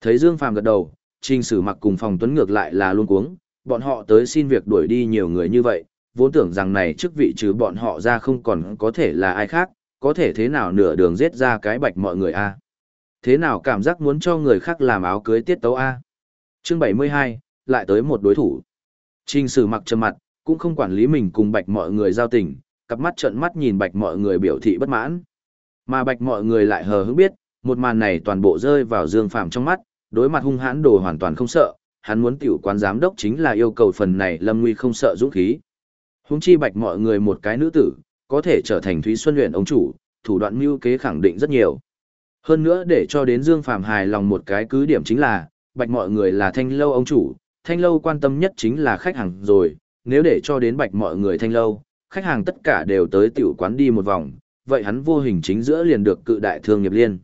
Thấy Dương Phàm gật đầu, Trình Sử Mặc cùng Phòng Tuấn ngược lại là luôn cuống, bọn họ tới xin việc đuổi đi nhiều người như vậy, vốn tưởng rằng này chức vị trừ bọn họ ra không còn có thể là ai khác, có thể thế nào nửa đường giết ra cái bạch mọi người a. Thế nào cảm giác muốn cho người khác làm áo cưới tiết tấu a. Chương 72, lại tới một đối thủ. Trình Sử Mặc trầm mặt, cũng không quản lý mình cùng bạch mọi người giao tình, cặp mắt trợn mắt nhìn bạch mọi người biểu thị bất mãn. Mà bạch mọi người lại hờ hững biết, một màn này toàn bộ rơi vào Dương Phàm trong mắt, đối mặt hung hãn đồ hoàn toàn không sợ, hắn muốn tiểu quán giám đốc chính là yêu cầu phần này Lâm Nguy không sợ dũng khí. Huống chi bạch mọi người một cái nữ tử, có thể trở thành Thúy Xuân luyện ông chủ, thủ đoạn mưu kế khẳng định rất nhiều. Hơn nữa để cho đến Dương Phàm hài lòng một cái cứ điểm chính là, bạch mọi người là thanh lâu ông chủ, thanh lâu quan tâm nhất chính là khách hàng rồi, nếu để cho đến bạch mọi người thanh lâu, khách hàng tất cả đều tới tiểu quán đi một vòng, vậy hắn vô hình chính giữa liền được cự đại thương nghiệp liên.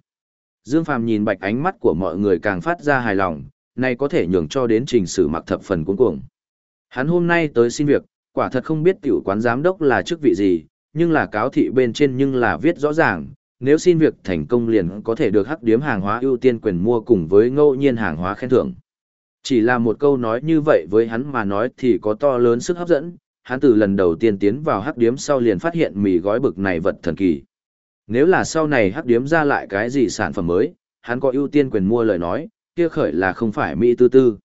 Dương Phàm nhìn bạch ánh mắt của mọi người càng phát ra hài lòng, này có thể nhường cho đến trình sử mặc thập phần cuốn cuồng. Hắn hôm nay tới xin việc, quả thật không biết tiểu quán giám đốc là chức vị gì, nhưng là cáo thị bên trên nhưng là viết rõ ràng, nếu xin việc thành công liền có thể được hắc điếm hàng hóa ưu tiên quyền mua cùng với ngẫu nhiên hàng hóa khen thưởng. Chỉ là một câu nói như vậy với hắn mà nói thì có to lớn sức hấp dẫn, hắn từ lần đầu tiên tiến vào hắc điếm sau liền phát hiện mì gói bực này vật thần kỳ. Nếu là sau này hắc điếm ra lại cái gì sản phẩm mới, hắn có ưu tiên quyền mua lời nói, kia khởi là không phải mỹ tư tư.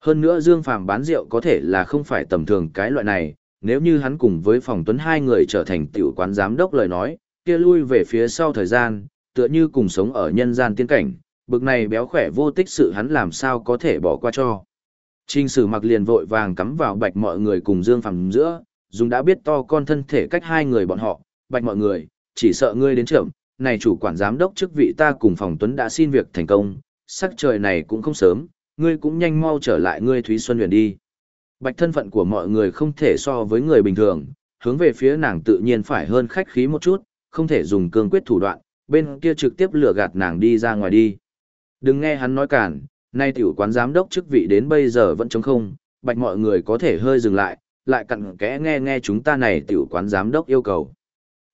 Hơn nữa Dương Phàm bán rượu có thể là không phải tầm thường cái loại này, nếu như hắn cùng với phòng tuấn hai người trở thành tiểu quán giám đốc lời nói, kia lui về phía sau thời gian, tựa như cùng sống ở nhân gian tiên cảnh, bực này béo khỏe vô tích sự hắn làm sao có thể bỏ qua cho. Trình sử mặc liền vội vàng cắm vào bạch mọi người cùng Dương Phàm giữa, dùng đã biết to con thân thể cách hai người bọn họ, bạch mọi người, chỉ sợ ngươi đến trưởng, này chủ quản giám đốc chức vị ta cùng phòng tuấn đã xin việc thành công, sắc trời này cũng không sớm, ngươi cũng nhanh mau trở lại ngươi Thúy Xuân Huyền đi. Bạch thân phận của mọi người không thể so với người bình thường, hướng về phía nàng tự nhiên phải hơn khách khí một chút, không thể dùng cương quyết thủ đoạn, bên kia trực tiếp lừa gạt nàng đi ra ngoài đi. Đừng nghe hắn nói cản, nay tiểu quán giám đốc chức vị đến bây giờ vẫn trống không, bạch mọi người có thể hơi dừng lại, lại cặn kẽ nghe nghe chúng ta này tiểu quán giám đốc yêu cầu.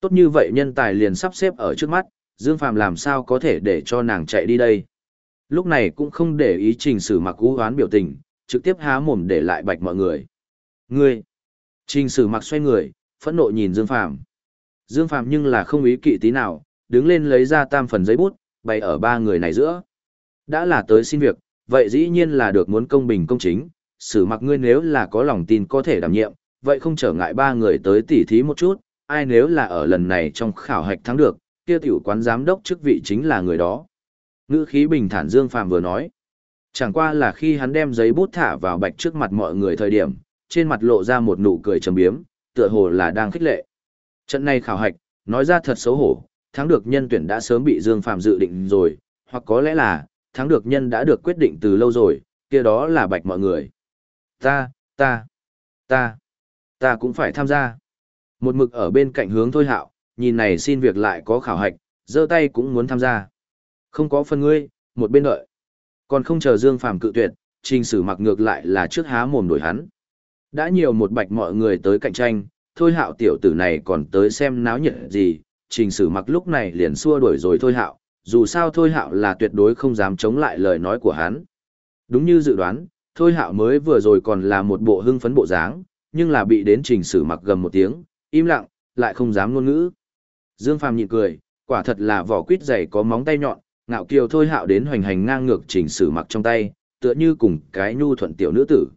Tốt như vậy nhân tài liền sắp xếp ở trước mắt, Dương Phàm làm sao có thể để cho nàng chạy đi đây. Lúc này cũng không để ý trình sử mặc cú hoán biểu tình, trực tiếp há mồm để lại bạch mọi người. Ngươi! Trình sử mặc xoay người, phẫn nộ nhìn Dương Phàm Dương Phàm nhưng là không ý kỵ tí nào, đứng lên lấy ra tam phần giấy bút, bày ở ba người này giữa. Đã là tới xin việc, vậy dĩ nhiên là được muốn công bình công chính, sử mặc ngươi nếu là có lòng tin có thể đảm nhiệm, vậy không trở ngại ba người tới tỉ thí một chút, ai nếu là ở lần này trong khảo hạch thắng được, kia tiểu quán giám đốc chức vị chính là người đó. Ngữ khí bình thản Dương Phàm vừa nói. Chẳng qua là khi hắn đem giấy bút thả vào bạch trước mặt mọi người thời điểm, trên mặt lộ ra một nụ cười trầm biếm, tựa hồ là đang khích lệ. Trận này khảo hạch, nói ra thật xấu hổ, thắng được nhân tuyển đã sớm bị Dương Phàm dự định rồi, hoặc có lẽ là, thắng được nhân đã được quyết định từ lâu rồi, kia đó là bạch mọi người. Ta, ta, ta, ta cũng phải tham gia. Một mực ở bên cạnh hướng thôi hạo, nhìn này xin việc lại có khảo hạch, giơ tay cũng muốn tham gia. Không có phần ngươi, một bên đợi. Còn không chờ Dương Phàm cự tuyệt, trình sử mặc ngược lại là trước há mồm đổi hắn. Đã nhiều một bạch mọi người tới cạnh tranh, thôi hạo tiểu tử này còn tới xem náo nhiệt gì, trình sử mặc lúc này liền xua đuổi rồi thôi hạo, dù sao thôi hạo là tuyệt đối không dám chống lại lời nói của hắn. Đúng như dự đoán, thôi hạo mới vừa rồi còn là một bộ hưng phấn bộ dáng, nhưng là bị đến trình sử mặc gầm một tiếng, im lặng, lại không dám ngôn ngữ. Dương Phàm nhịn cười, quả thật là vỏ quýt dày có móng tay nhọn, ngạo kiều thôi hạo đến hoành hành ngang ngược chỉnh sử mặc trong tay, tựa như cùng cái nhu thuận tiểu nữ tử.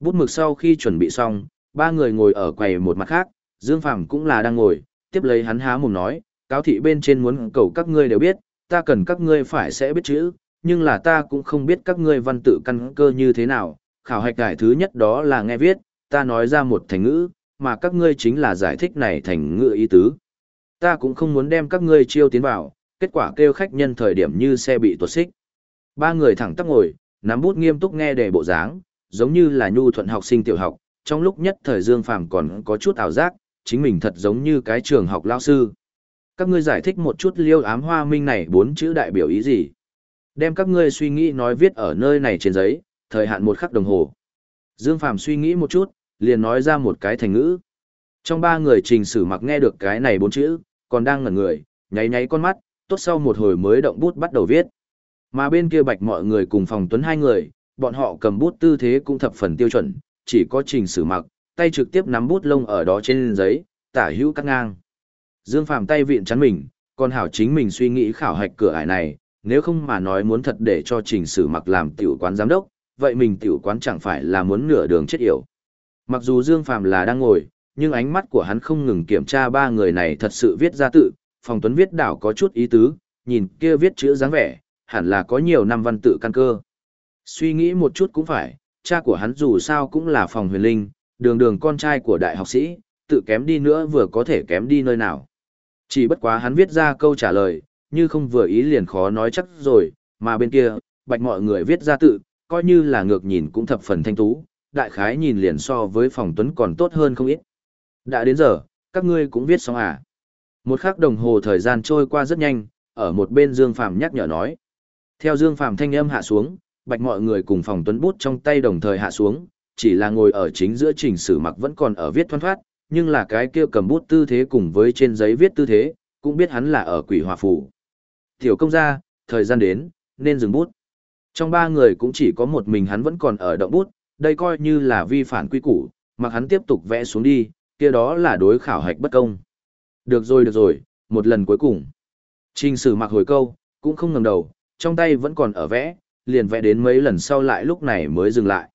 Bút mực sau khi chuẩn bị xong, ba người ngồi ở quầy một mặt khác, Dương Phàm cũng là đang ngồi, tiếp lấy hắn há mồm nói, cáo thị bên trên muốn cầu các ngươi đều biết, ta cần các ngươi phải sẽ biết chữ, nhưng là ta cũng không biết các ngươi văn tự căn cơ như thế nào, khảo hạch cải thứ nhất đó là nghe viết, ta nói ra một thành ngữ, mà các ngươi chính là giải thích này thành ngựa ý tứ. Ta cũng không muốn đem các ngươi chiêu tiến vào, kết quả kêu khách nhân thời điểm như xe bị tuột xích. Ba người thẳng tắp ngồi, nắm bút nghiêm túc nghe đề bộ dáng, giống như là nhu thuận học sinh tiểu học, trong lúc nhất thời Dương Phàm còn có chút ảo giác, chính mình thật giống như cái trường học lao sư. Các ngươi giải thích một chút liêu ám hoa minh này bốn chữ đại biểu ý gì? Đem các ngươi suy nghĩ nói viết ở nơi này trên giấy, thời hạn một khắc đồng hồ. Dương Phàm suy nghĩ một chút, liền nói ra một cái thành ngữ. Trong ba người trình sử mặc nghe được cái này bốn chữ, còn đang ngẩn người, nháy nháy con mắt, tốt sau một hồi mới động bút bắt đầu viết. Mà bên kia bạch mọi người cùng phòng tuấn hai người, bọn họ cầm bút tư thế cũng thập phần tiêu chuẩn, chỉ có trình sử mặc, tay trực tiếp nắm bút lông ở đó trên giấy, tả hữu cắt ngang. Dương Phàm tay viện chắn mình, còn hảo chính mình suy nghĩ khảo hạch cửa ải này, nếu không mà nói muốn thật để cho trình sử mặc làm tiểu quán giám đốc, vậy mình tiểu quán chẳng phải là muốn nửa đường chết yểu. Mặc dù Dương Phàm là đang ngồi, nhưng ánh mắt của hắn không ngừng kiểm tra ba người này thật sự viết ra tự, phòng tuấn viết đảo có chút ý tứ, nhìn kia viết chữ dáng vẻ, hẳn là có nhiều năm văn tự căn cơ. Suy nghĩ một chút cũng phải, cha của hắn dù sao cũng là phòng huyền linh, đường đường con trai của đại học sĩ, tự kém đi nữa vừa có thể kém đi nơi nào. Chỉ bất quá hắn viết ra câu trả lời, như không vừa ý liền khó nói chắc rồi, mà bên kia, bạch mọi người viết ra tự, coi như là ngược nhìn cũng thập phần thanh tú, đại khái nhìn liền so với phòng tuấn còn tốt hơn không ít. Đã đến giờ, các ngươi cũng viết xong à? Một khắc đồng hồ thời gian trôi qua rất nhanh, ở một bên Dương Phàm nhắc nhở nói. Theo Dương Phàm thanh âm hạ xuống, bạch mọi người cùng phòng tuấn bút trong tay đồng thời hạ xuống, chỉ là ngồi ở chính giữa trình sử mặc vẫn còn ở viết thoăn thoát, nhưng là cái kia cầm bút tư thế cùng với trên giấy viết tư thế, cũng biết hắn là ở quỷ hòa phủ. Tiểu công gia, thời gian đến, nên dừng bút. Trong ba người cũng chỉ có một mình hắn vẫn còn ở động bút, đây coi như là vi phản quy củ, mặc hắn tiếp tục vẽ xuống đi, kia đó là đối khảo hạch bất công. Được rồi được rồi, một lần cuối cùng. Trình sử mặc hồi câu, cũng không ngẩng đầu, trong tay vẫn còn ở vẽ, liền vẽ đến mấy lần sau lại lúc này mới dừng lại.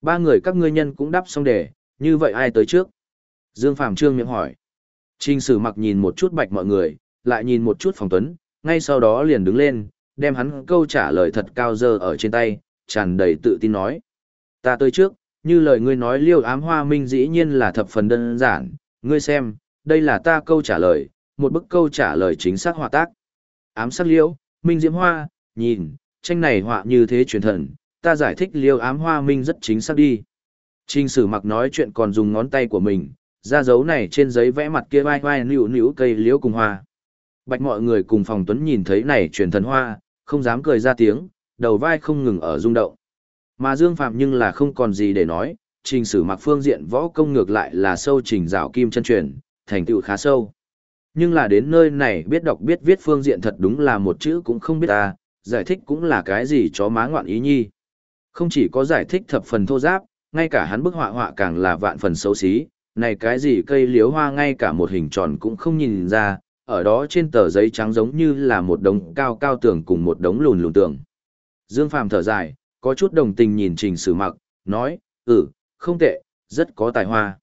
Ba người các ngươi nhân cũng đáp xong đề, như vậy ai tới trước? Dương Phàm Trương miệng hỏi. Trình sử mặc nhìn một chút bạch mọi người, lại nhìn một chút phòng tuấn, ngay sau đó liền đứng lên, đem hắn câu trả lời thật cao dơ ở trên tay, tràn đầy tự tin nói. Ta tới trước, như lời ngươi nói liêu ám hoa minh dĩ nhiên là thập phần đơn giản, ngươi xem, đây là ta câu trả lời, một bức câu trả lời chính xác họa tác. Ám sắc liêu, minh diễm hoa, nhìn, tranh này họa như thế truyền thần, ta giải thích liêu ám hoa minh rất chính xác đi. Trình sử mặc nói chuyện còn dùng ngón tay của mình, ra dấu này trên giấy vẽ mặt kia vai vai nữu nữu cây liễu cùng hoa. Bạch mọi người cùng phòng tuấn nhìn thấy này truyền thần hoa, không dám cười ra tiếng, đầu vai không ngừng ở rung động. Mà Dương Phạm nhưng là không còn gì để nói, trình sử mặc phương diện võ công ngược lại là sâu trình rào kim chân truyền, thành tựu khá sâu. Nhưng là đến nơi này biết đọc biết viết phương diện thật đúng là một chữ cũng không biết ta, giải thích cũng là cái gì chó má ngoạn ý nhi. Không chỉ có giải thích thập phần thô giáp, ngay cả hắn bức họa họa càng là vạn phần xấu xí, này cái gì cây liếu hoa ngay cả một hình tròn cũng không nhìn ra, ở đó trên tờ giấy trắng giống như là một đống cao cao tường cùng một đống lùn lùn tường. Dương Phàm thở dài, có chút đồng tình nhìn Trình Sử Mặc, nói, ừ, không tệ, rất có tài hoa.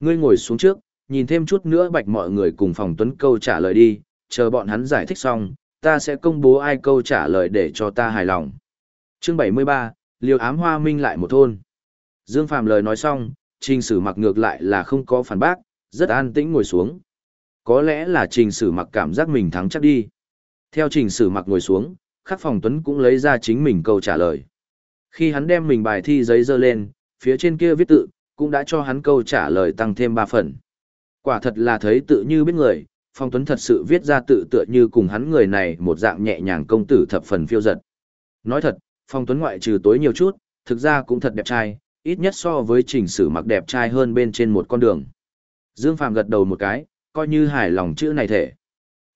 Ngươi ngồi xuống trước, nhìn thêm chút nữa bạch mọi người cùng phòng tuấn câu trả lời đi, chờ bọn hắn giải thích xong, ta sẽ công bố ai câu trả lời để cho ta hài lòng. Chương 73, Liều ám hoa minh lại một thôn. Dương Phàm lời nói xong, Trình Sử Mặc ngược lại là không có phản bác, rất an tĩnh ngồi xuống. Có lẽ là Trình Sử Mặc cảm giác mình thắng chắc đi. Theo Trình Sử Mặc ngồi xuống, Khắc Phòng Tuấn cũng lấy ra chính mình câu trả lời. Khi hắn đem mình bài thi giấy dơ lên, phía trên kia viết tự, cũng đã cho hắn câu trả lời tăng thêm 3 phần. Quả thật là thấy tự như biết người, Phong Tuấn thật sự viết ra tự tựa như cùng hắn người này một dạng nhẹ nhàng công tử thập phần phiêu giật. Nói thật, Phong Tuấn ngoại trừ tối nhiều chút, thực ra cũng thật đẹp trai, ít nhất so với trình sử mặc đẹp trai hơn bên trên một con đường. Dương Phàm gật đầu một cái, coi như hài lòng chữ này thể.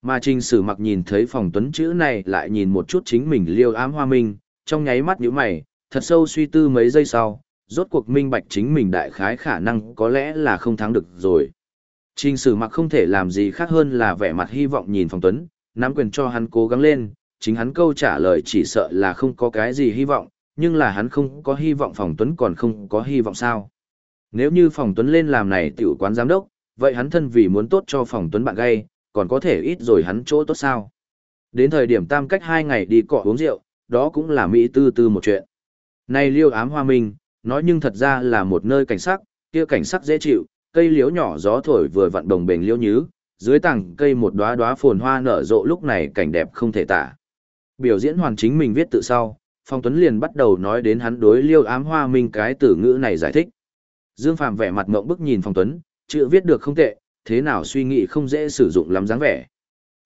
Mà trình sử mặc nhìn thấy phòng tuấn chữ này lại nhìn một chút chính mình liêu ám hoa minh, trong nháy mắt nhíu mày, thật sâu suy tư mấy giây sau, rốt cuộc minh bạch chính mình đại khái khả năng có lẽ là không thắng được rồi. Trình sử mặc không thể làm gì khác hơn là vẻ mặt hy vọng nhìn Phong tuấn, nắm quyền cho hắn cố gắng lên, chính hắn câu trả lời chỉ sợ là không có cái gì hy vọng, nhưng là hắn không có hy vọng Phong tuấn còn không có hy vọng sao. Nếu như Phong tuấn lên làm này tiểu quán giám đốc, vậy hắn thân vì muốn tốt cho Phong tuấn bạn gay, còn có thể ít rồi hắn chỗ tốt sao. Đến thời điểm tam cách hai ngày đi cọ uống rượu, đó cũng là Mỹ tư tư một chuyện. Này liêu ám hoa minh, nói nhưng thật ra là một nơi cảnh sắc, kia cảnh sắc dễ chịu, cây liễu nhỏ gió thổi vừa vặn đồng bền liễu nhứ, dưới tảng cây một đóa đóa phồn hoa nở rộ lúc này cảnh đẹp không thể tả. Biểu diễn hoàn chính mình viết tự sau, Phong Tuấn liền bắt đầu nói đến hắn đối liêu ám hoa minh cái từ ngữ này giải thích. Dương Phạm vẻ mặt ngộng bức nhìn Phong Tuấn, chữ viết được không tệ, thế nào suy nghĩ không dễ sử dụng lắm dáng vẻ.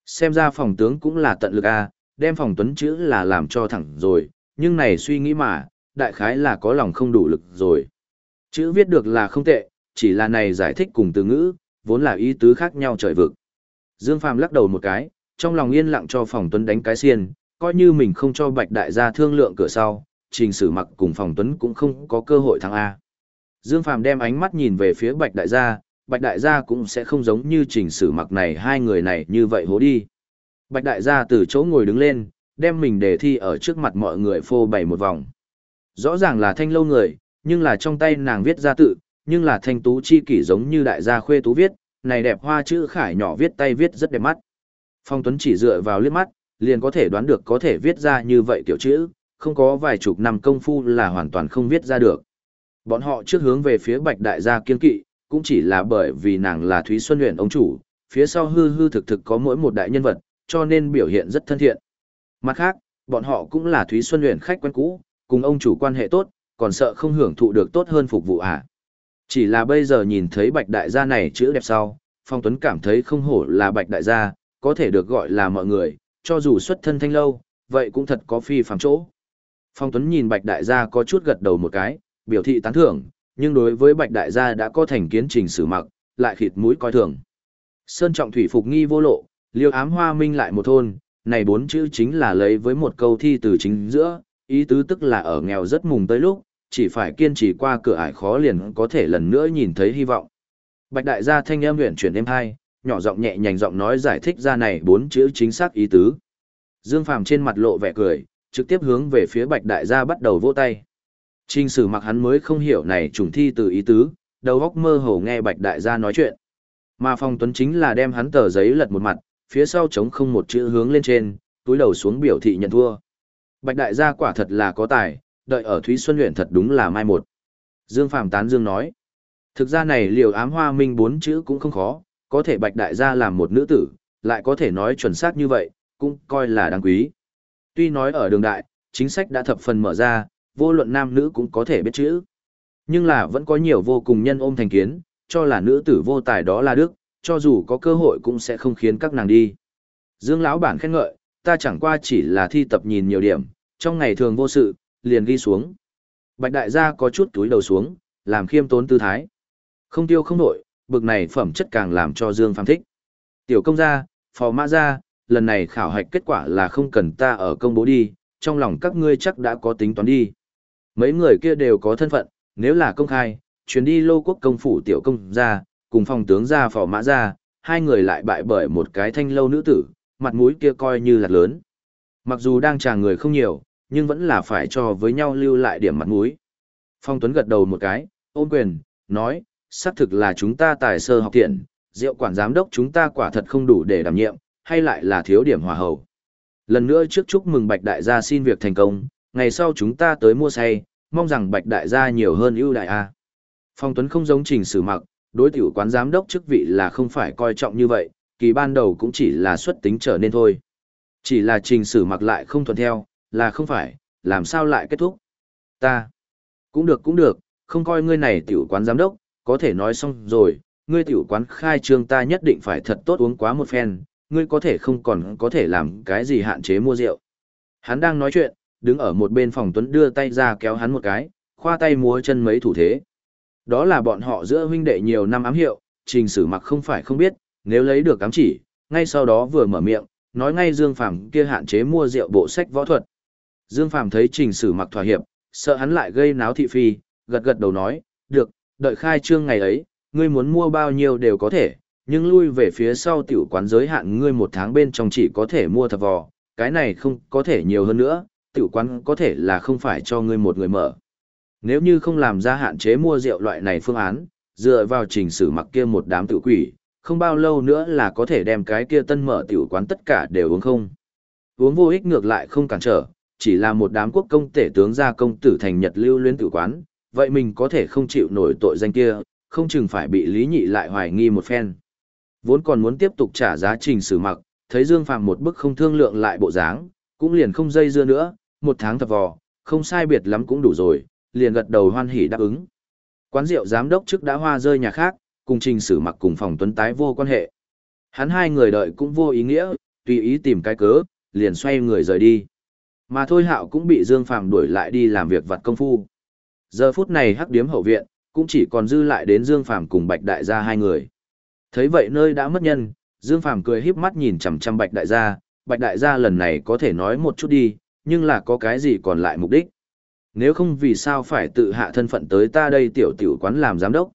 Xem ra phòng tướng cũng là tận lực a, đem Phong Tuấn chữ là làm cho thẳng rồi, nhưng này suy nghĩ mà, đại khái là có lòng không đủ lực rồi. Chữ viết được là không tệ, chỉ là này giải thích cùng từ ngữ, vốn là ý tứ khác nhau trời vực. Dương Phàm lắc đầu một cái, trong lòng yên lặng cho phòng Tuấn đánh cái xiên, coi như mình không cho Bạch Đại gia thương lượng cửa sau, Trình Sử Mặc cùng Phòng Tuấn cũng không có cơ hội thắng A. Dương Phàm đem ánh mắt nhìn về phía Bạch Đại gia, Bạch Đại gia cũng sẽ không giống như Trình Sử Mặc này hai người này như vậy hố đi. Bạch Đại gia từ chỗ ngồi đứng lên, đem mình đề thi ở trước mặt mọi người phô bày một vòng. Rõ ràng là thanh lâu người, nhưng là trong tay nàng viết ra tự, nhưng là thanh tú chi kỷ giống như đại gia khuê tú viết, này đẹp hoa chữ khải nhỏ viết tay viết rất đẹp mắt. Phong Tuấn chỉ dựa vào liếc mắt, liền có thể đoán được có thể viết ra như vậy kiểu chữ, không có vài chục năm công phu là hoàn toàn không viết ra được. Bọn họ trước hướng về phía bạch đại gia kiên kỵ, cũng chỉ là bởi vì nàng là Thúy Xuân Huyền ông chủ, phía sau hư hư thực thực có mỗi một đại nhân vật, cho nên biểu hiện rất thân thiện. Mặt khác, bọn họ cũng là Thúy Xuân Huyền khách quen cũ, cùng ông chủ quan hệ tốt, còn sợ không hưởng thụ được tốt hơn phục vụ à. Chỉ là bây giờ nhìn thấy bạch đại gia này chữ đẹp sau, Phong Tuấn cảm thấy không hổ là bạch đại gia, có thể được gọi là mọi người, cho dù xuất thân thanh lâu, vậy cũng thật có phi phàm chỗ. Phong Tuấn nhìn bạch đại gia có chút gật đầu một cái, biểu thị tán thưởng, nhưng đối với bạch đại gia đã có thành kiến trình xử mặc, lại khịt mũi coi thường. Sơn trọng thủy phục nghi vô lộ, liêu ám hoa minh lại một thôn, này bốn chữ chính là lấy với một câu thi từ chính giữa, ý tứ tức là ở nghèo rất mùng tới lúc, chỉ phải kiên trì qua cửa ải khó liền có thể lần nữa nhìn thấy hy vọng. Bạch đại gia thanh âm huyền chuyển êm hai, nhỏ giọng nhẹ nhàng giọng nói giải thích ra này bốn chữ chính xác ý tứ. Dương Phàm trên mặt lộ vẻ cười, trực tiếp hướng về phía Bạch đại gia bắt đầu vỗ tay. Trình sử mặc hắn mới không hiểu này trùng thi từ ý tứ, đầu óc mơ hồ nghe Bạch đại gia nói chuyện. Mà Phong Tuấn chính là đem hắn tờ giấy lật một mặt, phía sau trống không một chữ hướng lên trên, túi đầu xuống biểu thị nhận thua. Bạch đại gia quả thật là có tài, đợi ở Thúy Xuân huyện thật đúng là mai một. Dương Phạm tán dương nói. Thực ra này liều ám hoa minh bốn chữ cũng không khó, có thể bạch đại gia làm một nữ tử, lại có thể nói chuẩn xác như vậy, cũng coi là đáng quý. Tuy nói ở đường đại, chính sách đã thập phần mở ra, vô luận nam nữ cũng có thể biết chữ. Nhưng là vẫn có nhiều vô cùng nhân ôm thành kiến, cho là nữ tử vô tài đó là đức, cho dù có cơ hội cũng sẽ không khiến các nàng đi. Dương lão bản khen ngợi, ta chẳng qua chỉ là thi tập nhìn nhiều điểm, trong ngày thường vô sự, liền ghi xuống. Bạch đại gia có chút túi đầu xuống, làm khiêm tốn tư thái. Không tiêu không nổi, bực này phẩm chất càng làm cho Dương Phàm thích. Tiểu công gia, phò mã gia, lần này khảo hạch kết quả là không cần ta ở công bố đi, trong lòng các ngươi chắc đã có tính toán đi. Mấy người kia đều có thân phận, nếu là công khai, chuyến đi lô quốc công phủ tiểu công gia, cùng phòng tướng gia phò mã gia, hai người lại bại bởi một cái thanh lâu nữ tử, mặt mũi kia coi như là lớn. Mặc dù đang tràng người không nhiều, nhưng vẫn là phải cho với nhau lưu lại điểm mặt mũi. Phong Tuấn gật đầu một cái, ôm quyền, nói, xác thực là chúng ta tài sơ học thiện, rượu quản giám đốc chúng ta quả thật không đủ để đảm nhiệm, hay lại là thiếu điểm hòa hậu. Lần nữa trước chúc mừng Bạch Đại gia xin việc thành công, ngày sau chúng ta tới mua say, mong rằng Bạch Đại gia nhiều hơn ưu đại a. Phong Tuấn không giống trình sử mặc, đối tiểu quán giám đốc chức vị là không phải coi trọng như vậy, kỳ ban đầu cũng chỉ là xuất tính trở nên thôi. Chỉ là trình sử mặc lại không thuận theo, là không phải, làm sao lại kết thúc. Ta, cũng được cũng được, không coi ngươi này tiểu quán giám đốc, có thể nói xong rồi, ngươi tiểu quán khai trương ta nhất định phải thật tốt uống quá một phen, ngươi có thể không còn có thể làm cái gì hạn chế mua rượu. Hắn đang nói chuyện, đứng ở một bên phòng tuấn đưa tay ra kéo hắn một cái, khoa tay múa chân mấy thủ thế. Đó là bọn họ giữa huynh đệ nhiều năm ám hiệu, trình sử mặc không phải không biết, nếu lấy được cám chỉ, ngay sau đó vừa mở miệng, nói ngay Dương Phàm kia hạn chế mua rượu bộ sách võ thuật. Dương Phàm thấy trình sử mặc thỏa hiệp, sợ hắn lại gây náo thị phi, gật gật đầu nói, được, đợi khai trương ngày ấy, ngươi muốn mua bao nhiêu đều có thể, nhưng lui về phía sau tiểu quán giới hạn ngươi một tháng bên trong chỉ có thể mua thập vò, cái này không có thể nhiều hơn nữa, tiểu quán có thể là không phải cho ngươi một người mở. Nếu như không làm ra hạn chế mua rượu loại này phương án, dựa vào trình sử mặc kia một đám tự quỷ, không bao lâu nữa là có thể đem cái kia tân mở tiểu quán tất cả đều uống không. Uống vô ích ngược lại không cản trở, chỉ là một đám quốc công tể tướng gia công tử thành nhật lưu luyến tiểu quán, vậy mình có thể không chịu nổi tội danh kia, không chừng phải bị lý nhị lại hoài nghi một phen. Vốn còn muốn tiếp tục trả giá trình xử mặc, thấy Dương Phàm một bức không thương lượng lại bộ dáng, cũng liền không dây dưa nữa, một tháng thập vò, không sai biệt lắm cũng đủ rồi, liền gật đầu hoan hỉ đáp ứng. Quán rượu giám đốc trước đã hoa rơi nhà khác, cùng trình sử mặc cùng phòng tuấn tái vô quan hệ. Hắn hai người đợi cũng vô ý nghĩa, tùy ý tìm cái cớ, liền xoay người rời đi. Mà thôi hạo cũng bị Dương Phàm đuổi lại đi làm việc vặt công phu. Giờ phút này hắc điếm hậu viện, cũng chỉ còn dư lại đến Dương Phàm cùng Bạch Đại gia hai người. Thấy vậy nơi đã mất nhân, Dương Phàm cười híp mắt nhìn chằm chằm Bạch Đại gia, Bạch Đại gia lần này có thể nói một chút đi, nhưng là có cái gì còn lại mục đích. Nếu không vì sao phải tự hạ thân phận tới ta đây tiểu tiểu quán làm giám đốc.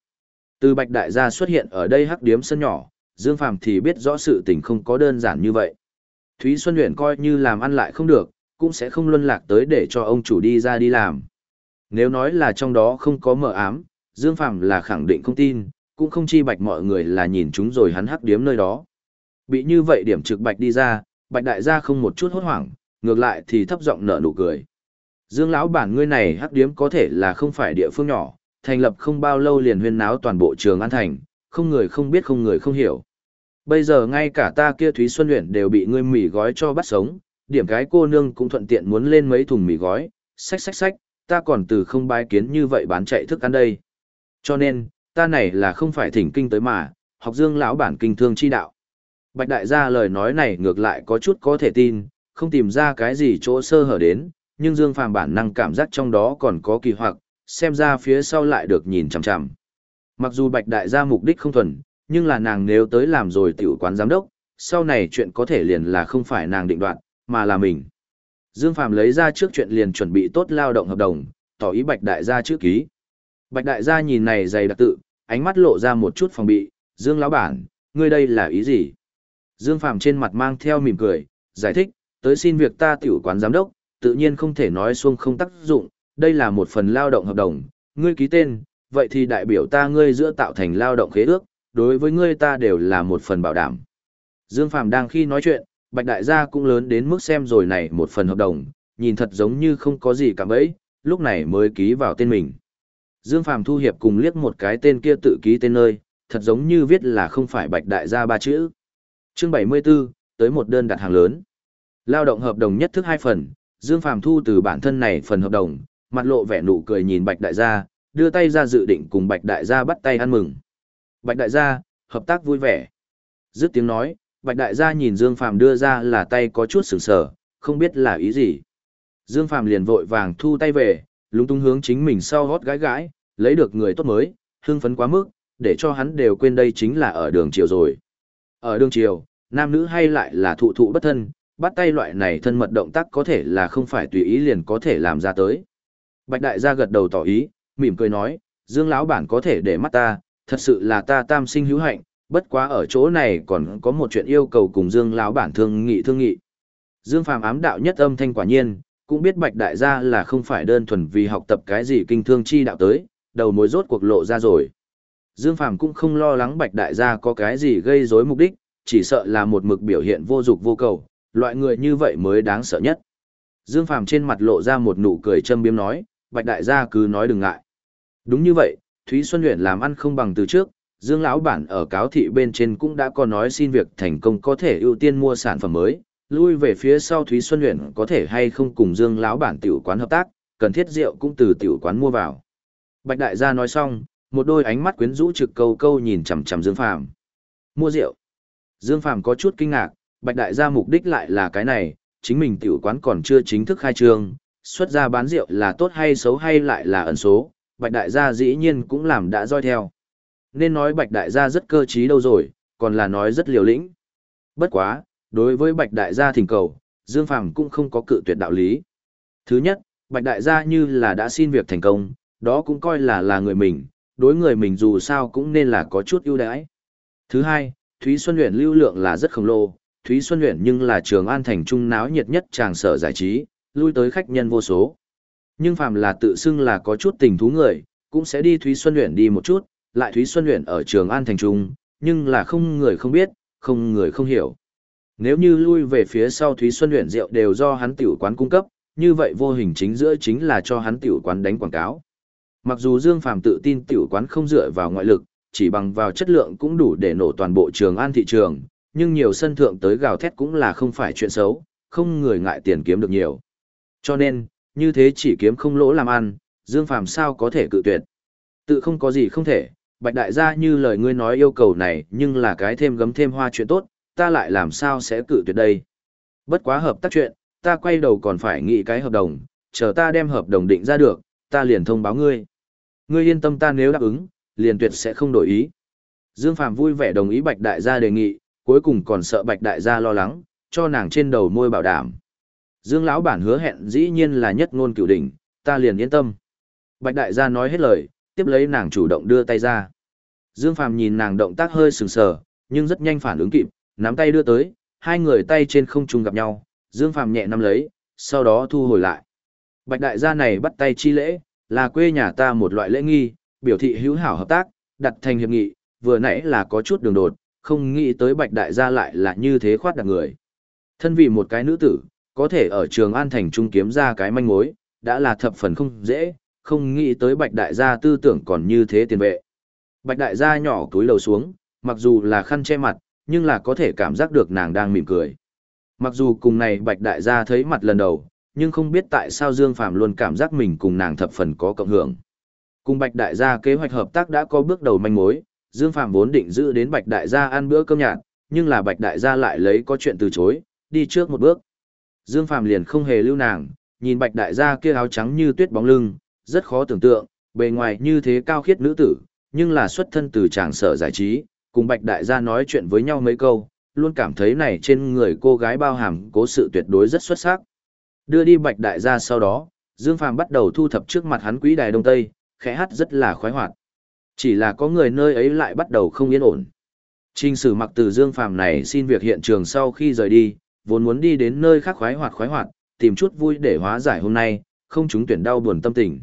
Từ Bạch Đại gia xuất hiện ở đây hắc điếm sân nhỏ, Dương Phàm thì biết rõ sự tình không có đơn giản như vậy. Thúy Xuân Huyền coi như làm ăn lại không được, cũng sẽ không luân lạc tới để cho ông chủ đi ra đi làm. Nếu nói là trong đó không có mờ ám, Dương Phàm là khẳng định không tin, cũng không chi bạch mọi người là nhìn chúng rồi hắn hắc điếm nơi đó. Bị như vậy điểm trực bạch đi ra, bạch đại gia không một chút hốt hoảng, ngược lại thì thấp giọng nở nụ cười. Dương lão bản ngươi này hắc điếm có thể là không phải địa phương nhỏ, thành lập không bao lâu liền huyên náo toàn bộ trường An Thành, không người không biết không người không hiểu. Bây giờ ngay cả ta kia Thúy Xuân Luyện đều bị ngươi mì gói cho bắt sống, điểm cái cô nương cũng thuận tiện muốn lên mấy thùng mì gói, xách xách xách, ta còn từ không bái kiến như vậy bán chạy thức ăn đây. Cho nên, ta này là không phải thỉnh kinh tới mà, học dương lão bản kinh thương chi đạo. Bạch đại gia lời nói này ngược lại có chút có thể tin, không tìm ra cái gì chỗ sơ hở đến, nhưng dương phàm bản năng cảm giác trong đó còn có kỳ hoặc, xem ra phía sau lại được nhìn chằm chằm. Mặc dù bạch đại gia mục đích không thuần, nhưng là nàng nếu tới làm rồi tiểu quán giám đốc, sau này chuyện có thể liền là không phải nàng định đoạt, mà là mình. Dương Phàm lấy ra trước chuyện liền chuẩn bị tốt lao động hợp đồng, tỏ ý Bạch Đại gia chữ ký. Bạch Đại gia nhìn này dày đặc tự, ánh mắt lộ ra một chút phòng bị, Dương lão bản, ngươi đây là ý gì? Dương Phàm trên mặt mang theo mỉm cười, giải thích, tới xin việc ta tiểu quán giám đốc, tự nhiên không thể nói xuông không tác dụng, đây là một phần lao động hợp đồng, ngươi ký tên, vậy thì đại biểu ta ngươi giữa tạo thành lao động khế ước, đối với ngươi ta đều là một phần bảo đảm. Dương Phàm đang khi nói chuyện, Bạch Đại gia cũng lớn đến mức xem rồi này một phần hợp đồng, nhìn thật giống như không có gì cả bấy, lúc này mới ký vào tên mình. Dương Phàm thu hiệp cùng liếc một cái tên kia tự ký tên nơi, thật giống như viết là không phải Bạch Đại gia ba chữ. Chương 74, tới một đơn đặt hàng lớn. Lao động hợp đồng nhất thức hai phần, Dương Phàm thu từ bản thân này phần hợp đồng, mặt lộ vẻ nụ cười nhìn Bạch Đại gia, đưa tay ra dự định cùng Bạch Đại gia bắt tay ăn mừng. Bạch Đại gia, hợp tác vui vẻ. Dứt tiếng nói, Bạch Đại gia nhìn Dương Phàm đưa ra là tay có chút sửng sờ, không biết là ý gì. Dương Phàm liền vội vàng thu tay về, lúng túng hướng chính mình sau hót gãi gãi, lấy được người tốt mới, hưng phấn quá mức, để cho hắn đều quên đây chính là ở đường chiều rồi. Ở đường chiều, nam nữ hay lại là thụ thụ bất thân, bắt tay loại này thân mật động tác có thể là không phải tùy ý liền có thể làm ra tới. Bạch đại gia gật đầu tỏ ý, mỉm cười nói, Dương lão bản có thể để mắt ta, thật sự là ta tam sinh hữu hạnh, bất quá ở chỗ này còn có một chuyện yêu cầu cùng Dương lão bản thương nghị thương nghị. Dương Phàm ám đạo nhất âm thanh quả nhiên, cũng biết Bạch đại gia là không phải đơn thuần vì học tập cái gì kinh thương chi đạo tới, đầu mối rốt cuộc lộ ra rồi. Dương Phàm cũng không lo lắng Bạch đại gia có cái gì gây rối mục đích, chỉ sợ là một mực biểu hiện vô dục vô cầu, loại người như vậy mới đáng sợ nhất. Dương Phàm trên mặt lộ ra một nụ cười châm biếm nói, Bạch đại gia cứ nói đừng ngại. Đúng như vậy, Thúy Xuân luyện làm ăn không bằng từ trước, Dương lão bản ở cáo thị bên trên cũng đã có nói xin việc thành công có thể ưu tiên mua sản phẩm mới, lui về phía sau Thúy Xuân luyện có thể hay không cùng Dương lão bản tiểu quán hợp tác, cần thiết rượu cũng từ tiểu quán mua vào. Bạch đại gia nói xong, một đôi ánh mắt quyến rũ trực câu câu nhìn chằm chằm Dương Phàm. Mua rượu. Dương Phàm có chút kinh ngạc, Bạch đại gia mục đích lại là cái này, chính mình tiểu quán còn chưa chính thức khai trương, xuất ra bán rượu là tốt hay xấu hay lại là ẩn số, Bạch đại gia dĩ nhiên cũng làm đã roi theo. Nên nói Bạch đại gia rất cơ trí đâu rồi, còn là nói rất liều lĩnh. Bất quá, đối với Bạch đại gia thỉnh cầu, Dương Phàm cũng không có cự tuyệt đạo lý. Thứ nhất, Bạch đại gia như là đã xin việc thành công, đó cũng coi là là người mình, đối người mình dù sao cũng nên là có chút ưu đãi. Thứ hai, Thúy Xuân Huyền lưu lượng là rất khổng lồ, Thúy Xuân Huyền nhưng là trường an thành trung náo nhiệt nhất tràng sở giải trí, lui tới khách nhân vô số. Nhưng phàm là tự xưng là có chút tình thú người, cũng sẽ đi Thúy Xuân Huyền đi một chút, lại Thúy Xuân Huyền ở trường an thành trung, nhưng là không người không biết, không người không hiểu. Nếu như lui về phía sau Thúy Xuân Huyền rượu đều do hắn tiểu quán cung cấp, như vậy vô hình chính giữa chính là cho hắn tiểu quán đánh quảng cáo. Mặc dù Dương Phàm tự tin tiểu quán không dựa vào ngoại lực, chỉ bằng vào chất lượng cũng đủ để nổ toàn bộ trường an thị trường, nhưng nhiều sân thượng tới gào thét cũng là không phải chuyện xấu, không người ngại tiền kiếm được nhiều. Cho nên, như thế chỉ kiếm không lỗ làm ăn, Dương Phàm sao có thể cự tuyệt. Tự không có gì không thể, Bạch Đại gia như lời ngươi nói yêu cầu này nhưng là cái thêm gấm thêm hoa chuyện tốt, ta lại làm sao sẽ cự tuyệt đây. Bất quá hợp tác chuyện, ta quay đầu còn phải nghĩ cái hợp đồng, chờ ta đem hợp đồng định ra được, ta liền thông báo ngươi. Ngươi yên tâm ta nếu đáp ứng, liền tuyệt sẽ không đổi ý. Dương Phàm vui vẻ đồng ý Bạch Đại gia đề nghị, cuối cùng còn sợ Bạch Đại gia lo lắng, cho nàng trên đầu môi bảo đảm. Dương lão bản hứa hẹn dĩ nhiên là nhất ngôn cửu đỉnh, ta liền yên tâm. Bạch đại gia nói hết lời, tiếp lấy nàng chủ động đưa tay ra. Dương Phàm nhìn nàng động tác hơi sừng sờ, nhưng rất nhanh phản ứng kịp, nắm tay đưa tới, hai người tay trên không trung gặp nhau, Dương Phàm nhẹ nắm lấy, sau đó thu hồi lại. Bạch đại gia này bắt tay chi lễ, là quê nhà ta một loại lễ nghi, biểu thị hữu hảo hợp tác, đặt thành hiệp nghị, vừa nãy là có chút đường đột, không nghĩ tới bạch đại gia lại là như thế khoát đặt người. Thân vì một cái nữ tử, có thể ở trường An Thành Trung kiếm ra cái manh mối, đã là thập phần không dễ, không nghĩ tới bạch đại gia tư tưởng còn như thế tiền vệ. Bạch đại gia nhỏ túi lầu xuống, mặc dù là khăn che mặt, nhưng là có thể cảm giác được nàng đang mỉm cười. Mặc dù cùng này bạch đại gia thấy mặt lần đầu, nhưng không biết tại sao Dương Phàm luôn cảm giác mình cùng nàng thập phần có cộng hưởng. Cùng bạch đại gia kế hoạch hợp tác đã có bước đầu manh mối, Dương Phàm vốn định giữ đến bạch đại gia ăn bữa cơm nhạt, nhưng là bạch đại gia lại lấy có chuyện từ chối, đi trước một bước. Dương Phàm liền không hề lưu nàng, nhìn bạch đại gia kia áo trắng như tuyết bóng lưng, rất khó tưởng tượng, bề ngoài như thế cao khiết nữ tử, nhưng là xuất thân từ tràng sở giải trí, cùng bạch đại gia nói chuyện với nhau mấy câu, luôn cảm thấy này trên người cô gái bao hàm cố sự tuyệt đối rất xuất sắc. Đưa đi bạch đại gia sau đó, Dương Phàm bắt đầu thu thập trước mặt hắn quý đài đông tây, khẽ hát rất là khoái hoạt. Chỉ là có người nơi ấy lại bắt đầu không yên ổn. Trình sử mặc từ Dương Phàm này xin việc hiện trường sau khi rời đi, vốn muốn đi đến nơi khác khoái hoạt khoái hoạt, tìm chút vui để hóa giải hôm nay, không chúng tuyển đau buồn tâm tình.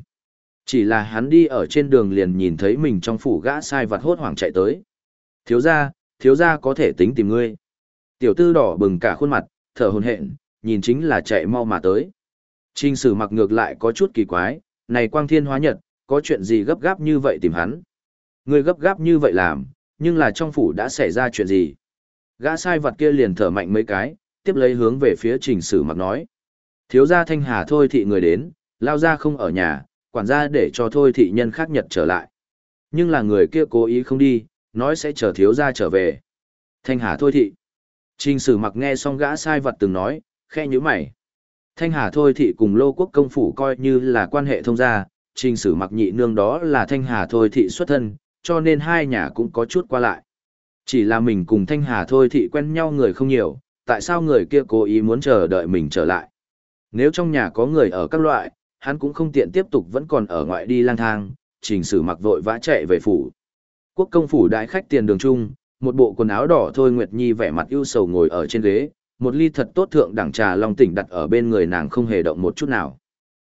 Chỉ là hắn đi ở trên đường liền nhìn thấy mình trong phủ gã sai vặt hốt hoảng chạy tới. Thiếu gia, thiếu gia có thể tính tìm ngươi. Tiểu tư đỏ bừng cả khuôn mặt, thở hồn hện, nhìn chính là chạy mau mà tới. Trình sử mặc ngược lại có chút kỳ quái, này quang thiên hóa nhật, có chuyện gì gấp gáp như vậy tìm hắn. Ngươi gấp gáp như vậy làm, nhưng là trong phủ đã xảy ra chuyện gì. Gã sai vật kia liền thở mạnh mấy cái, tiếp lấy hướng về phía trình sử mặc nói. Thiếu gia thanh hà thôi thị người đến, lao ra không ở nhà, quản gia để cho thôi thị nhân khác nhật trở lại. Nhưng là người kia cố ý không đi, nói sẽ chờ thiếu gia trở về. Thanh hà thôi thị. Trình sử mặc nghe xong gã sai vật từng nói, khe như mày. Thanh hà thôi thị cùng lô quốc công phủ coi như là quan hệ thông gia, trình sử mặc nhị nương đó là thanh hà thôi thị xuất thân, cho nên hai nhà cũng có chút qua lại. Chỉ là mình cùng thanh hà thôi thị quen nhau người không nhiều, tại sao người kia cố ý muốn chờ đợi mình trở lại. Nếu trong nhà có người ở các loại, hắn cũng không tiện tiếp tục vẫn còn ở ngoại đi lang thang, trình sử mặc vội vã chạy về phủ. Quốc công phủ đại khách tiền đường trung, một bộ quần áo đỏ thôi Nguyệt Nhi vẻ mặt ưu sầu ngồi ở trên ghế, một ly thật tốt thượng đẳng trà long tỉnh đặt ở bên người nàng không hề động một chút nào.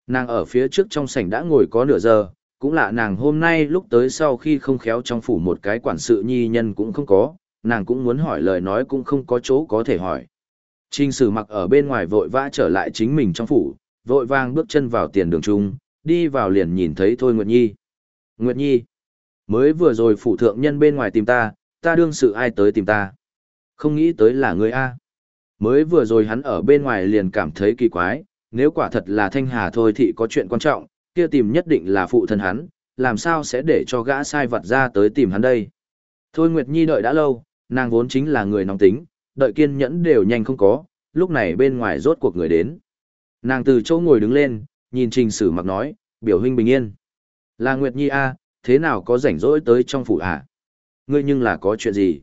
Nàng ở phía trước trong sảnh đã ngồi có nửa giờ, cũng là nàng hôm nay lúc tới sau khi không khéo trong phủ một cái quản sự nhi nhân cũng không có, nàng cũng muốn hỏi lời nói cũng không có chỗ có thể hỏi. Trình sử mặc ở bên ngoài vội vã trở lại chính mình trong phủ, vội vàng bước chân vào tiền đường trung, đi vào liền nhìn thấy Thôi Nguyệt Nhi. Nguyệt Nhi, mới vừa rồi phủ thượng nhân bên ngoài tìm ta, ta đương sự ai tới tìm ta. Không nghĩ tới là người A. Mới vừa rồi hắn ở bên ngoài liền cảm thấy kỳ quái, nếu quả thật là Thanh Hà thôi thì có chuyện quan trọng, kia tìm nhất định là phụ thân hắn, làm sao sẽ để cho gã sai vật ra tới tìm hắn đây. Thôi Nguyệt Nhi đợi đã lâu, nàng vốn chính là người nóng tính, đợi kiên nhẫn đều nhanh không có, lúc này bên ngoài rốt cuộc người đến. Nàng từ chỗ ngồi đứng lên, nhìn trình sử mặc nói, biểu huynh bình yên. Là Nguyệt Nhi A, thế nào có rảnh rỗi tới trong phủ à? Ngươi nhưng là có chuyện gì?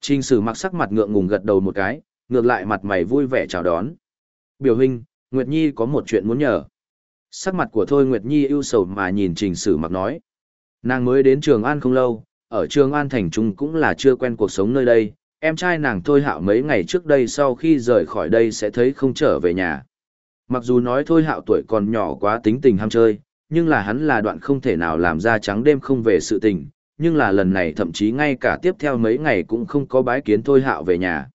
Trình sử mặc sắc mặt ngượng ngùng gật đầu một cái, ngược lại mặt mày vui vẻ chào đón. Biểu huynh, Nguyệt Nhi có một chuyện muốn nhờ. Sắc mặt của Thôi Nguyệt Nhi ưu sầu mà nhìn trình sử mặc nói. Nàng mới đến Trường An không lâu, ở Trường An thành trung cũng là chưa quen cuộc sống nơi đây, em trai nàng Thôi Hạo mấy ngày trước đây sau khi rời khỏi đây sẽ thấy không trở về nhà. Mặc dù nói Thôi Hạo tuổi còn nhỏ quá tính tình ham chơi, nhưng là hắn là đoạn không thể nào làm ra trắng đêm không về sự tình, nhưng là lần này thậm chí ngay cả tiếp theo mấy ngày cũng không có bái kiến Thôi Hạo về nhà.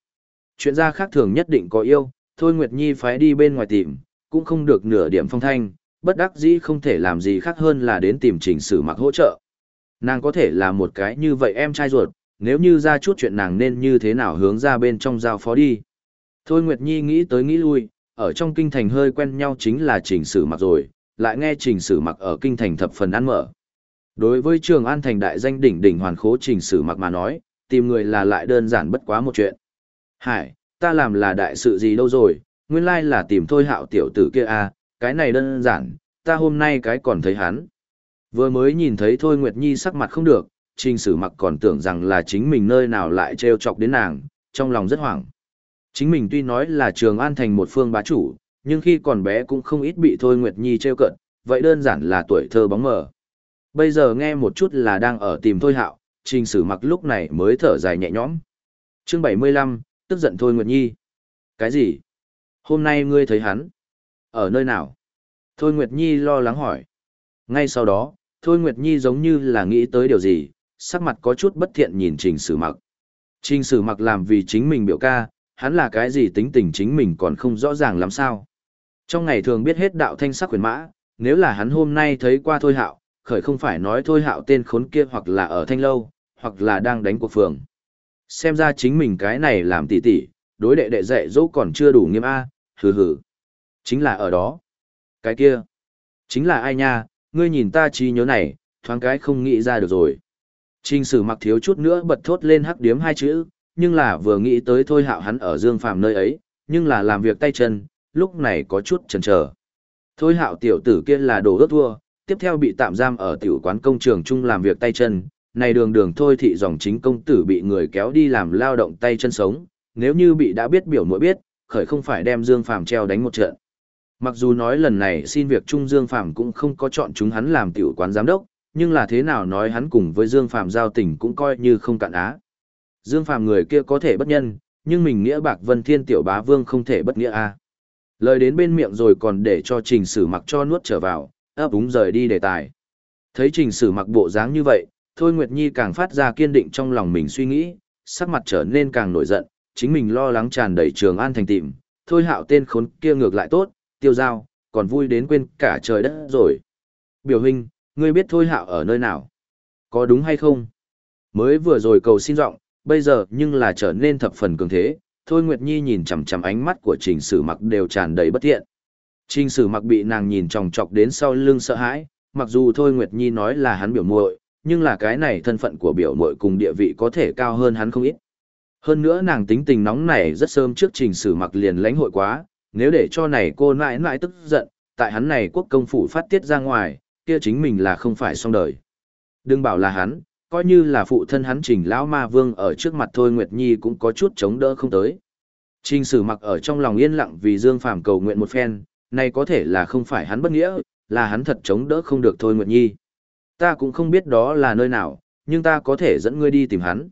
Chuyện ra khác thường nhất định có yêu, Thôi Nguyệt Nhi phái đi bên ngoài tìm, cũng không được nửa điểm phong thanh, bất đắc dĩ không thể làm gì khác hơn là đến tìm trình sử mặc hỗ trợ. Nàng có thể là một cái như vậy em trai ruột, nếu như ra chút chuyện nàng nên như thế nào hướng ra bên trong giao phó đi. Thôi Nguyệt Nhi nghĩ tới nghĩ lui, ở trong kinh thành hơi quen nhau chính là trình sử mặc rồi, lại nghe trình sử mặc ở kinh thành thập phần ăn mở. Đối với trường an thành đại danh đỉnh đỉnh hoàn khố trình sử mặc mà nói, tìm người là lại đơn giản bất quá một chuyện. Hải, ta làm là đại sự gì đâu rồi, nguyên lai là tìm thôi hạo tiểu tử kia à, cái này đơn giản, ta hôm nay cái còn thấy hắn. Vừa mới nhìn thấy Thôi Nguyệt Nhi sắc mặt không được, trình sử mặc còn tưởng rằng là chính mình nơi nào lại trêu chọc đến nàng, trong lòng rất hoảng. Chính mình tuy nói là Trường An thành một phương bá chủ, nhưng khi còn bé cũng không ít bị Thôi Nguyệt Nhi trêu cợt, vậy đơn giản là tuổi thơ bóng mờ. Bây giờ nghe một chút là đang ở tìm Thôi Hạo, Trình Sử Mặc lúc này mới thở dài nhẹ nhõm. Chương 75, tức giận Thôi Nguyệt Nhi. Cái gì? Hôm nay ngươi thấy hắn? Ở nơi nào? Thôi Nguyệt Nhi lo lắng hỏi. Ngay sau đó, Thôi Nguyệt Nhi giống như là nghĩ tới điều gì, sắc mặt có chút bất thiện nhìn Trình Sử Mặc. Trình Sử Mặc làm vì chính mình biểu ca, hắn là cái gì tính tình chính mình còn không rõ ràng lắm sao. Trong ngày thường biết hết đạo thanh sắc quyền mã, nếu là hắn hôm nay thấy qua Thôi Hạo, khởi không phải nói Thôi Hạo tên khốn kia hoặc là ở thanh lâu, hoặc là đang đánh cuộc phường. Xem ra chính mình cái này làm tỉ tỉ, đối đệ đệ dạy dỗ còn chưa đủ nghiêm A, hừ hừ. Chính là ở đó. Cái kia. Chính là ai nha, ngươi nhìn ta trí nhớ này, thoáng cái không nghĩ ra được rồi. Trình sử mặc thiếu chút nữa bật thốt lên hắc điếm hai chữ, nhưng là vừa nghĩ tới thôi hạo hắn ở dương phàm nơi ấy, nhưng là làm việc tay chân, lúc này có chút chần chờ. Thôi hạo tiểu tử kia là đồ ước thua, tiếp theo bị tạm giam ở tiểu quán công trường chung làm việc tay chân, này đường đường thôi thị dòng chính công tử bị người kéo đi làm lao động tay chân sống, nếu như bị đã biết biểu mũi biết, khởi không phải đem Dương Phàm treo đánh một trận. Mặc dù nói lần này xin việc Trung Dương Phàm cũng không có chọn chúng hắn làm tiểu quán giám đốc, nhưng là thế nào nói hắn cùng với Dương Phàm giao tình cũng coi như không cạn á. Dương Phàm người kia có thể bất nhân, nhưng mình nghĩa bạc Vân Thiên tiểu bá vương không thể bất nghĩa a. Lời đến bên miệng rồi còn để cho Trình Sử Mặc cho nuốt trở vào, ấp úng rời đi đề tài. Thấy Trình Sử Mặc bộ dáng như vậy, Thôi Nguyệt Nhi càng phát ra kiên định trong lòng mình suy nghĩ, sắc mặt trở nên càng nổi giận, chính mình lo lắng tràn đầy trường an thành tìm, thôi hạo tên khốn kia ngược lại tốt, tiêu giao, còn vui đến quên cả trời đất rồi. Biểu hình, ngươi biết thôi hạo ở nơi nào? Có đúng hay không? Mới vừa rồi cầu xin giọng, bây giờ nhưng là trở nên thập phần cường thế, thôi Nguyệt Nhi nhìn chằm chằm ánh mắt của trình sử mặc đều tràn đầy bất thiện. Trình sử mặc bị nàng nhìn chòng chọc đến sau lưng sợ hãi, mặc dù thôi Nguyệt Nhi nói là hắn biểu muội, nhưng là cái này thân phận của biểu muội cùng địa vị có thể cao hơn hắn không ít. Hơn nữa nàng tính tình nóng này rất sớm trước trình sử mặc liền lãnh hội quá, nếu để cho này cô nãi nãi tức giận, tại hắn này quốc công phủ phát tiết ra ngoài, kia chính mình là không phải xong đời. Đừng bảo là hắn, coi như là phụ thân hắn trình lão ma vương ở trước mặt thôi Nguyệt Nhi cũng có chút chống đỡ không tới. Trình sử mặc ở trong lòng yên lặng vì Dương Phàm cầu nguyện một phen, này có thể là không phải hắn bất nghĩa, là hắn thật chống đỡ không được thôi Nguyệt Nhi. Ta cũng không biết đó là nơi nào, nhưng ta có thể dẫn ngươi đi tìm hắn.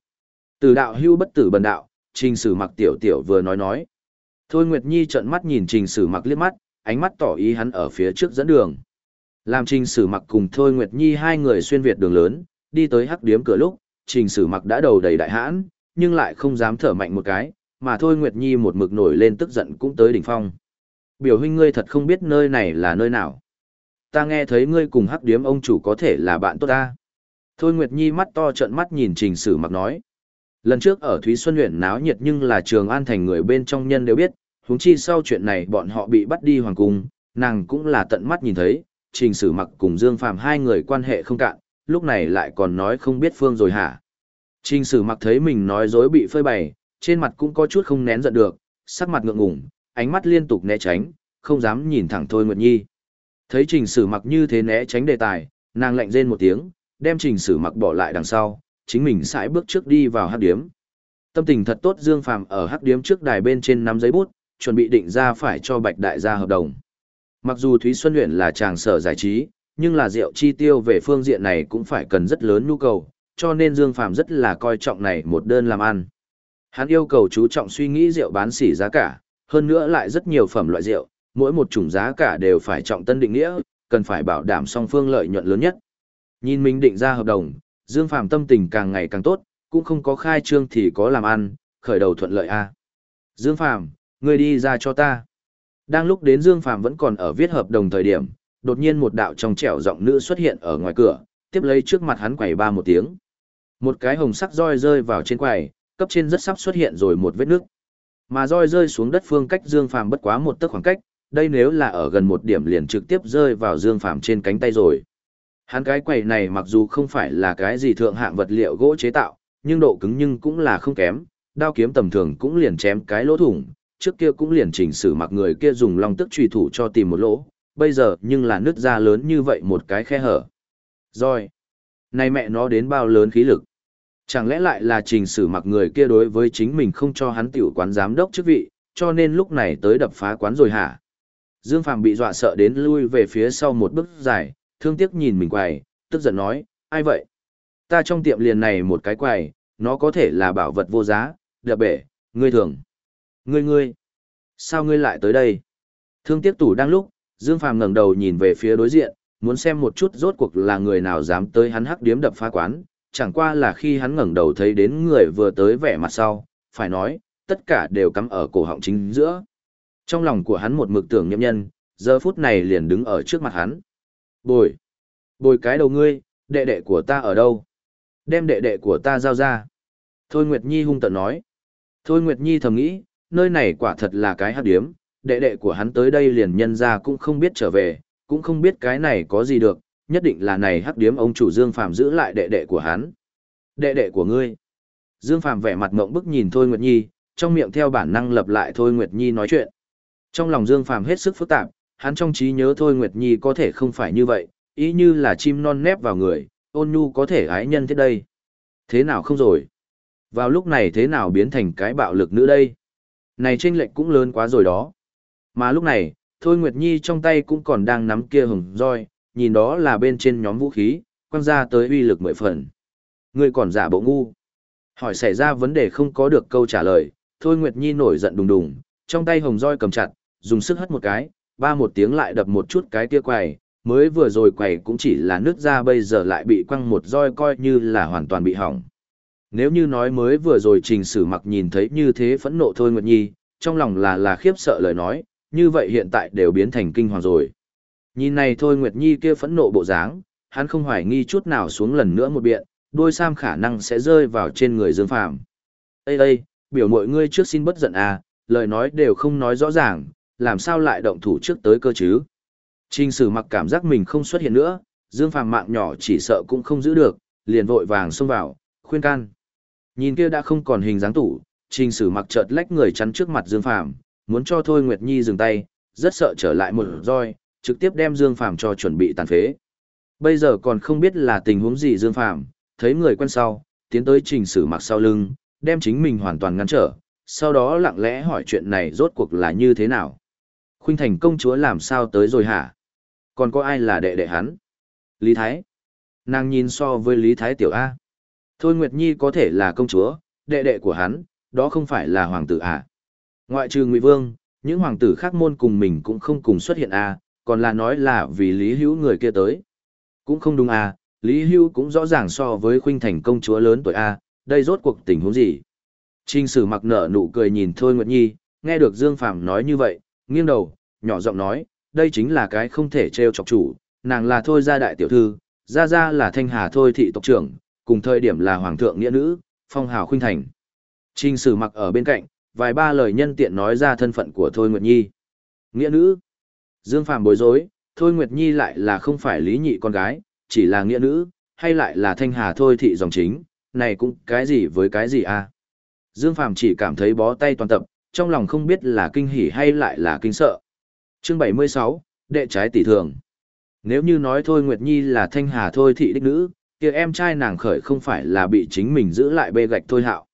Từ đạo hưu bất tử bần đạo, trình sử mặc tiểu tiểu vừa nói nói. Thôi Nguyệt Nhi trợn mắt nhìn trình sử mặc liếc mắt, ánh mắt tỏ ý hắn ở phía trước dẫn đường. Làm trình sử mặc cùng Thôi Nguyệt Nhi hai người xuyên Việt đường lớn, đi tới hắc điếm cửa lúc, trình sử mặc đã đầu đầy đại hãn, nhưng lại không dám thở mạnh một cái, mà Thôi Nguyệt Nhi một mực nổi lên tức giận cũng tới đỉnh phong. Biểu huynh ngươi thật không biết nơi này là nơi nào. Ta nghe thấy ngươi cùng hắc điếm ông chủ có thể là bạn tốt ta. Thôi Nguyệt Nhi mắt to trợn mắt nhìn trình sử mặc nói. Lần trước ở Thúy Xuân huyện náo nhiệt nhưng là Trường An thành người bên trong nhân đều biết, huống chi sau chuyện này bọn họ bị bắt đi hoàng cung, nàng cũng là tận mắt nhìn thấy, Trình Sử Mặc cùng Dương Phàm hai người quan hệ không cạn, lúc này lại còn nói không biết phương rồi hả? Trình Sử Mặc thấy mình nói dối bị phơi bày, trên mặt cũng có chút không nén giận được, sắc mặt ngượng ngùng, ánh mắt liên tục né tránh, không dám nhìn thẳng Thôi Nguyệt Nhi. Thấy Trình Sử Mặc như thế né tránh đề tài, nàng lạnh rên một tiếng, đem Trình Sử Mặc bỏ lại đằng sau, chính mình sải bước trước đi vào hắc điếm. Tâm tình thật tốt Dương Phàm ở hắc điếm trước đài bên trên nắm giấy bút, chuẩn bị định ra phải cho Bạch Đại gia hợp đồng. Mặc dù Thúy Xuân Uyển là tràng sở giải trí, nhưng là rượu chi tiêu về phương diện này cũng phải cần rất lớn nhu cầu, cho nên Dương Phàm rất là coi trọng này một đơn làm ăn. Hắn yêu cầu chú trọng suy nghĩ rượu bán sỉ giá cả, hơn nữa lại rất nhiều phẩm loại rượu, mỗi một chủng giá cả đều phải trọng tân định nghĩa, cần phải bảo đảm song phương lợi nhuận lớn nhất. Nhìn mình định ra hợp đồng, Dương Phàm tâm tình càng ngày càng tốt, cũng không có khai trương thì có làm ăn, khởi đầu thuận lợi a. Dương Phàm, ngươi đi ra cho ta. Đang lúc đến Dương Phàm vẫn còn ở viết hợp đồng thời điểm, đột nhiên một đạo trong trẻo giọng nữ xuất hiện ở ngoài cửa, tiếp lấy trước mặt hắn quẩy ba một tiếng. Một cái hồng sắc roi rơi vào trên quầy, cấp trên rất sắp xuất hiện rồi một vết nước. Mà roi rơi xuống đất phương cách Dương Phàm bất quá một tấc khoảng cách, đây nếu là ở gần một điểm liền trực tiếp rơi vào Dương Phàm trên cánh tay rồi. Hắn cái quầy này mặc dù không phải là cái gì thượng hạng vật liệu gỗ chế tạo, nhưng độ cứng nhưng cũng là không kém, đao kiếm tầm thường cũng liền chém cái lỗ thủng, trước kia cũng liền chỉnh sử mặc người kia dùng long tức truy thủ cho tìm một lỗ, bây giờ nhưng là nứt ra lớn như vậy một cái khe hở. Rồi, này mẹ nó đến bao lớn khí lực. Chẳng lẽ lại là trình sử mặc người kia đối với chính mình không cho hắn tiểu quán giám đốc chức vị, cho nên lúc này tới đập phá quán rồi hả? Dương Phàm bị dọa sợ đến lui về phía sau một bước dài, thương tiếc nhìn mình quầy, tức giận nói, ai vậy? Ta trong tiệm liền này một cái quầy, nó có thể là bảo vật vô giá, đập bể, ngươi thường. Ngươi ngươi, sao ngươi lại tới đây? Thương tiếc tủ đang lúc, Dương Phàm ngẩng đầu nhìn về phía đối diện, muốn xem một chút rốt cuộc là người nào dám tới hắn hắc điếm đập phá quán, chẳng qua là khi hắn ngẩng đầu thấy đến người vừa tới vẻ mặt sau, phải nói, tất cả đều cắm ở cổ họng chính giữa. Trong lòng của hắn một mực tưởng nhậm nhân, giờ phút này liền đứng ở trước mặt hắn. Bồi! Bồi cái đầu ngươi, đệ đệ của ta ở đâu? Đem đệ đệ của ta giao ra. Thôi Nguyệt Nhi hung tận nói. Thôi Nguyệt Nhi thầm nghĩ, nơi này quả thật là cái hắc điếm, đệ đệ của hắn tới đây liền nhân ra cũng không biết trở về, cũng không biết cái này có gì được, nhất định là này hắc điếm ông chủ Dương Phàm giữ lại đệ đệ của hắn. Đệ đệ của ngươi. Dương Phàm vẻ mặt ngộng bức nhìn Thôi Nguyệt Nhi, trong miệng theo bản năng lập lại Thôi Nguyệt Nhi nói chuyện. Trong lòng Dương Phàm hết sức phức tạp, hắn trong trí nhớ Thôi Nguyệt Nhi có thể không phải như vậy, ý như là chim non nép vào người, ôn nhu có thể ái nhân thế đây. Thế nào không rồi? Vào lúc này thế nào biến thành cái bạo lực nữa đây? Này tranh lệch cũng lớn quá rồi đó. Mà lúc này, Thôi Nguyệt Nhi trong tay cũng còn đang nắm kia hừng roi, nhìn đó là bên trên nhóm vũ khí, quăng ra tới uy lực mười phần. Ngươi còn giả bộ ngu. Hỏi xảy ra vấn đề không có được câu trả lời, Thôi Nguyệt Nhi nổi giận đùng đùng, trong tay hồng roi cầm chặt, dùng sức hất một cái, ba một tiếng lại đập một chút cái kia quầy, mới vừa rồi quầy cũng chỉ là nước ra bây giờ lại bị quăng một roi coi như là hoàn toàn bị hỏng. Nếu như nói mới vừa rồi trình sử mặc nhìn thấy như thế phẫn nộ thôi Nguyệt Nhi, trong lòng là là khiếp sợ lời nói, như vậy hiện tại đều biến thành kinh hoàng rồi. Nhìn này thôi Nguyệt Nhi kia phẫn nộ bộ dáng, hắn không hoài nghi chút nào xuống lần nữa một biện, đôi sam khả năng sẽ rơi vào trên người Dương Phàm. Ê ê, biểu mọi ngươi trước xin bất giận à, lời nói đều không nói rõ ràng, làm sao lại động thủ trước tới cơ chứ. Trình sử mặc cảm giác mình không xuất hiện nữa, Dương Phàm mạng nhỏ chỉ sợ cũng không giữ được, liền vội vàng xông vào, khuyên can. Nhìn kia đã không còn hình dáng tủ, trình sử mặc chợt lách người chắn trước mặt Dương Phàm muốn cho Thôi Nguyệt Nhi dừng tay, rất sợ trở lại một roi, trực tiếp đem Dương Phàm cho chuẩn bị tàn phế. Bây giờ còn không biết là tình huống gì Dương Phàm thấy người quen sau, tiến tới trình sử mặc sau lưng, đem chính mình hoàn toàn ngăn trở, sau đó lặng lẽ hỏi chuyện này rốt cuộc là như thế nào. Khuynh thành công chúa làm sao tới rồi hả? Còn có ai là đệ đệ hắn? Lý Thái. Nàng nhìn so với Lý Thái tiểu A. Thôi Nguyệt Nhi có thể là công chúa, đệ đệ của hắn, đó không phải là hoàng tử à. Ngoại trừ Ngụy Vương, những hoàng tử khác môn cùng mình cũng không cùng xuất hiện à, còn là nói là vì Lý Hữu người kia tới. Cũng không đúng à, Lý Hữu cũng rõ ràng so với khuynh thành công chúa lớn tuổi à, đây rốt cuộc tình huống gì. Trình sử mặc nở nụ cười nhìn Thôi Nguyệt Nhi, nghe được Dương Phàm nói như vậy, nghiêng đầu, nhỏ giọng nói, đây chính là cái không thể trêu chọc chủ, nàng là Thôi gia đại tiểu thư, gia gia là Thanh Hà Thôi thị tộc trưởng, cùng thời điểm là hoàng thượng nghĩa nữ, phong hào khuynh thành. Trình sử mặc ở bên cạnh, vài ba lời nhân tiện nói ra thân phận của Thôi Nguyệt Nhi. Nghĩa nữ. Dương Phàm bối rối, Thôi Nguyệt Nhi lại là không phải lý nhị con gái, chỉ là nghĩa nữ, hay lại là thanh hà thôi thị dòng chính, này cũng cái gì với cái gì à. Dương Phàm chỉ cảm thấy bó tay toàn tập, trong lòng không biết là kinh hỉ hay lại là kinh sợ. Chương 76, đệ trái tỷ thường. Nếu như nói Thôi Nguyệt Nhi là thanh hà thôi thị đích nữ, kia em trai nàng khởi không phải là bị chính mình giữ lại bê gạch thôi hạo.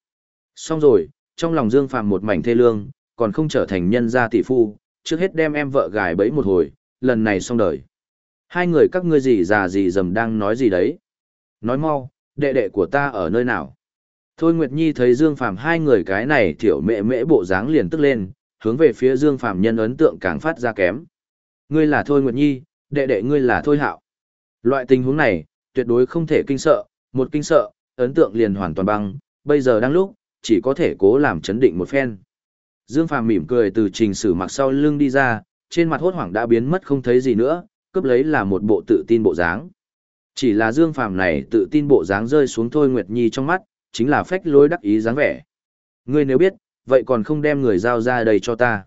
Xong rồi, trong lòng Dương Phàm một mảnh thê lương, còn không trở thành nhân gia tỷ phu, trước hết đem em vợ gài bẫy một hồi, lần này xong đời. Hai người các ngươi gì già gì dầm đang nói gì đấy? Nói mau, đệ đệ của ta ở nơi nào? Thôi Nguyệt Nhi thấy Dương Phàm hai người cái này thiểu mẹ mễ bộ dáng liền tức lên, hướng về phía Dương Phàm nhân ấn tượng càng phát ra kém. Ngươi là Thôi Nguyệt Nhi, đệ đệ ngươi là Thôi Hạo. Loại tình huống này, tuyệt đối không thể kinh sợ, một kinh sợ, ấn tượng liền hoàn toàn băng, bây giờ đang lúc, chỉ có thể cố làm chấn định một phen. Dương Phàm mỉm cười từ trình sử mặc sau lưng đi ra, trên mặt hốt hoảng đã biến mất không thấy gì nữa, cướp lấy là một bộ tự tin bộ dáng. Chỉ là Dương Phàm này tự tin bộ dáng rơi xuống Thôi Nguyệt Nhi trong mắt, chính là phách lối đắc ý dáng vẻ. Ngươi nếu biết, vậy còn không đem người giao ra đây cho ta.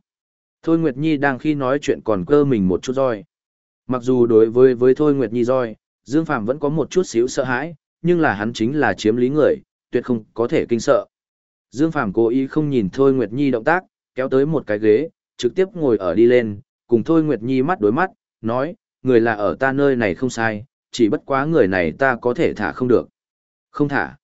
Thôi Nguyệt Nhi đang khi nói chuyện còn cơ mình một chút roi. Mặc dù đối với với Thôi Nguyệt Nhi roi, Dương Phàm vẫn có một chút xíu sợ hãi, nhưng là hắn chính là chiếm lý người, tuyệt không có thể kinh sợ. Dương Phàm cố ý không nhìn Thôi Nguyệt Nhi động tác, kéo tới một cái ghế, trực tiếp ngồi ở đi lên, cùng Thôi Nguyệt Nhi mắt đối mắt, nói, người là ở ta nơi này không sai, chỉ bất quá người này ta có thể thả không được. Không thả.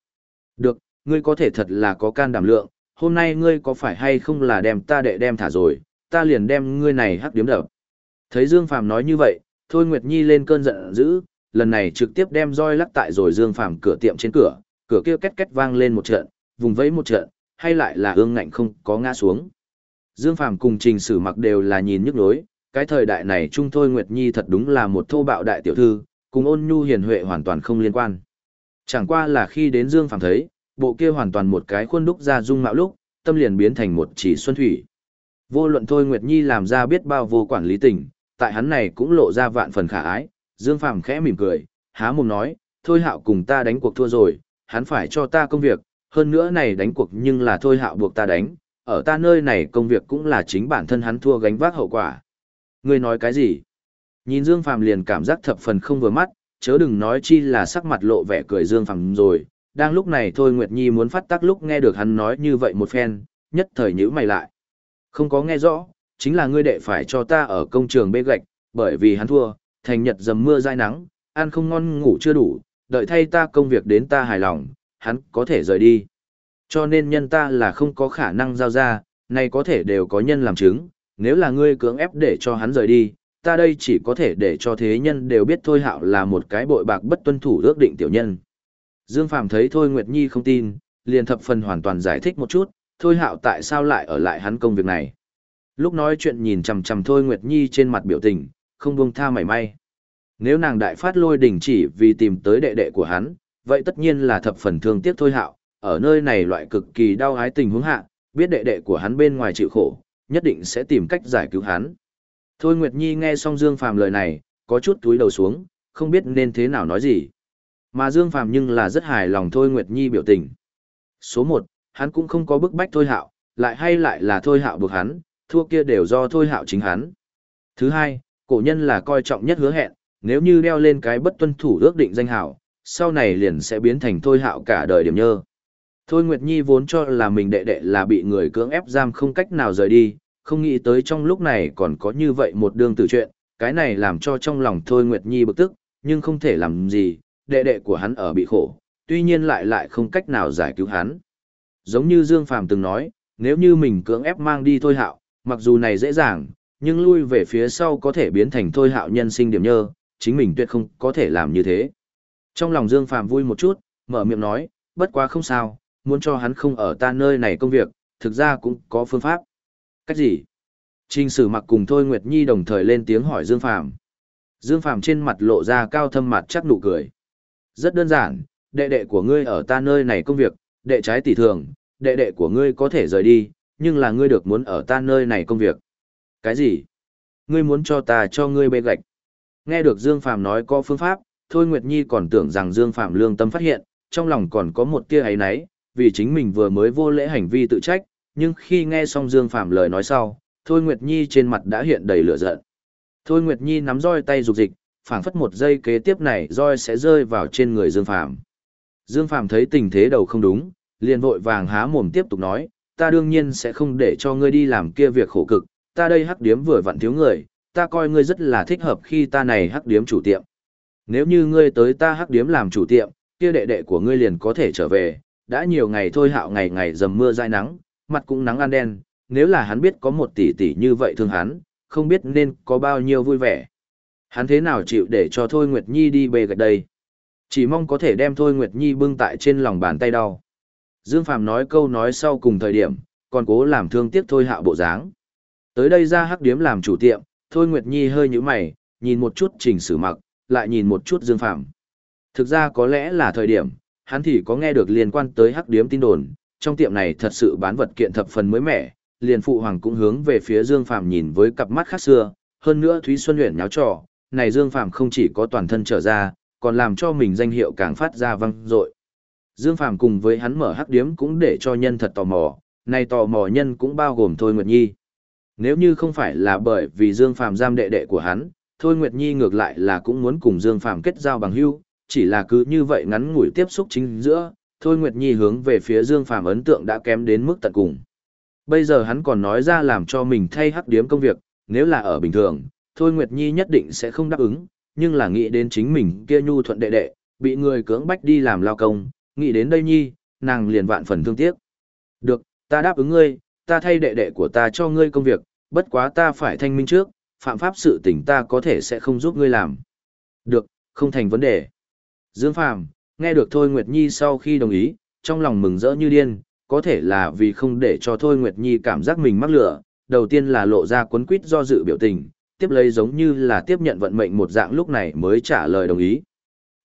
Được, ngươi có thể thật là có can đảm lượng, hôm nay ngươi có phải hay không là đem ta đệ đem thả rồi, ta liền đem ngươi này hắc điếm đập. Thấy Dương Phàm nói như vậy, Thôi Nguyệt Nhi lên cơn giận dữ, lần này trực tiếp đem roi lắc tại rồi Dương Phàm cửa tiệm trên cửa, cửa kia két két vang lên một trận, vùng vẫy một trận, hay lại là ương ngạnh không có ngã xuống. Dương Phàm cùng Trình Sử Mặc đều là nhìn nhức nhối, cái thời đại này Trung Thôi Nguyệt Nhi thật đúng là một thô bạo đại tiểu thư, cùng ôn nhu hiền huệ hoàn toàn không liên quan. Chẳng qua là khi đến Dương Phàm thấy, bộ kia hoàn toàn một cái khuôn đúc ra dung mạo lúc, tâm liền biến thành một chỉ xuân thủy. Vô luận Thôi Nguyệt Nhi làm ra biết bao vô quản lý tình, tại hắn này cũng lộ ra vạn phần khả ái, Dương Phàm khẽ mỉm cười, há mồm nói, thôi hạo cùng ta đánh cuộc thua rồi, hắn phải cho ta công việc, hơn nữa này đánh cuộc nhưng là thôi hạo buộc ta đánh, ở ta nơi này công việc cũng là chính bản thân hắn thua gánh vác hậu quả. Ngươi nói cái gì? Nhìn Dương Phàm liền cảm giác thập phần không vừa mắt, chớ đừng nói chi là sắc mặt lộ vẻ cười Dương phẳng rồi. Đang lúc này thôi Nguyệt Nhi muốn phát tác lúc nghe được hắn nói như vậy một phen, nhất thời nhữ mày lại. Không có nghe rõ, chính là ngươi đệ phải cho ta ở công trường bê gạch, bởi vì hắn thua, thành nhật dầm mưa dai nắng, ăn không ngon ngủ chưa đủ, đợi thay ta công việc đến ta hài lòng, hắn có thể rời đi. Cho nên nhân ta là không có khả năng giao ra, nay có thể đều có nhân làm chứng, nếu là ngươi cưỡng ép để cho hắn rời đi, ta đây chỉ có thể để cho thế nhân đều biết Thôi Hạo là một cái bội bạc bất tuân thủ ước định tiểu nhân. Dương Phàm thấy Thôi Nguyệt Nhi không tin, liền thập phần hoàn toàn giải thích một chút, Thôi Hạo tại sao lại ở lại hắn công việc này. Lúc nói chuyện nhìn chằm chằm Thôi Nguyệt Nhi trên mặt biểu tình, không buông tha mảy may. Nếu nàng đại phát lôi đỉnh chỉ vì tìm tới đệ đệ của hắn, vậy tất nhiên là thập phần thương tiếc Thôi Hạo, ở nơi này loại cực kỳ đau hái tình huống hạ, biết đệ đệ của hắn bên ngoài chịu khổ, nhất định sẽ tìm cách giải cứu hắn. Thôi Nguyệt Nhi nghe xong Dương Phàm lời này, có chút túi đầu xuống, không biết nên thế nào nói gì. Mà Dương Phàm nhưng là rất hài lòng Thôi Nguyệt Nhi biểu tình. Số 1, hắn cũng không có bức bách Thôi Hạo, lại hay lại là Thôi Hạo buộc hắn, thua kia đều do Thôi Hạo chính hắn. Thứ hai, cổ nhân là coi trọng nhất hứa hẹn, nếu như đeo lên cái bất tuân thủ ước định danh hảo, sau này liền sẽ biến thành Thôi Hạo cả đời điểm nhơ. Thôi Nguyệt Nhi vốn cho là mình đệ đệ là bị người cưỡng ép giam không cách nào rời đi, không nghĩ tới trong lúc này còn có như vậy một đương tử chuyện, cái này làm cho trong lòng Thôi Nguyệt Nhi bực tức, nhưng không thể làm gì, đệ đệ của hắn ở bị khổ, tuy nhiên lại lại không cách nào giải cứu hắn. Giống như Dương Phàm từng nói, nếu như mình cưỡng ép mang đi Thôi Hạo, mặc dù này dễ dàng, nhưng lui về phía sau có thể biến thành Thôi Hạo nhân sinh điểm nhơ, chính mình tuyệt không có thể làm như thế. Trong lòng Dương Phàm vui một chút, mở miệng nói, bất quá không sao, muốn cho hắn không ở ta nơi này công việc, thực ra cũng có phương pháp. Cách gì? Trình sử mặc cùng Thôi Nguyệt Nhi đồng thời lên tiếng hỏi Dương Phàm Dương Phàm trên mặt lộ ra cao thâm mặt chắc nụ cười. Rất đơn giản, đệ đệ của ngươi ở ta nơi này công việc, đệ trái tỷ thường, đệ đệ của ngươi có thể rời đi, nhưng là ngươi được muốn ở ta nơi này công việc. Cái gì? Ngươi muốn cho ta cho ngươi bê gạch. Nghe được Dương Phàm nói có phương pháp, Thôi Nguyệt Nhi còn tưởng rằng Dương Phàm lương tâm phát hiện, trong lòng còn có một tia ấy náy, vì chính mình vừa mới vô lễ hành vi tự trách, nhưng khi nghe xong Dương phạm lời nói sau, Thôi Nguyệt Nhi trên mặt đã hiện đầy lửa giận. Thôi Nguyệt Nhi nắm roi tay dục dịch, phảng phất một giây kế tiếp này roi sẽ rơi vào trên người Dương phạm. Dương phạm thấy tình thế đầu không đúng, liền vội vàng há mồm tiếp tục nói, ta đương nhiên sẽ không để cho ngươi đi làm kia việc khổ cực, ta đây hắc điếm vừa vặn thiếu người, ta coi ngươi rất là thích hợp khi ta này hắc điếm chủ tiệm. Nếu như ngươi tới ta hắc điếm làm chủ tiệm, kia đệ đệ của ngươi liền có thể trở về, đã nhiều ngày thôi hạo ngày ngày dầm mưa dai nắng, mặt cũng nắng ăn đen, nếu là hắn biết có một tỷ tỷ như vậy thương hắn, không biết nên có bao nhiêu vui vẻ. Hắn thế nào chịu để cho Thôi Nguyệt Nhi đi bề gạch đây? Chỉ mong có thể đem Thôi Nguyệt Nhi bưng tại trên lòng bàn tay đau. Dương Phàm nói câu nói sau cùng thời điểm, còn cố làm thương tiếc Thôi Hạo bộ dáng. Tới đây ra hắc điếm làm chủ tiệm, Thôi Nguyệt Nhi hơi nhíu mày, nhìn một chút Trình Sử Mặc, lại nhìn một chút Dương Phàm. Thực ra có lẽ là thời điểm, hắn thì có nghe được liên quan tới hắc điếm tin đồn, trong tiệm này thật sự bán vật kiện thập phần mới mẻ, liền phụ hoàng cũng hướng về phía Dương Phàm nhìn với cặp mắt khác xưa, hơn nữa Thúy Xuân Uyển nháo trò, này Dương Phàm không chỉ có toàn thân trở ra, còn làm cho mình danh hiệu càng phát ra vang dội. Dương Phàm cùng với hắn mở hắc điếm cũng để cho nhân thật tò mò, này tò mò nhân cũng bao gồm Thôi Nguyệt Nhi. Nếu như không phải là bởi vì Dương Phàm giam đệ đệ của hắn, Thôi Nguyệt Nhi ngược lại là cũng muốn cùng Dương Phàm kết giao bằng hữu, chỉ là cứ như vậy ngắn ngủi tiếp xúc chính giữa, Thôi Nguyệt Nhi hướng về phía Dương Phàm ấn tượng đã kém đến mức tận cùng. Bây giờ hắn còn nói ra làm cho mình thay hắc điếm công việc, nếu là ở bình thường, Thôi Nguyệt Nhi nhất định sẽ không đáp ứng, nhưng là nghĩ đến chính mình kia nhu thuận đệ đệ, bị người cưỡng bách đi làm lao công, nghĩ đến đây Nhi, nàng liền vạn phần thương tiếc. Được, ta đáp ứng ngươi, ta thay đệ đệ của ta cho ngươi công việc, bất quá ta phải thanh minh trước, phạm pháp sự tình ta có thể sẽ không giúp ngươi làm. Được, không thành vấn đề. Dương Phàm nghe được Thôi Nguyệt Nhi sau khi đồng ý, trong lòng mừng rỡ như điên, có thể là vì không để cho Thôi Nguyệt Nhi cảm giác mình mắc lửa, đầu tiên là lộ ra cuốn quýt do dự biểu tình, tiếp lấy giống như là tiếp nhận vận mệnh một dạng lúc này mới trả lời đồng ý.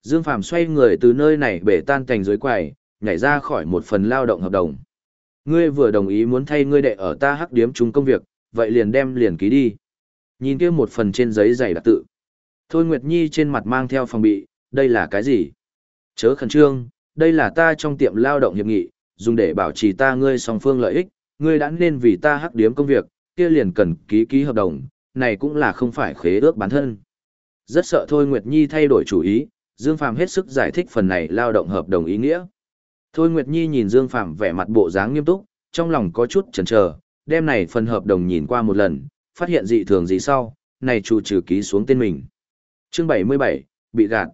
Dương Phàm xoay người từ nơi này bể tan thành dưới quầy, nhảy ra khỏi một phần lao động hợp đồng. Ngươi vừa đồng ý muốn thay ngươi đệ ở ta hắc điếm chúng công việc, vậy liền đem liền ký đi. Nhìn kia một phần trên giấy dày đặc tự. Thôi Nguyệt Nhi trên mặt mang theo phòng bị, đây là cái gì? Chớ khẩn trương, đây là ta trong tiệm lao động hiệp nghị, dùng để bảo trì ta ngươi song phương lợi ích, ngươi đã nên vì ta hắc điếm công việc, kia liền cần ký ký hợp đồng, này cũng là không phải khế ước bản thân. Rất sợ Thôi Nguyệt Nhi thay đổi chủ ý, Dương Phàm hết sức giải thích phần này lao động hợp đồng ý nghĩa. Thôi Nguyệt Nhi nhìn Dương Phàm vẻ mặt bộ dáng nghiêm túc, trong lòng có chút chần chờ, đem này phần hợp đồng nhìn qua một lần, phát hiện dị thường gì sau, này chủ trừ ký xuống tên mình. Chương 77, bị gạt.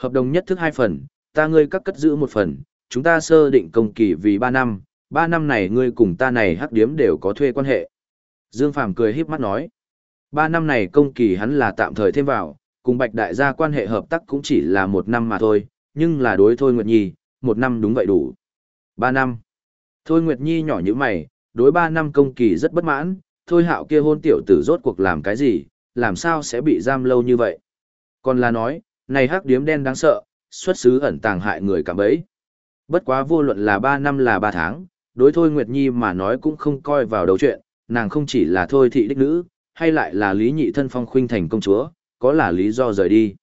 Hợp đồng nhất thức hai phần, ta ngươi các cất giữ một phần, chúng ta sơ định công kỳ vì 3 năm, 3 năm này ngươi cùng ta này hắc điếm đều có thuê quan hệ. Dương Phàm cười híp mắt nói, 3 năm này công kỳ hắn là tạm thời thêm vào, cùng Bạch Đại gia quan hệ hợp tác cũng chỉ là một năm mà thôi, nhưng là đối Thôi Nguyệt Nhi, một năm đúng vậy đủ. 3 năm. Thôi Nguyệt Nhi nhỏ như mày, đối 3 năm công kỳ rất bất mãn, thôi hạo kia hôn tiểu tử rốt cuộc làm cái gì, làm sao sẽ bị giam lâu như vậy. Còn là nói, này hắc điếm đen đáng sợ, xuất xứ ẩn tàng hại người cả bấy. Bất quá vô luận là 3 năm là 3 tháng, đối thôi Nguyệt Nhi mà nói cũng không coi vào đầu chuyện, nàng không chỉ là thôi thị đích nữ, hay lại là lý nhị thân phong khuynh thành công chúa, có là lý do rời đi.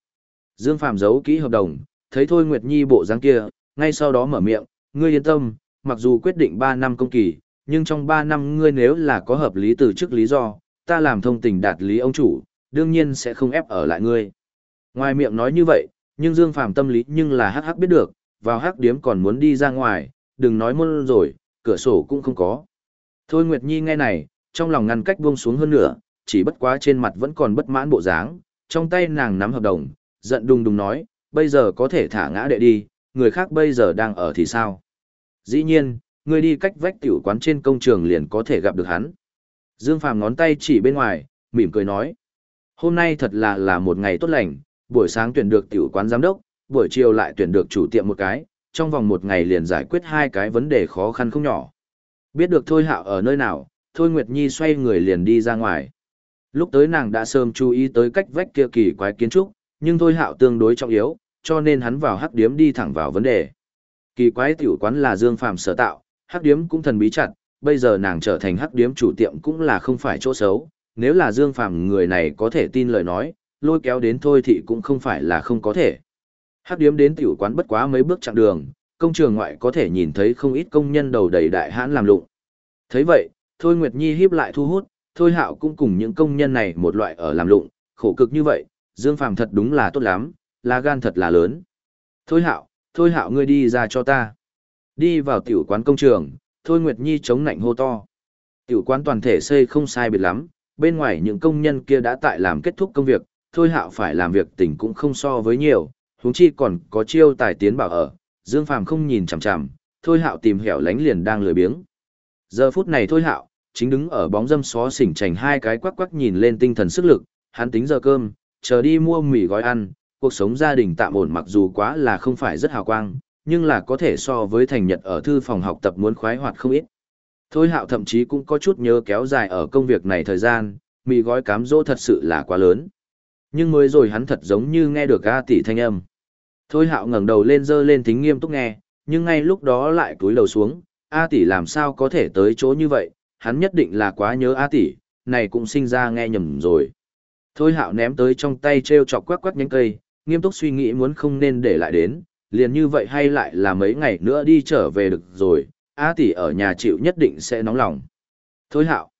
Dương Phạm giấu kỹ hợp đồng, thấy thôi Nguyệt Nhi bộ dáng kia, ngay sau đó mở miệng, ngươi yên tâm, mặc dù quyết định 3 năm công kỳ, nhưng trong 3 năm ngươi nếu là có hợp lý từ chức lý do, ta làm thông tình đạt lý ông chủ, đương nhiên sẽ không ép ở lại ngươi. Ngoài miệng nói như vậy, nhưng Dương Phàm tâm lý nhưng là hắc hắc biết được, vào hắc điếm còn muốn đi ra ngoài, đừng nói môn rồi, cửa sổ cũng không có. Thôi Nguyệt Nhi nghe này, trong lòng ngăn cách buông xuống hơn nữa, chỉ bất quá trên mặt vẫn còn bất mãn bộ dáng, trong tay nàng nắm hợp đồng, giận đùng đùng nói, bây giờ có thể thả ngã đệ đi, người khác bây giờ đang ở thì sao? Dĩ nhiên, người đi cách vách tiểu quán trên công trường liền có thể gặp được hắn. Dương Phàm ngón tay chỉ bên ngoài, mỉm cười nói. Hôm nay thật là là một ngày tốt lành, buổi sáng tuyển được tiểu quán giám đốc, buổi chiều lại tuyển được chủ tiệm một cái, trong vòng một ngày liền giải quyết hai cái vấn đề khó khăn không nhỏ. Biết được Thôi Hạo ở nơi nào, Thôi Nguyệt Nhi xoay người liền đi ra ngoài. Lúc tới nàng đã sớm chú ý tới cách vách kia kỳ quái kiến trúc, nhưng Thôi Hạo tương đối trọng yếu, cho nên hắn vào hắc điếm đi thẳng vào vấn đề. Kỳ quái tiểu quán là Dương Phàm sở tạo, hắc điếm cũng thần bí chặt, bây giờ nàng trở thành hắc điếm chủ tiệm cũng là không phải chỗ xấu, nếu là Dương Phàm người này có thể tin lời nói, lôi kéo đến thôi thì cũng không phải là không có thể. Hắc điếm đến tiểu quán bất quá mấy bước chặng đường, công trường ngoại có thể nhìn thấy không ít công nhân đầu đầy đại hãn làm lụng. Thấy vậy, Thôi Nguyệt Nhi hiếp lại thu hút, Thôi Hạo cũng cùng những công nhân này một loại ở làm lụng, khổ cực như vậy, Dương Phàm thật đúng là tốt lắm, là gan thật là lớn. Thôi Hạo, Thôi Hạo ngươi đi ra cho ta. Đi vào tiểu quán công trường, Thôi Nguyệt Nhi chống nạnh hô to. Tiểu quán toàn thể xây không sai biệt lắm, bên ngoài những công nhân kia đã tại làm kết thúc công việc, Thôi Hạo phải làm việc tỉnh cũng không so với nhiều, huống chi còn có chiêu tài tiến bảo ở, Dương Phàm không nhìn chằm chằm, Thôi Hạo tìm hẻo lánh liền đang lười biếng. Giờ phút này Thôi Hạo chính đứng ở bóng dâm xó xỉnh chành hai cái quắc quắc nhìn lên tinh thần sức lực, hắn tính giờ cơm, chờ đi mua mì gói ăn, cuộc sống gia đình tạm ổn mặc dù quá là không phải rất hào quang, nhưng là có thể so với thành nhật ở thư phòng học tập muốn khoái hoạt không ít. Thôi hạo thậm chí cũng có chút nhớ kéo dài ở công việc này thời gian, mì gói cám dỗ thật sự là quá lớn. Nhưng mới rồi hắn thật giống như nghe được A tỷ thanh âm. Thôi hạo ngẩng đầu lên dơ lên tính nghiêm túc nghe, nhưng ngay lúc đó lại cúi đầu xuống, A tỷ làm sao có thể tới chỗ như vậy, hắn nhất định là quá nhớ A tỷ, này cũng sinh ra nghe nhầm rồi. Thôi hạo ném tới trong tay treo chọc quắc quắc nhánh cây, nghiêm túc suy nghĩ muốn không nên để lại đến, liền như vậy hay lại là mấy ngày nữa đi trở về được rồi, A tỷ ở nhà chịu nhất định sẽ nóng lòng. Thôi hạo.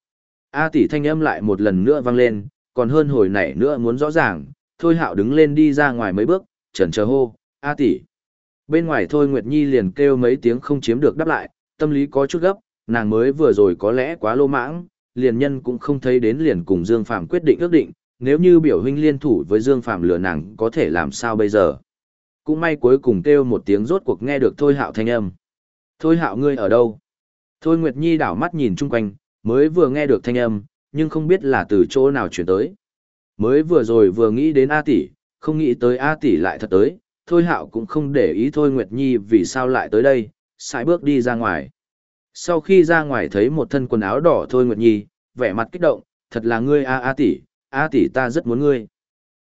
A tỷ thanh âm lại một lần nữa vang lên, còn hơn hồi nãy nữa muốn rõ ràng, thôi hạo đứng lên đi ra ngoài mấy bước, trần chờ hô, A tỷ. Bên ngoài thôi Nguyệt Nhi liền kêu mấy tiếng không chiếm được đáp lại, tâm lý có chút gấp, nàng mới vừa rồi có lẽ quá lô mãng, liền nhân cũng không thấy đến liền cùng Dương Phạm quyết định ước định, nếu như biểu huynh liên thủ với Dương Phạm lừa nàng có thể làm sao bây giờ. Cũng may cuối cùng kêu một tiếng rốt cuộc nghe được thôi hạo thanh âm. Thôi hạo ngươi ở đâu? Thôi Nguyệt Nhi đảo mắt nhìn chung quanh, mới vừa nghe được thanh âm, nhưng không biết là từ chỗ nào chuyển tới. Mới vừa rồi vừa nghĩ đến A tỷ, không nghĩ tới A tỷ lại thật tới, Thôi Hạo cũng không để ý Thôi Nguyệt Nhi vì sao lại tới đây, sải bước đi ra ngoài. Sau khi ra ngoài thấy một thân quần áo đỏ Thôi Nguyệt Nhi, vẻ mặt kích động, thật là ngươi A A tỷ, A tỷ ta rất muốn ngươi.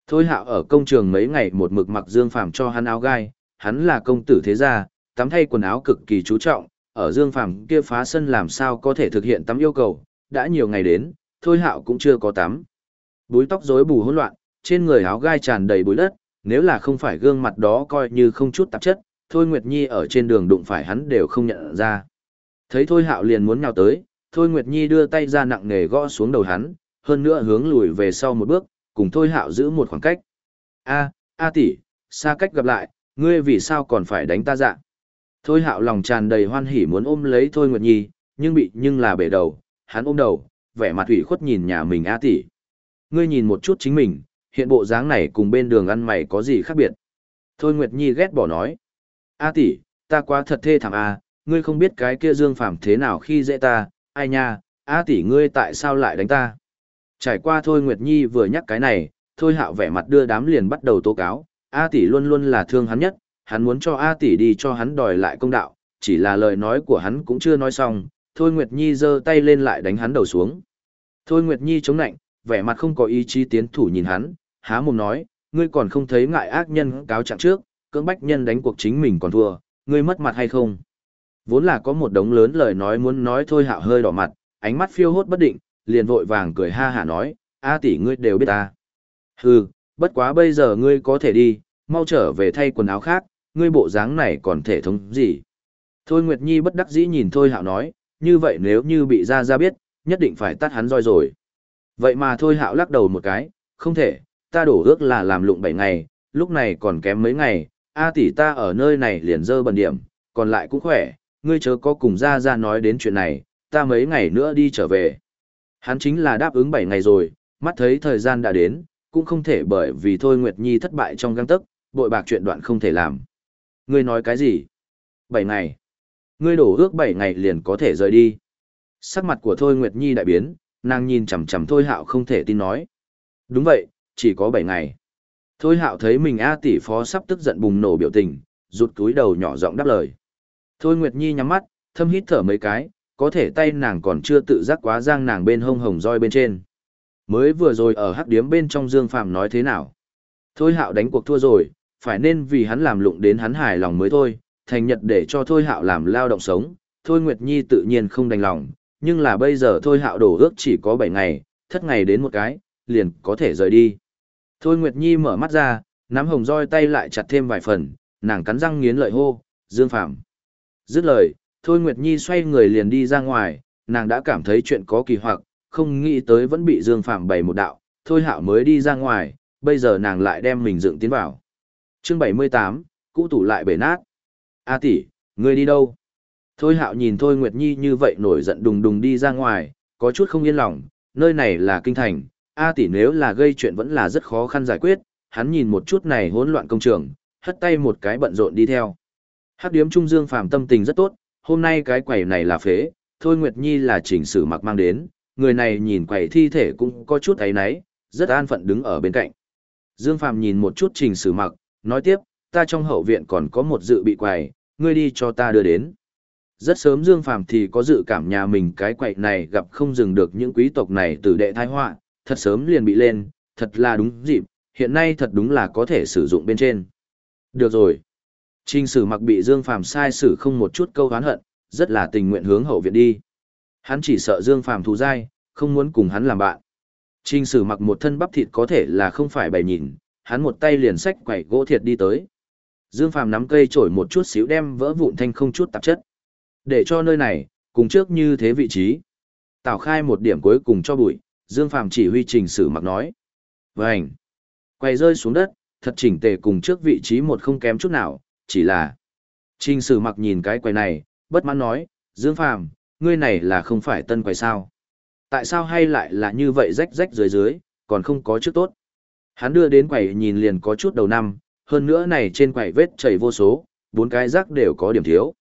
Thôi Hạo ở công trường mấy ngày một mực mặc Dương Phàm cho hắn áo gai, hắn là công tử thế gia, tắm thay quần áo cực kỳ chú trọng, ở Dương Phàm kia phá sân làm sao có thể thực hiện tắm yêu cầu, đã nhiều ngày đến, Thôi Hạo cũng chưa có tắm. Búi tóc rối bù hỗn loạn, trên người áo gai tràn đầy bụi đất, nếu là không phải gương mặt đó coi như không chút tạp chất, Thôi Nguyệt Nhi ở trên đường đụng phải hắn đều không nhận ra. Thấy Thôi Hạo liền muốn nhào tới, Thôi Nguyệt Nhi đưa tay ra nặng nề gõ xuống đầu hắn, hơn nữa hướng lùi về sau một bước, cùng Thôi Hạo giữ một khoảng cách. A, A tỷ, xa cách gặp lại, ngươi vì sao còn phải đánh ta dạ? Thôi Hạo lòng tràn đầy hoan hỉ muốn ôm lấy Thôi Nguyệt Nhi, nhưng bị nhưng là bể đầu, hắn ôm đầu, vẻ mặt ủy khuất nhìn nhà mình A tỷ. Ngươi nhìn một chút chính mình, hiện bộ dáng này cùng bên đường ăn mày có gì khác biệt. Thôi Nguyệt Nhi ghét bỏ nói. A tỷ, ta quá thật thê thảm A, ngươi không biết cái kia Dương Phàm thế nào khi dễ ta, ai nha, A tỷ ngươi tại sao lại đánh ta. Trải qua Thôi Nguyệt Nhi vừa nhắc cái này, Thôi hạo vẻ mặt đưa đám liền bắt đầu tố cáo, A tỷ luôn luôn là thương hắn nhất, hắn muốn cho A tỷ đi cho hắn đòi lại công đạo, chỉ là lời nói của hắn cũng chưa nói xong, Thôi Nguyệt Nhi giơ tay lên lại đánh hắn đầu xuống. Thôi Nguyệt Nhi chống nạnh, vẻ mặt không có ý chí tiến thủ nhìn hắn, há mồm nói, ngươi còn không thấy ngại ác nhân cáo trạng trước, cưỡng bách nhân đánh cuộc chính mình còn thua, ngươi mất mặt hay không? Vốn là có một đống lớn lời nói muốn nói thôi hạo hơi đỏ mặt, ánh mắt phiêu hốt bất định, liền vội vàng cười ha hả nói, a tỷ ngươi đều biết ta. Hừ, bất quá bây giờ ngươi có thể đi, mau trở về thay quần áo khác, ngươi bộ dáng này còn thể thống gì. Thôi Nguyệt Nhi bất đắc dĩ nhìn thôi hạo nói, như vậy nếu như bị ra ra biết, nhất định phải tắt hắn roi rồi. Vậy mà thôi hạo lắc đầu một cái, không thể, ta đổ ước là làm lụng 7 ngày, lúc này còn kém mấy ngày, A tỷ ta ở nơi này liền dơ bẩn điểm, còn lại cũng khỏe, ngươi chớ có cùng ra ra nói đến chuyện này, ta mấy ngày nữa đi trở về. Hắn chính là đáp ứng 7 ngày rồi, mắt thấy thời gian đã đến, cũng không thể bởi vì Thôi Nguyệt Nhi thất bại trong găng tức, bội bạc chuyện đoạn không thể làm. Ngươi nói cái gì? 7 ngày. Ngươi đổ ước 7 ngày liền có thể rời đi. Sắc mặt của Thôi Nguyệt Nhi đại biến, nàng nhìn chằm chằm Thôi Hạo không thể tin nói. Đúng vậy, chỉ có 7 ngày. Thôi hạo thấy mình A tỷ phó sắp tức giận bùng nổ biểu tình, rụt túi đầu nhỏ giọng đáp lời. Thôi Nguyệt Nhi nhắm mắt, thâm hít thở mấy cái, có thể tay nàng còn chưa tự giác quá giang nàng bên hông hồng roi bên trên. Mới vừa rồi ở hắc điếm bên trong Dương Phạm nói thế nào? Thôi hạo đánh cuộc thua rồi, phải nên vì hắn làm lụng đến hắn hài lòng mới thôi, thành nhật để cho Thôi hạo làm lao động sống. Thôi Nguyệt Nhi tự nhiên không đành lòng, nhưng là bây giờ Thôi hạo đổ ước chỉ có 7 ngày, thất ngày đến một cái, liền có thể rời đi. Thôi Nguyệt Nhi mở mắt ra, nắm hồng roi tay lại chặt thêm vài phần, nàng cắn răng nghiến lợi hô, Dương Phạm. Dứt lời, Thôi Nguyệt Nhi xoay người liền đi ra ngoài, nàng đã cảm thấy chuyện có kỳ hoặc, không nghĩ tới vẫn bị Dương Phạm bày một đạo, Thôi Hạo mới đi ra ngoài, bây giờ nàng lại đem mình dựng tiến vào. Chương 78, cũ tủ lại bể nát. A tỷ, ngươi đi đâu? Thôi Hạo nhìn Thôi Nguyệt Nhi như vậy nổi giận đùng đùng đi ra ngoài, có chút không yên lòng, nơi này là kinh thành, A tỷ nếu là gây chuyện vẫn là rất khó khăn giải quyết, hắn nhìn một chút này hỗn loạn công trường, hất tay một cái bận rộn đi theo. Hát điếm Trung Dương phàm tâm tình rất tốt, hôm nay cái quầy này là phế, Thôi Nguyệt Nhi là chỉnh sử mặc mang đến, người này nhìn quầy thi thể cũng có chút ấy náy, rất an phận đứng ở bên cạnh. Dương phàm nhìn một chút trình sử mặc, nói tiếp, ta trong hậu viện còn có một dự bị quầy, ngươi đi cho ta đưa đến. Rất sớm Dương Phàm thì có dự cảm nhà mình cái quậy này gặp không dừng được những quý tộc này từ đệ thai họa, thật sớm liền bị lên, thật là đúng dịp, hiện nay thật đúng là có thể sử dụng bên trên. Được rồi. Trình sử mặc bị Dương Phàm sai sử không một chút câu hán hận, rất là tình nguyện hướng hậu viện đi. Hắn chỉ sợ Dương Phàm thù dai, không muốn cùng hắn làm bạn. Trình sử mặc một thân bắp thịt có thể là không phải bày nhìn, hắn một tay liền xách quẩy gỗ thiệt đi tới. Dương Phàm nắm cây trổi một chút xíu đem vỡ vụn thanh không chút tạp chất. Để cho nơi này, cùng trước như thế vị trí. Tào khai một điểm cuối cùng cho bụi, Dương Phàm chỉ huy trình sử mặc nói. Vành! Quay rơi xuống đất, thật chỉnh tề cùng trước vị trí một không kém chút nào, chỉ là... Trình sử mặc nhìn cái quầy này, bất mãn nói, Dương Phàm ngươi này là không phải tân quầy sao? Tại sao hay lại là như vậy rách rách dưới dưới, còn không có trước tốt? Hắn đưa đến quầy nhìn liền có chút đầu năm, hơn nữa này trên quầy vết chảy vô số, bốn cái rác đều có điểm thiếu.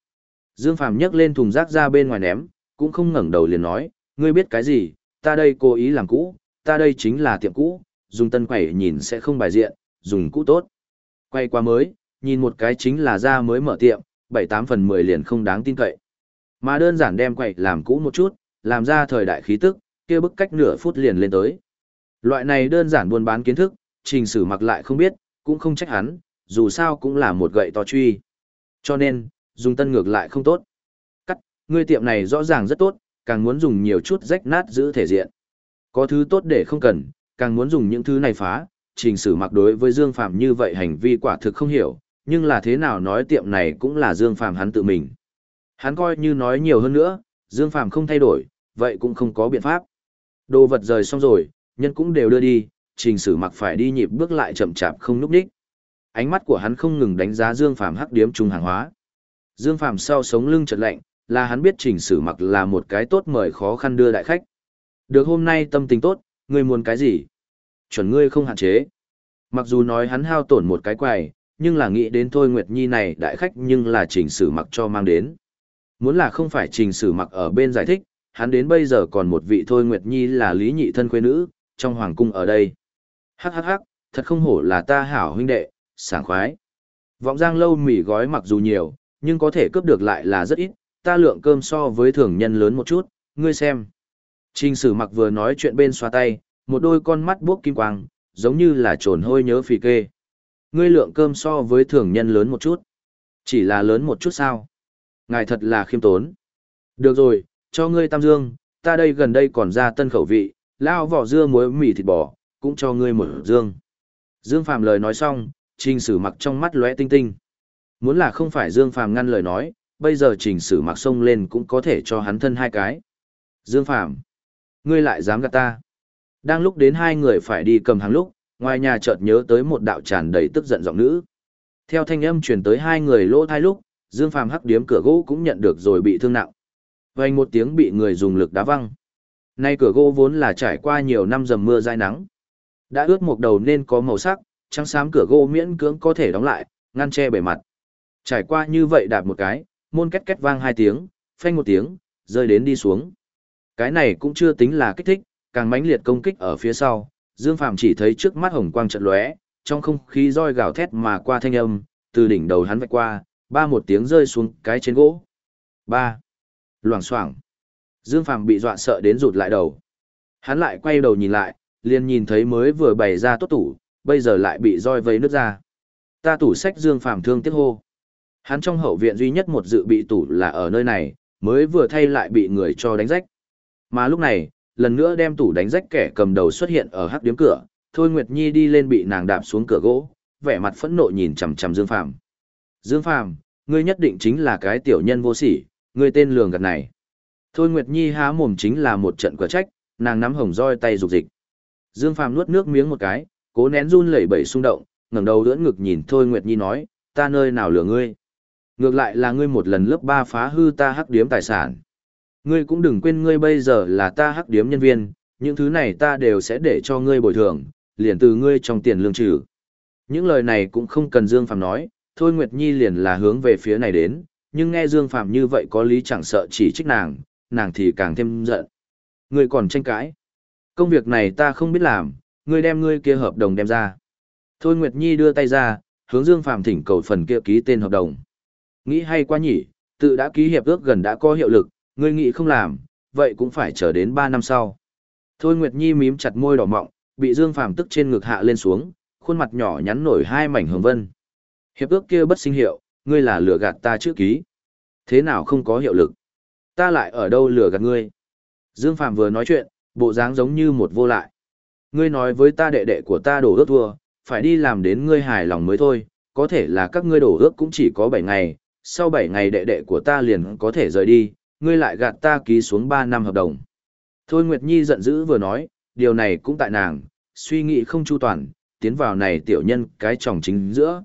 Dương Phàm nhấc lên thùng rác ra bên ngoài ném, cũng không ngẩng đầu liền nói, ngươi biết cái gì, ta đây cố ý làm cũ, ta đây chính là tiệm cũ, dùng tân quầy nhìn sẽ không bài diện, dùng cũ tốt. Quay qua mới, nhìn một cái chính là ra mới mở tiệm, 7-8 phần 10 liền không đáng tin cậy. Mà đơn giản đem quậy làm cũ một chút, làm ra thời đại khí tức, kia bức cách nửa phút liền lên tới. Loại này đơn giản buôn bán kiến thức, trình sử mặc lại không biết, cũng không trách hắn, dù sao cũng là một gậy to truy. Cho nên, dùng tân ngược lại không tốt. Cắt, ngươi tiệm này rõ ràng rất tốt, càng muốn dùng nhiều chút rách nát giữ thể diện. Có thứ tốt để không cần, càng muốn dùng những thứ này phá, trình sử mặc đối với Dương Phạm như vậy hành vi quả thực không hiểu, nhưng là thế nào nói tiệm này cũng là Dương Phạm hắn tự mình. Hắn coi như nói nhiều hơn nữa, Dương Phạm không thay đổi, vậy cũng không có biện pháp. Đồ vật rời xong rồi, nhân cũng đều đưa đi, trình sử mặc phải đi nhịp bước lại chậm chạp không núp đích. Ánh mắt của hắn không ngừng đánh giá Dương Phạm hắc điếm trung hàng hóa. Dương Phạm sau sống lưng chợt lạnh, là hắn biết trình sử mặc là một cái tốt mời khó khăn đưa đại khách. Được hôm nay tâm tình tốt, ngươi muốn cái gì? Chuẩn ngươi không hạn chế. Mặc dù nói hắn hao tổn một cái quầy, nhưng là nghĩ đến Thôi Nguyệt Nhi này đại khách nhưng là trình sử mặc cho mang đến. Muốn là không phải trình sử mặc ở bên giải thích, hắn đến bây giờ còn một vị Thôi Nguyệt Nhi là lý nhị thân quê nữ, trong hoàng cung ở đây. Hắc hắc hắc, thật không hổ là ta hảo huynh đệ, sảng khoái. Vọng giang lâu mì gói mặc dù nhiều, nhưng có thể cướp được lại là rất ít, ta lượng cơm so với thường nhân lớn một chút, ngươi xem. Trình sử mặc vừa nói chuyện bên xoa tay, một đôi con mắt buốc kim quang, giống như là trồn hôi nhớ phì kê. Ngươi lượng cơm so với thường nhân lớn một chút. Chỉ là lớn một chút sao? Ngài thật là khiêm tốn. Được rồi, cho ngươi tam dương, ta đây gần đây còn ra tân khẩu vị, lao vỏ dưa muối mì thịt bò, cũng cho ngươi một dương. Dương Phàm lời nói xong, trình sử mặc trong mắt lóe tinh tinh. Muốn là không phải Dương Phàm ngăn lời nói, bây giờ trình sử mặc xông lên cũng có thể cho hắn thân hai cái. Dương Phàm ngươi lại dám gạt ta. Đang lúc đến hai người phải đi cầm hàng lúc, ngoài nhà chợt nhớ tới một đạo tràn đầy tức giận giọng nữ. Theo thanh âm truyền tới hai người lỗ thai lúc, Dương Phàm hắc điếm cửa gỗ cũng nhận được rồi bị thương nặng. Vành một tiếng bị người dùng lực đá văng. Nay cửa gỗ vốn là trải qua nhiều năm dầm mưa dai nắng. Đã ướt một đầu nên có màu sắc, trắng xám cửa gỗ miễn cưỡng có thể đóng lại, ngăn che bề mặt. Trải qua như vậy đạp một cái, môn két két vang hai tiếng, phanh một tiếng, rơi đến đi xuống. Cái này cũng chưa tính là kích thích, càng mãnh liệt công kích ở phía sau, Dương Phạm chỉ thấy trước mắt hồng quang trận lóe, trong không khí roi gào thét mà qua thanh âm, từ đỉnh đầu hắn vạch qua, ba một tiếng rơi xuống cái trên gỗ. Ba. Loảng xoảng. Dương Phạm bị dọa sợ đến rụt lại đầu. Hắn lại quay đầu nhìn lại, liền nhìn thấy mới vừa bày ra tốt tủ, bây giờ lại bị roi vây nước ra. Ta tủ sách Dương Phạm thương tiếc hô. Hắn trong hậu viện duy nhất một dự bị tủ là ở nơi này, mới vừa thay lại bị người cho đánh rách. Mà lúc này, lần nữa đem tủ đánh rách kẻ cầm đầu xuất hiện ở hắc điếm cửa, Thôi Nguyệt Nhi đi lên bị nàng đạp xuống cửa gỗ, vẻ mặt phẫn nộ nhìn chằm chằm Dương Phàm. Dương Phàm, ngươi nhất định chính là cái tiểu nhân vô sỉ, ngươi tên lường gạt này. Thôi Nguyệt Nhi há mồm chính là một trận quả trách, nàng nắm hồng roi tay dục dịch. Dương Phàm nuốt nước miếng một cái, cố nén run lẩy bẩy xung động, ngẩng đầu ưỡn ngực nhìn Thôi Nguyệt Nhi nói, ta nơi nào lừa ngươi? Ngược lại là ngươi một lần lớp ba phá hư ta hắc điếm tài sản. Ngươi cũng đừng quên ngươi bây giờ là ta hắc điếm nhân viên, những thứ này ta đều sẽ để cho ngươi bồi thường, liền từ ngươi trong tiền lương trừ. Những lời này cũng không cần Dương Phàm nói, Thôi Nguyệt Nhi liền là hướng về phía này đến, nhưng nghe Dương Phàm như vậy có lý chẳng sợ chỉ trích nàng, nàng thì càng thêm giận. Ngươi còn tranh cãi. Công việc này ta không biết làm, ngươi đem ngươi kia hợp đồng đem ra. Thôi Nguyệt Nhi đưa tay ra, hướng Dương Phạm thỉnh cầu phần kia ký tên hợp đồng. Nghĩ hay quá nhỉ, tự đã ký hiệp ước gần đã có hiệu lực, Ngươi nghĩ không làm, vậy cũng phải chờ đến 3 năm sau. Thôi Nguyệt Nhi mím chặt môi đỏ mọng, bị Dương Phàm tức trên ngực hạ lên xuống, khuôn mặt nhỏ nhắn nổi hai mảnh hồng vân. Hiệp ước kia bất sinh hiệu, ngươi là lừa gạt ta trước ký. Thế nào không có hiệu lực? Ta lại ở đâu lừa gạt ngươi? Dương Phàm vừa nói chuyện, bộ dáng giống như một vô lại. Ngươi nói với ta đệ đệ của ta đổ ước thua, phải đi làm đến ngươi hài lòng mới thôi, có thể là các ngươi đổ ước cũng chỉ có 7 ngày, sau 7 ngày đệ đệ của ta liền có thể rời đi, ngươi lại gạt ta ký xuống 3 năm hợp đồng. Thôi Nguyệt Nhi giận dữ vừa nói, điều này cũng tại nàng, suy nghĩ không chu toàn, tiến vào này tiểu nhân cái tròng chính giữa.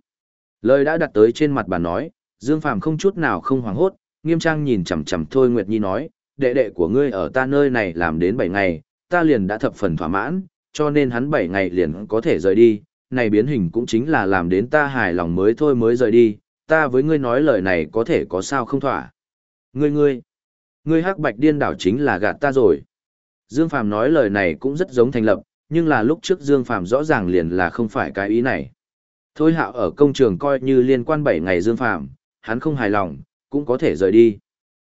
Lời đã đặt tới trên mặt bà nói, Dương Phàm không chút nào không hoảng hốt, nghiêm trang nhìn chằm chằm Thôi Nguyệt Nhi nói, đệ đệ của ngươi ở ta nơi này làm đến 7 ngày, ta liền đã thập phần thỏa mãn, cho nên hắn 7 ngày liền có thể rời đi, này biến hình cũng chính là làm đến ta hài lòng mới thôi mới rời đi, ta với ngươi nói lời này có thể có sao không thỏa. Ngươi ngươi, ngươi hắc bạch điên đảo chính là gạt ta rồi. Dương Phàm nói lời này cũng rất giống thành lập, nhưng là lúc trước Dương Phàm rõ ràng liền là không phải cái ý này. Thôi hạo ở công trường coi như liên quan 7 ngày Dương Phàm hắn không hài lòng, cũng có thể rời đi.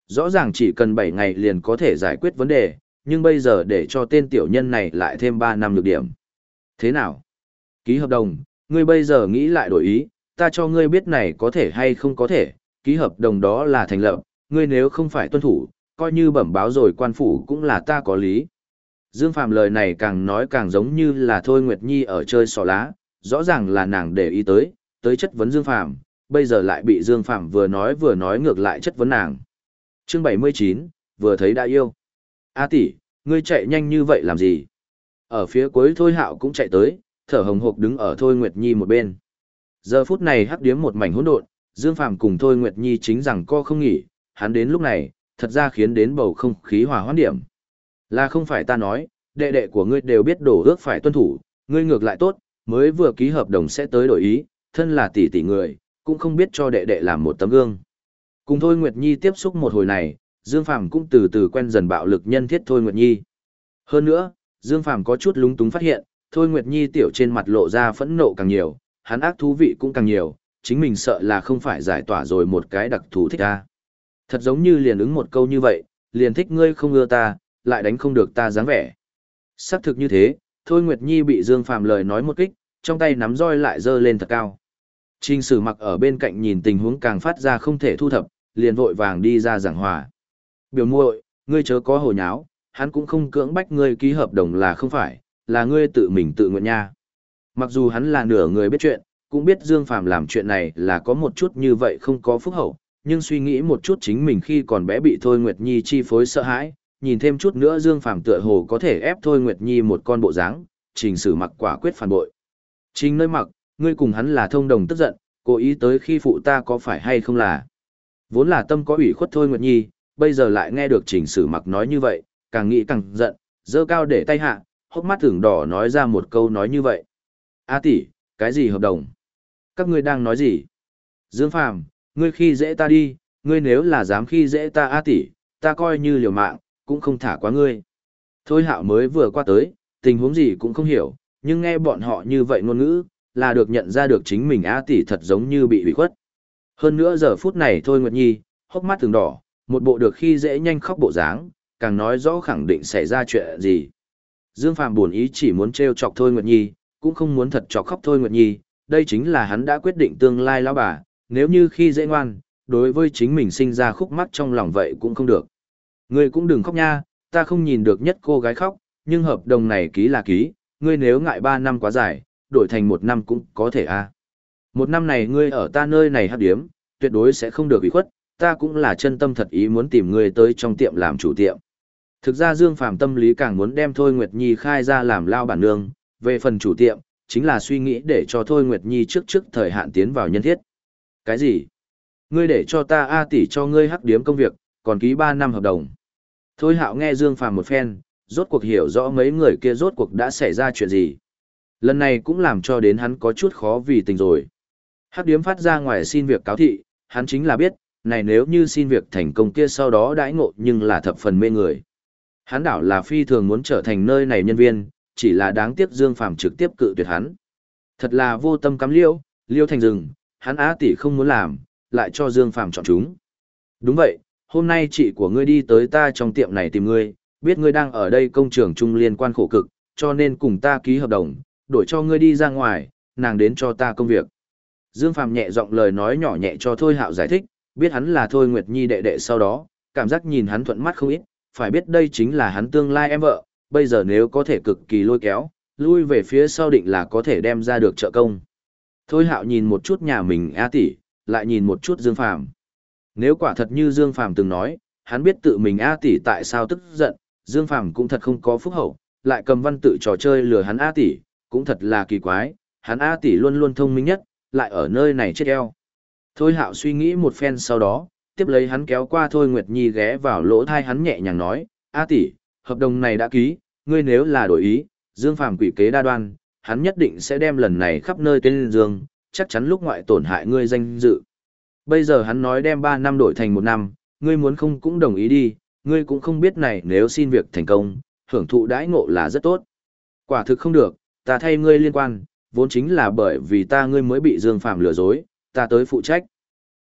Rõ ràng chỉ cần 7 ngày liền có thể giải quyết vấn đề, nhưng bây giờ để cho tên tiểu nhân này lại thêm 3 năm lược điểm. Thế nào? Ký hợp đồng, ngươi bây giờ nghĩ lại đổi ý, ta cho ngươi biết này có thể hay không có thể, ký hợp đồng đó là thành lập, ngươi nếu không phải tuân thủ, coi như bẩm báo rồi quan phủ cũng là ta có lý. Dương Phạm lời này càng nói càng giống như là Thôi Nguyệt Nhi ở chơi sò lá, rõ ràng là nàng để ý tới, tới chất vấn Dương Phạm, bây giờ lại bị Dương Phạm vừa nói vừa nói ngược lại chất vấn nàng. Chương 79, vừa thấy đã yêu. A tỷ, ngươi chạy nhanh như vậy làm gì? Ở phía cuối Thôi Hạo cũng chạy tới, thở hồng hộc đứng ở Thôi Nguyệt Nhi một bên. Giờ phút này hắc điếm một mảnh hỗn độn, Dương phàm cùng Thôi Nguyệt Nhi chính rằng co không nghỉ, hắn đến lúc này, thật ra khiến đến bầu không khí hòa hoãn điểm. Là không phải ta nói, đệ đệ của ngươi đều biết đổ ước phải tuân thủ, ngươi ngược lại tốt, mới vừa ký hợp đồng sẽ tới đổi ý, thân là tỷ tỷ người, cũng không biết cho đệ đệ làm một tấm gương. Cùng Thôi Nguyệt Nhi tiếp xúc một hồi này, Dương Phàm cũng từ từ quen dần bạo lực nhân thiết Thôi Nguyệt Nhi. Hơn nữa, Dương Phàm có chút lúng túng phát hiện, Thôi Nguyệt Nhi tiểu trên mặt lộ ra phẫn nộ càng nhiều, hắn ác thú vị cũng càng nhiều, chính mình sợ là không phải giải tỏa rồi một cái đặc thù thích ta. Thật giống như liền ứng một câu như vậy, liền thích ngươi không ưa ta, lại đánh không được ta dáng vẻ. Xác thực như thế, Thôi Nguyệt Nhi bị Dương Phàm lời nói một kích, trong tay nắm roi lại dơ lên thật cao. Trình sử mặc ở bên cạnh nhìn tình huống càng phát ra không thể thu thập, liền vội vàng đi ra giảng hòa. Biểu muội, ngươi chớ có hồ nháo, hắn cũng không cưỡng bách ngươi ký hợp đồng là không phải, là ngươi tự mình tự nguyện nha. Mặc dù hắn là nửa người biết chuyện, cũng biết Dương Phàm làm chuyện này là có một chút như vậy không có phúc hậu, nhưng suy nghĩ một chút chính mình khi còn bé bị Thôi Nguyệt Nhi chi phối sợ hãi, nhìn thêm chút nữa Dương Phàm tựa hồ có thể ép Thôi Nguyệt Nhi một con bộ dáng, trình sử mặc quả quyết phản bội. Trình nơi mặc, ngươi cùng hắn là thông đồng tức giận, cố ý tới khi phụ ta có phải hay không là. Vốn là tâm có ủy khuất Thôi Nguyệt Nhi, bây giờ lại nghe được trình sử mặc nói như vậy, càng nghĩ càng giận, dơ cao để tay hạ, hốc mắt tưởng đỏ nói ra một câu nói như vậy. A tỷ, cái gì hợp đồng? Các ngươi đang nói gì? Dương Phàm, ngươi khi dễ ta đi, ngươi nếu là dám khi dễ ta A tỷ, ta coi như liều mạng, cũng không thả quá ngươi. Thôi hạo mới vừa qua tới, tình huống gì cũng không hiểu, nhưng nghe bọn họ như vậy ngôn ngữ, là được nhận ra được chính mình A tỷ thật giống như bị hủy khuất. Hơn nữa giờ phút này thôi Nguyệt Nhi, hốc mắt thường đỏ, một bộ được khi dễ nhanh khóc bộ dáng, càng nói rõ khẳng định xảy ra chuyện gì. Dương Phạm buồn ý chỉ muốn trêu chọc thôi Nguyệt Nhi, cũng không muốn thật chọc khóc thôi Nguyệt Nhi, đây chính là hắn đã quyết định tương lai lão bà, nếu như khi dễ ngoan, đối với chính mình sinh ra khúc mắc trong lòng vậy cũng không được. Ngươi cũng đừng khóc nha, ta không nhìn được nhất cô gái khóc, nhưng hợp đồng này ký là ký, ngươi nếu ngại 3 năm quá dài, đổi thành một năm cũng có thể a. À. Một năm này ngươi ở ta nơi này hát điếm, tuyệt đối sẽ không được bị khuất, ta cũng là chân tâm thật ý muốn tìm ngươi tới trong tiệm làm chủ tiệm. Thực ra Dương Phàm tâm lý càng muốn đem Thôi Nguyệt Nhi khai ra làm lao bản nương, về phần chủ tiệm, chính là suy nghĩ để cho Thôi Nguyệt Nhi trước trước thời hạn tiến vào nhân thiết. Cái gì? Ngươi để cho ta A tỷ cho ngươi hắc điếm công việc, còn ký 3 năm hợp đồng. Thôi hạo nghe Dương Phàm một phen, rốt cuộc hiểu rõ mấy người kia rốt cuộc đã xảy ra chuyện gì. Lần này cũng làm cho đến hắn có chút khó vì tình rồi. Hắc điếm phát ra ngoài xin việc cáo thị, hắn chính là biết, này nếu như xin việc thành công kia sau đó đãi ngộ nhưng là thập phần mê người. Hắn đảo là phi thường muốn trở thành nơi này nhân viên, chỉ là đáng tiếc Dương Phàm trực tiếp cự tuyệt hắn. Thật là vô tâm cắm liêu, liêu thành rừng, hắn á tỷ không muốn làm, lại cho Dương Phàm chọn chúng. Đúng vậy, hôm nay chị của ngươi đi tới ta trong tiệm này tìm ngươi, biết ngươi đang ở đây công trường trung liên quan khổ cực, cho nên cùng ta ký hợp đồng, đổi cho ngươi đi ra ngoài, nàng đến cho ta công việc. Dương Phàm nhẹ giọng lời nói nhỏ nhẹ cho Thôi Hạo giải thích, biết hắn là Thôi Nguyệt Nhi đệ đệ sau đó, cảm giác nhìn hắn thuận mắt không ít, phải biết đây chính là hắn tương lai em vợ, bây giờ nếu có thể cực kỳ lôi kéo, lui về phía sau định là có thể đem ra được trợ công. Thôi Hạo nhìn một chút nhà mình A tỷ, lại nhìn một chút Dương Phàm. Nếu quả thật như Dương Phàm từng nói, hắn biết tự mình A tỷ tại sao tức giận, Dương Phàm cũng thật không có phúc hậu, lại cầm văn tự trò chơi lừa hắn A tỷ, cũng thật là kỳ quái, hắn A tỷ luôn luôn thông minh nhất, lại ở nơi này chết eo. Thôi hạo suy nghĩ một phen sau đó, tiếp lấy hắn kéo qua Thôi Nguyệt Nhi ghé vào lỗ thai hắn nhẹ nhàng nói, A tỷ, hợp đồng này đã ký, ngươi nếu là đổi ý, Dương Phàm quỷ kế đa đoan, hắn nhất định sẽ đem lần này khắp nơi tên Dương, chắc chắn lúc ngoại tổn hại ngươi danh dự. Bây giờ hắn nói đem 3 năm đổi thành 1 năm, ngươi muốn không cũng đồng ý đi, ngươi cũng không biết này nếu xin việc thành công, hưởng thụ đãi ngộ là rất tốt. Quả thực không được, ta thay ngươi liên quan, vốn chính là bởi vì ta ngươi mới bị Dương Phạm lừa dối, ta tới phụ trách.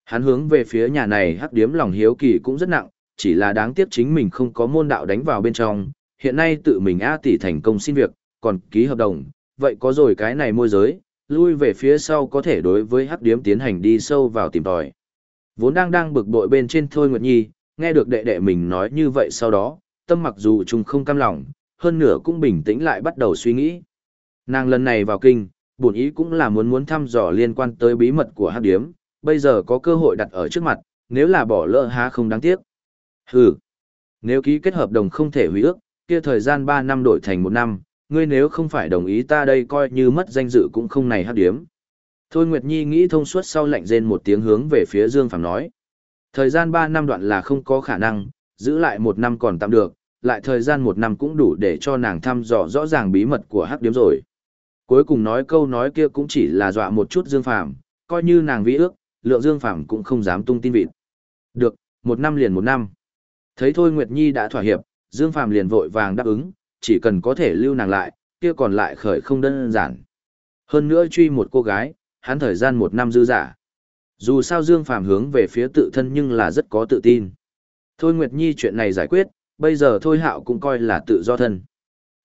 Hắn hướng về phía nhà này hắc điếm lòng hiếu kỳ cũng rất nặng, chỉ là đáng tiếc chính mình không có môn đạo đánh vào bên trong, hiện nay tự mình A tỷ thành công xin việc, còn ký hợp đồng, vậy có rồi cái này môi giới, lui về phía sau có thể đối với hắc điếm tiến hành đi sâu vào tìm tòi. Vốn đang đang bực bội bên trên Thôi Nguyệt Nhi, nghe được đệ đệ mình nói như vậy sau đó, tâm mặc dù chung không cam lòng, hơn nửa cũng bình tĩnh lại bắt đầu suy nghĩ. Nàng lần này vào kinh, bổn ý cũng là muốn muốn thăm dò liên quan tới bí mật của hắc điếm, bây giờ có cơ hội đặt ở trước mặt, nếu là bỏ lỡ há không đáng tiếc. Hừ, nếu ký kết hợp đồng không thể hủy ước, kia thời gian 3 năm đổi thành 1 năm, ngươi nếu không phải đồng ý ta đây coi như mất danh dự cũng không này hắc điếm. Thôi Nguyệt Nhi nghĩ thông suốt sau lạnh rên một tiếng hướng về phía Dương Phàm nói. Thời gian 3 năm đoạn là không có khả năng, giữ lại một năm còn tạm được, lại thời gian một năm cũng đủ để cho nàng thăm dò rõ ràng bí mật của hắc điếm rồi. Cuối cùng nói câu nói kia cũng chỉ là dọa một chút Dương Phàm, coi như nàng vĩ ước, lượng Dương Phàm cũng không dám tung tin vịt. Được, một năm liền một năm. Thấy Thôi Nguyệt Nhi đã thỏa hiệp, Dương Phàm liền vội vàng đáp ứng, chỉ cần có thể lưu nàng lại, kia còn lại khởi không đơn giản. Hơn nữa truy một cô gái, hắn thời gian một năm dư giả. Dù sao Dương Phàm hướng về phía tự thân nhưng là rất có tự tin. Thôi Nguyệt Nhi chuyện này giải quyết, bây giờ Thôi Hạo cũng coi là tự do thân.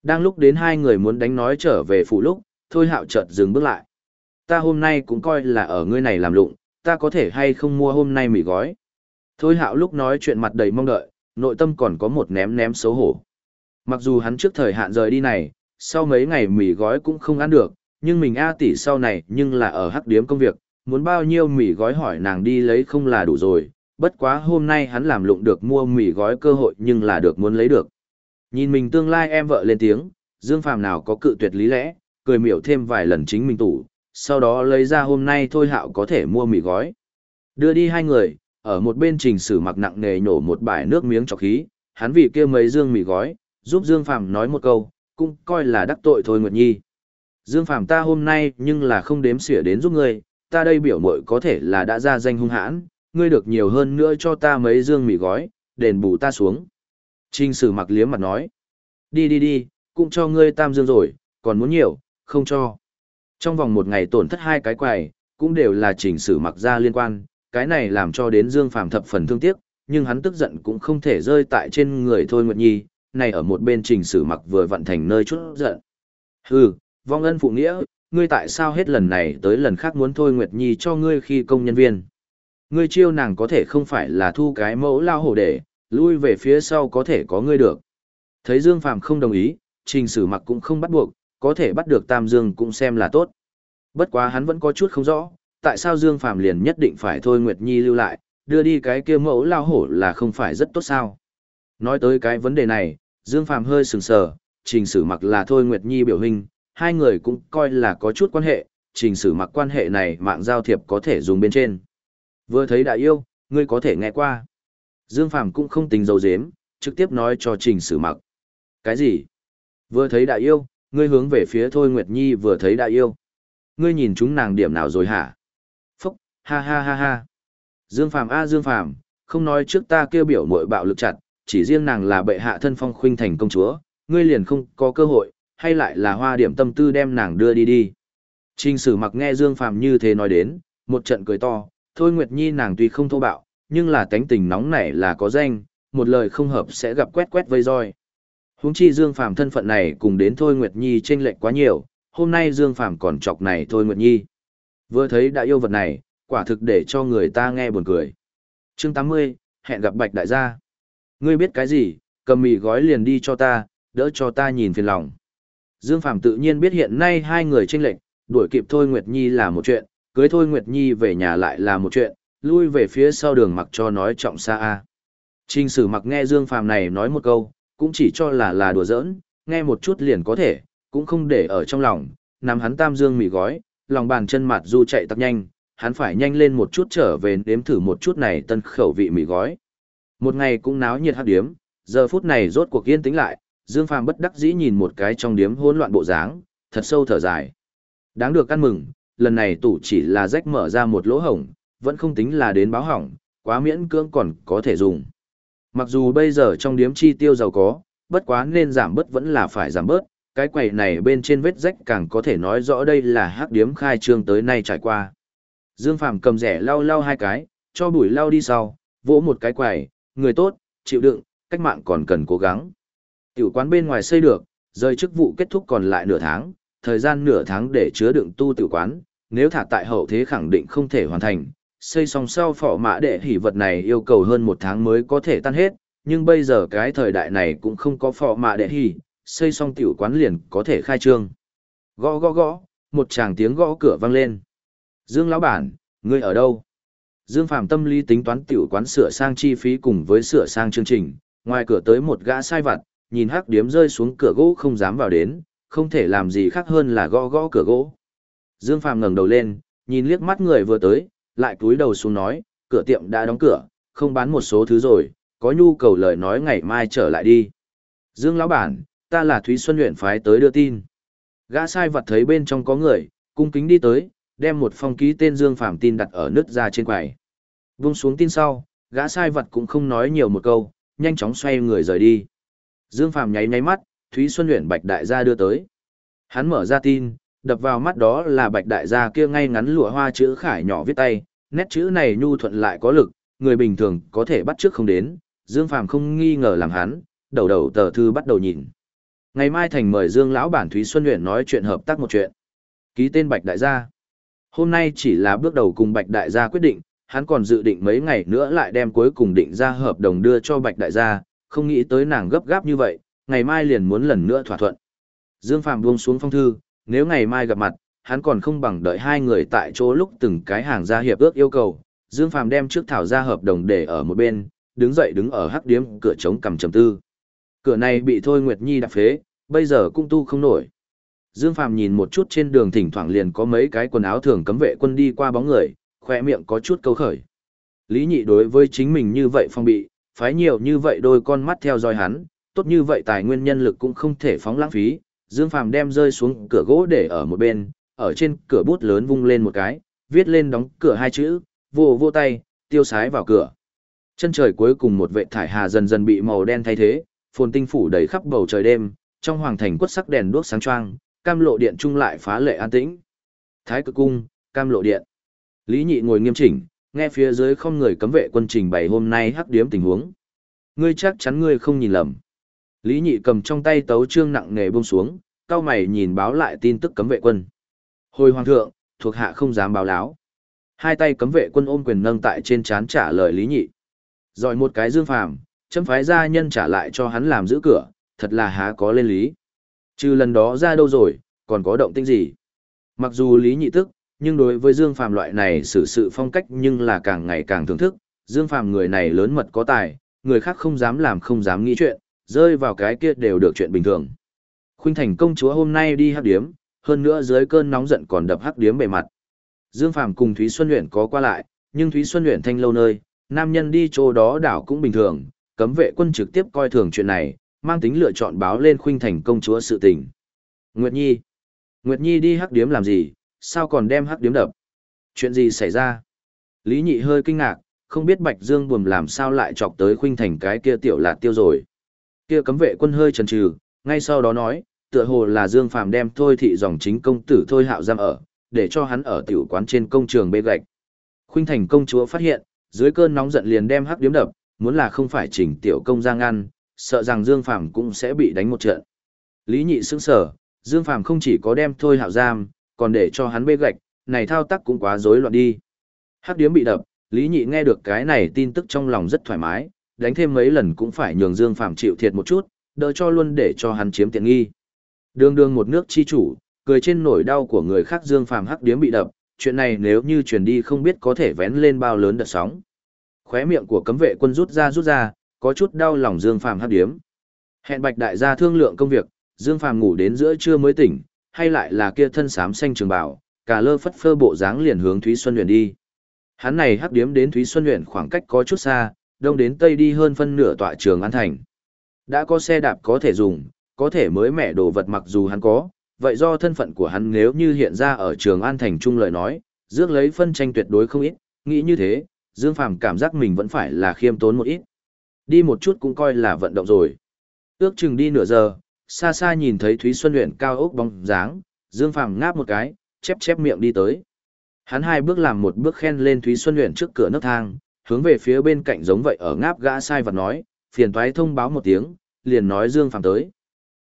Đang lúc đến hai người muốn đánh nói trở về phủ lúc, Thôi Hạo chợt dừng bước lại. Ta hôm nay cũng coi là ở ngươi này làm lụng, ta có thể hay không mua hôm nay mì gói. Thôi Hạo lúc nói chuyện mặt đầy mong đợi, nội tâm còn có một ném ném xấu hổ. Mặc dù hắn trước thời hạn rời đi này, sau mấy ngày mì gói cũng không ăn được, nhưng mình A tỷ sau này nhưng là ở hắc điếm công việc, muốn bao nhiêu mì gói hỏi nàng đi lấy không là đủ rồi, bất quá hôm nay hắn làm lụng được mua mì gói cơ hội nhưng là được muốn lấy được. Nhìn mình tương lai em vợ lên tiếng, Dương Phàm nào có cự tuyệt lý lẽ, cười miểu thêm vài lần chính mình tủ, sau đó lấy ra hôm nay thôi hạo có thể mua mì gói. Đưa đi hai người, ở một bên trình sử mặc nặng nề nhổ một bãi nước miếng trọc khí, hắn vì kia mấy dương mì gói, giúp Dương Phàm nói một câu, cũng coi là đắc tội thôi Nguyệt Nhi. Dương Phàm ta hôm nay nhưng là không đếm xỉa đến giúp ngươi, ta đây biểu mội có thể là đã ra danh hung hãn, ngươi được nhiều hơn nữa cho ta mấy dương mì gói, đền bù ta xuống. Trình sử mặc liếm mặt nói, đi đi đi, cũng cho ngươi tam dương rồi, còn muốn nhiều, không cho. Trong vòng một ngày tổn thất hai cái quầy, cũng đều là chỉnh sử mặc ra liên quan, cái này làm cho đến Dương Phàm thập phần thương tiếc, nhưng hắn tức giận cũng không thể rơi tại trên người Thôi Nguyệt Nhi, này ở một bên trình sử mặc vừa vận thành nơi chút giận. Hừ, vong ân phụ nghĩa, ngươi tại sao hết lần này tới lần khác muốn Thôi Nguyệt Nhi cho ngươi khi công nhân viên. Ngươi chiêu nàng có thể không phải là thu cái mẫu lao hổ để, lui về phía sau có thể có ngươi được. Thấy Dương Phàm không đồng ý, trình sử mặc cũng không bắt buộc, có thể bắt được Tam Dương cũng xem là tốt. Bất quá hắn vẫn có chút không rõ, tại sao Dương Phàm liền nhất định phải thôi Nguyệt Nhi lưu lại, đưa đi cái kia mẫu lao hổ là không phải rất tốt sao. Nói tới cái vấn đề này, Dương Phàm hơi sừng sờ, trình sử mặc là thôi Nguyệt Nhi biểu hình, hai người cũng coi là có chút quan hệ, trình sử mặc quan hệ này mạng giao thiệp có thể dùng bên trên. Vừa thấy đại yêu, ngươi có thể nghe qua. Dương Phàm cũng không tính dấu dếm, trực tiếp nói cho trình sử mặc. Cái gì? Vừa thấy đại yêu, ngươi hướng về phía Thôi Nguyệt Nhi vừa thấy đại yêu. Ngươi nhìn chúng nàng điểm nào rồi hả? Phúc, ha ha ha ha. Dương Phàm a à, Dương Phàm, không nói trước ta kêu biểu muội bạo lực chặt, chỉ riêng nàng là bệ hạ thân phong khuynh thành công chúa, ngươi liền không có cơ hội, hay lại là hoa điểm tâm tư đem nàng đưa đi đi. Trình sử mặc nghe Dương Phàm như thế nói đến, một trận cười to, thôi Nguyệt Nhi nàng tuy không thô bạo, nhưng là tánh tình nóng nảy là có danh, một lời không hợp sẽ gặp quét quét vây roi. Huống chi Dương Phàm thân phận này cùng đến Thôi Nguyệt Nhi chênh lệch quá nhiều, hôm nay Dương Phàm còn chọc này Thôi Nguyệt Nhi. Vừa thấy đã yêu vật này, quả thực để cho người ta nghe buồn cười. Chương 80, hẹn gặp Bạch đại gia. Ngươi biết cái gì, cầm mì gói liền đi cho ta, đỡ cho ta nhìn phiền lòng. Dương Phàm tự nhiên biết hiện nay hai người chênh lệch, đuổi kịp Thôi Nguyệt Nhi là một chuyện, cưới Thôi Nguyệt Nhi về nhà lại là một chuyện, lui về phía sau đường mặc cho nói trọng xa a. Trình sử mặc nghe Dương Phàm này nói một câu, cũng chỉ cho là là đùa giỡn, nghe một chút liền có thể, cũng không để ở trong lòng, nằm hắn tam dương mì gói, lòng bàn chân mặt du chạy tắc nhanh, hắn phải nhanh lên một chút trở về đếm thử một chút này tân khẩu vị mì gói. Một ngày cũng náo nhiệt hát điếm, giờ phút này rốt cuộc yên tĩnh lại, Dương Phàm bất đắc dĩ nhìn một cái trong điếm hỗn loạn bộ dáng, thật sâu thở dài. Đáng được ăn mừng, lần này tủ chỉ là rách mở ra một lỗ hổng, vẫn không tính là đến báo hỏng, Quá miễn cưỡng còn có thể dùng. Mặc dù bây giờ trong điếm chi tiêu giàu có, bất quá nên giảm bớt vẫn là phải giảm bớt, cái quầy này bên trên vết rách càng có thể nói rõ đây là hắc điếm khai trương tới nay trải qua. Dương Phàm cầm rẻ lau lau hai cái, cho bụi lau đi sau, vỗ một cái quầy, người tốt, chịu đựng, cách mạng còn cần cố gắng. Tiểu quán bên ngoài xây được, rời chức vụ kết thúc còn lại nửa tháng, thời gian nửa tháng để chứa đựng tu tiểu quán, nếu thả tại hậu thế khẳng định không thể hoàn thành. Xây xong sau phỏ mã đệ hỉ vật này yêu cầu hơn một tháng mới có thể tan hết, nhưng bây giờ cái thời đại này cũng không có phỏ mã đệ hỉ, xây xong tiểu quán liền có thể khai trương. Gõ gõ gõ, một tràng tiếng gõ cửa vang lên. Dương lão bản, ngươi ở đâu? Dương Phạm tâm lý tính toán tiểu quán sửa sang chi phí cùng với sửa sang chương trình, ngoài cửa tới một gã sai vặt, nhìn hắc điếm rơi xuống cửa gỗ không dám vào đến, không thể làm gì khác hơn là gõ gõ cửa gỗ. Dương Phạm ngẩng đầu lên, nhìn liếc mắt người vừa tới, lại cúi đầu xuống nói, cửa tiệm đã đóng cửa, không bán một số thứ rồi, có nhu cầu lời nói ngày mai trở lại đi. Dương lão bản, ta là Thúy Xuân luyện phái tới đưa tin. Gã sai vật thấy bên trong có người, cung kính đi tới, đem một phong ký tên Dương Phạm tin đặt ở nứt ra trên quầy. Vung xuống tin sau, gã sai vật cũng không nói nhiều một câu, nhanh chóng xoay người rời đi. Dương Phạm nháy nháy mắt, Thúy Xuân luyện Bạch Đại gia đưa tới. Hắn mở ra tin, đập vào mắt đó là Bạch Đại gia kia ngay ngắn lụa hoa chữ khải nhỏ viết tay, nét chữ này nhu thuận lại có lực, người bình thường có thể bắt trước không đến, Dương phàm không nghi ngờ làm hắn, đầu đầu tờ thư bắt đầu nhìn. Ngày mai thành mời Dương lão bản Thúy Xuân luyện nói chuyện hợp tác một chuyện. Ký tên Bạch Đại gia. Hôm nay chỉ là bước đầu cùng Bạch Đại gia quyết định, hắn còn dự định mấy ngày nữa lại đem cuối cùng định ra hợp đồng đưa cho Bạch Đại gia, không nghĩ tới nàng gấp gáp như vậy, ngày mai liền muốn lần nữa thỏa thuận. Dương phàm buông xuống phong thư, nếu ngày mai gặp mặt, hắn còn không bằng đợi hai người tại chỗ lúc từng cái hàng ra hiệp ước yêu cầu. Dương Phàm đem trước thảo ra hợp đồng để ở một bên, đứng dậy đứng ở hắc điếm cửa chống cầm trầm tư. Cửa này bị Thôi Nguyệt Nhi đạp phế, bây giờ cũng tu không nổi. Dương Phàm nhìn một chút trên đường thỉnh thoảng liền có mấy cái quần áo thường cấm vệ quân đi qua bóng người, khỏe miệng có chút câu khởi. Lý nhị đối với chính mình như vậy phong bị, phái nhiều như vậy đôi con mắt theo dõi hắn, tốt như vậy tài nguyên nhân lực cũng không thể phóng lãng phí. Dương Phàm đem rơi xuống cửa gỗ để ở một bên, ở trên cửa bút lớn vung lên một cái, viết lên đóng cửa hai chữ, vô vô tay, tiêu sái vào cửa. Chân trời cuối cùng một vệ thải hà dần dần bị màu đen thay thế, phồn tinh phủ đầy khắp bầu trời đêm, trong hoàng thành quất sắc đèn đuốc sáng choang, cam lộ điện trung lại phá lệ an tĩnh. Thái cực cung, cam lộ điện. Lý Nhị ngồi nghiêm chỉnh, nghe phía dưới không người cấm vệ quân trình bày hôm nay hắc điếm tình huống. Ngươi chắc chắn ngươi không nhìn lầm. Lý Nhị cầm trong tay tấu trương nặng nề buông xuống, cao mày nhìn báo lại tin tức cấm vệ quân. Hồi hoàng thượng, thuộc hạ không dám báo láo. Hai tay cấm vệ quân ôm quyền nâng tại trên chán trả lời Lý Nhị. Rồi một cái dương phàm, chấm phái gia nhân trả lại cho hắn làm giữ cửa, thật là há có lên lý. Trừ lần đó ra đâu rồi, còn có động tĩnh gì? Mặc dù Lý Nhị tức, nhưng đối với Dương Phàm loại này xử sự phong cách nhưng là càng ngày càng thưởng thức, Dương Phàm người này lớn mật có tài, người khác không dám làm không dám nghĩ chuyện, rơi vào cái kia đều được chuyện bình thường. Khuynh Thành công chúa hôm nay đi hắc điếm, hơn nữa dưới cơn nóng giận còn đập hắc điếm bề mặt. Dương Phàm cùng Thúy Xuân Uyển có qua lại, nhưng Thúy Xuân Uyển thanh lâu nơi, nam nhân đi chỗ đó đảo cũng bình thường, cấm vệ quân trực tiếp coi thường chuyện này, mang tính lựa chọn báo lên Khuynh Thành công chúa sự tình. Nguyệt Nhi, Nguyệt Nhi đi hắc điếm làm gì, sao còn đem hắc điếm đập? Chuyện gì xảy ra? Lý Nhị hơi kinh ngạc, không biết Bạch Dương buồm làm sao lại chọc tới khuynh thành cái kia tiểu lạt tiêu rồi. Kia cấm vệ quân hơi chần chừ, ngay sau đó nói, tựa hồ là Dương Phàm đem thôi thị dòng chính công tử thôi hạo giam ở, để cho hắn ở tiểu quán trên công trường bê gạch. Khuynh thành công chúa phát hiện, dưới cơn nóng giận liền đem hắc điếm đập, muốn là không phải chỉnh tiểu công ra ngăn, sợ rằng Dương Phàm cũng sẽ bị đánh một trận. Lý Nhị sững sở, Dương Phàm không chỉ có đem thôi hạo giam, còn để cho hắn bê gạch, này thao tác cũng quá rối loạn đi. Hắc điếm bị đập, Lý Nhị nghe được cái này tin tức trong lòng rất thoải mái, đánh thêm mấy lần cũng phải nhường Dương Phàm chịu thiệt một chút, đỡ cho luôn để cho hắn chiếm tiện nghi. Đường đường một nước chi chủ, cười trên nỗi đau của người khác Dương Phàm hắc điếm bị đập, chuyện này nếu như truyền đi không biết có thể vén lên bao lớn đợt sóng. Khóe miệng của cấm vệ quân rút ra rút ra, có chút đau lòng Dương Phàm hắc điếm. Hẹn Bạch đại gia thương lượng công việc, Dương Phàm ngủ đến giữa trưa mới tỉnh, hay lại là kia thân xám xanh trường bảo, cả lơ phất phơ bộ dáng liền hướng Thúy Xuân Huyền đi. Hắn này hắc điếm đến Thúy Xuân Huyền khoảng cách có chút xa, đông đến tây đi hơn phân nửa tọa trường An Thành. Đã có xe đạp có thể dùng, có thể mới mẻ đồ vật mặc dù hắn có, vậy do thân phận của hắn nếu như hiện ra ở trường An Thành trung lời nói, dước lấy phân tranh tuyệt đối không ít, nghĩ như thế, Dương Phàm cảm giác mình vẫn phải là khiêm tốn một ít. Đi một chút cũng coi là vận động rồi. Ước chừng đi nửa giờ, xa xa nhìn thấy Thúy Xuân luyện cao ốc bóng dáng, Dương Phàm ngáp một cái, chép chép miệng đi tới. Hắn hai bước làm một bước khen lên Thúy Xuân luyện trước cửa nấc thang, hướng về phía bên cạnh giống vậy ở ngáp gã sai vật nói, phiền toái thông báo một tiếng, liền nói Dương Phàm tới.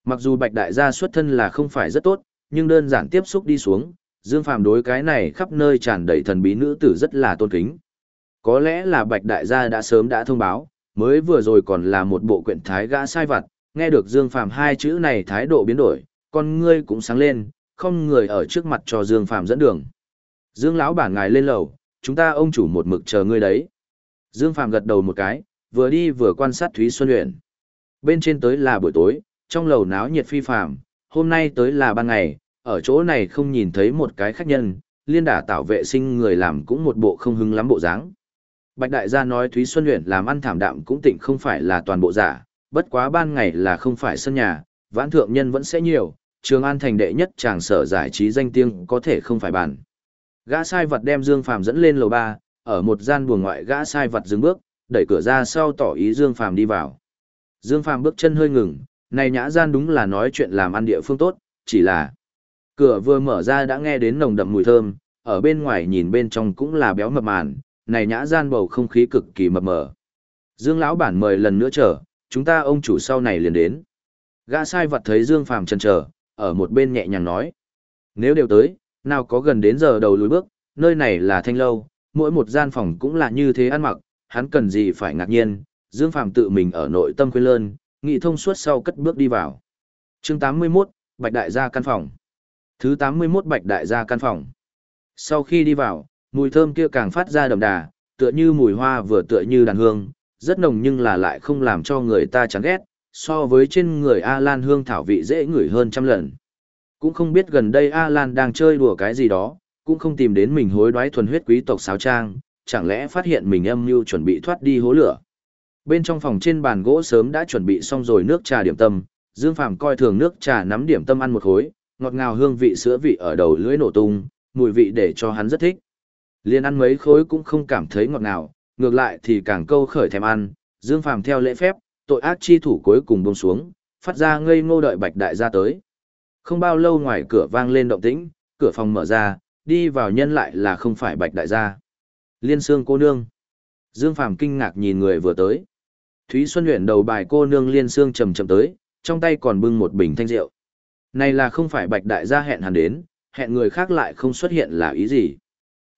Mặc dù Bạch Đại gia xuất thân là không phải rất tốt, nhưng đơn giản tiếp xúc đi xuống, Dương Phàm đối cái này khắp nơi tràn đầy thần bí nữ tử rất là tôn kính. Có lẽ là Bạch Đại gia đã sớm đã thông báo, mới vừa rồi còn là một bộ quyển thái gã sai vặt, nghe được Dương Phàm hai chữ này thái độ biến đổi, con ngươi cũng sáng lên, không người ở trước mặt cho Dương Phàm dẫn đường. Dương lão bản ngài lên lầu, chúng ta ông chủ một mực chờ ngươi đấy. Dương Phàm gật đầu một cái, vừa đi vừa quan sát Thúy Xuân Uyển. Bên trên tới là buổi tối, trong lầu náo nhiệt phi phàm, hôm nay tới là ban ngày, ở chỗ này không nhìn thấy một cái khách nhân, liên đả tạo vệ sinh người làm cũng một bộ không hứng lắm bộ dáng. Bạch đại gia nói Thúy Xuân Uyển làm ăn thảm đạm cũng tịnh không phải là toàn bộ giả, bất quá ban ngày là không phải sân nhà, vãn thượng nhân vẫn sẽ nhiều, Trường An thành đệ nhất chàng sở giải trí danh tiếng có thể không phải bàn. Gã sai vật đem Dương Phàm dẫn lên lầu ba, ở một gian buồng ngoại gã sai vật dừng bước, đẩy cửa ra sau tỏ ý Dương Phàm đi vào. Dương Phàm bước chân hơi ngừng, này nhã gian đúng là nói chuyện làm ăn địa phương tốt, chỉ là cửa vừa mở ra đã nghe đến nồng đậm mùi thơm, ở bên ngoài nhìn bên trong cũng là béo mập màn, này nhã gian bầu không khí cực kỳ mập mờ. Dương lão bản mời lần nữa chờ, chúng ta ông chủ sau này liền đến. Gã sai vật thấy Dương Phàm chần chờ, ở một bên nhẹ nhàng nói: "Nếu đều tới, nào có gần đến giờ đầu lùi bước, nơi này là thanh lâu, mỗi một gian phòng cũng là như thế ăn mặc, hắn cần gì phải ngạc nhiên." Dương Phàm tự mình ở nội tâm quên lơn, nghị thông suốt sau cất bước đi vào. Chương 81, Bạch đại gia căn phòng. Thứ 81 Bạch đại gia căn phòng. Sau khi đi vào, mùi thơm kia càng phát ra đậm đà, tựa như mùi hoa vừa tựa như đàn hương, rất nồng nhưng là lại không làm cho người ta chán ghét, so với trên người A Lan hương thảo vị dễ ngửi hơn trăm lần. Cũng không biết gần đây A Lan đang chơi đùa cái gì đó, cũng không tìm đến mình hối đoái thuần huyết quý tộc sáo trang, chẳng lẽ phát hiện mình âm mưu chuẩn bị thoát đi hố lửa. Bên trong phòng trên bàn gỗ sớm đã chuẩn bị xong rồi nước trà điểm tâm, Dương Phàm coi thường nước trà nắm điểm tâm ăn một khối, ngọt ngào hương vị sữa vị ở đầu lưỡi nổ tung, mùi vị để cho hắn rất thích. Liên ăn mấy khối cũng không cảm thấy ngọt ngào, ngược lại thì càng câu khởi thèm ăn, Dương Phàm theo lễ phép, tội ác chi thủ cuối cùng buông xuống, phát ra ngây ngô đợi Bạch Đại gia tới. Không bao lâu ngoài cửa vang lên động tĩnh, cửa phòng mở ra, đi vào nhân lại là không phải Bạch Đại gia. Liên xương cô nương. Dương Phàm kinh ngạc nhìn người vừa tới. Thúy Xuân Huyền đầu bài cô nương Liên xương trầm trầm tới, trong tay còn bưng một bình thanh rượu. Này là không phải Bạch Đại gia hẹn hắn đến, hẹn người khác lại không xuất hiện là ý gì.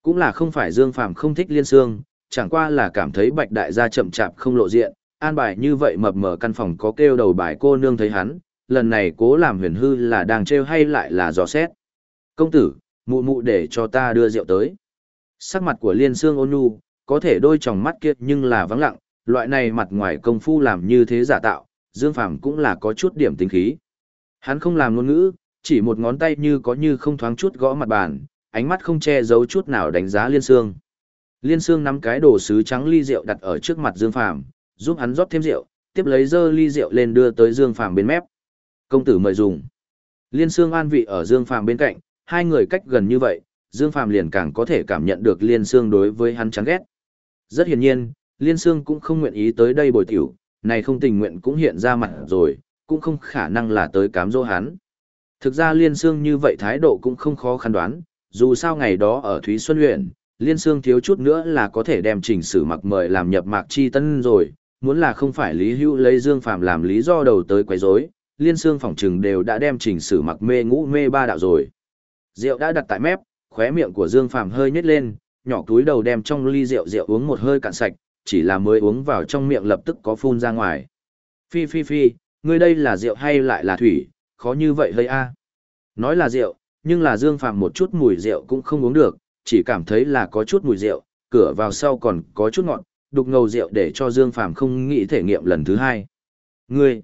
Cũng là không phải Dương Phàm không thích Liên xương, chẳng qua là cảm thấy Bạch Đại gia chậm chạp không lộ diện, an bài như vậy mập mờ căn phòng có kêu đầu bài cô nương thấy hắn, lần này cố làm huyền hư là đang trêu hay lại là dò xét. Công tử, mụ mụ để cho ta đưa rượu tới. Sắc mặt của Liên Sương ôn nhu, có thể đôi tròng mắt kia nhưng là vắng lặng, loại này mặt ngoài công phu làm như thế giả tạo, Dương Phàm cũng là có chút điểm tính khí. Hắn không làm ngôn ngữ, chỉ một ngón tay như có như không thoáng chút gõ mặt bàn, ánh mắt không che giấu chút nào đánh giá Liên Sương. Liên Sương nắm cái đồ sứ trắng ly rượu đặt ở trước mặt Dương Phàm, giúp hắn rót thêm rượu, tiếp lấy dơ ly rượu lên đưa tới Dương Phàm bên mép. Công tử mời dùng. Liên Sương an vị ở Dương Phàm bên cạnh, hai người cách gần như vậy, Dương Phàm liền càng có thể cảm nhận được Liên Sương đối với hắn chán ghét. Rất hiển nhiên, Liên Sương cũng không nguyện ý tới đây bồi tiểu, này không tình nguyện cũng hiện ra mặt rồi, cũng không khả năng là tới cám dỗ hắn. Thực ra Liên Sương như vậy thái độ cũng không khó khăn đoán, dù sao ngày đó ở Thúy Xuân huyện, Liên Sương thiếu chút nữa là có thể đem trình sử mặc mời làm nhập mạc chi tân rồi, muốn là không phải Lý Hữu lấy Dương phàm làm lý do đầu tới quấy rối, Liên Sương phỏng trừng đều đã đem trình sử mặc mê ngũ mê ba đạo rồi. Rượu đã đặt tại mép, khóe miệng của Dương Phạm hơi nhếch lên, nhỏ túi đầu đem trong ly rượu rượu uống một hơi cạn sạch, chỉ là mới uống vào trong miệng lập tức có phun ra ngoài. Phi phi phi, ngươi đây là rượu hay lại là thủy, khó như vậy hơi a. Nói là rượu, nhưng là Dương Phạm một chút mùi rượu cũng không uống được, chỉ cảm thấy là có chút mùi rượu, cửa vào sau còn có chút ngọt, đục ngầu rượu để cho Dương Phạm không nghĩ thể nghiệm lần thứ hai. Ngươi!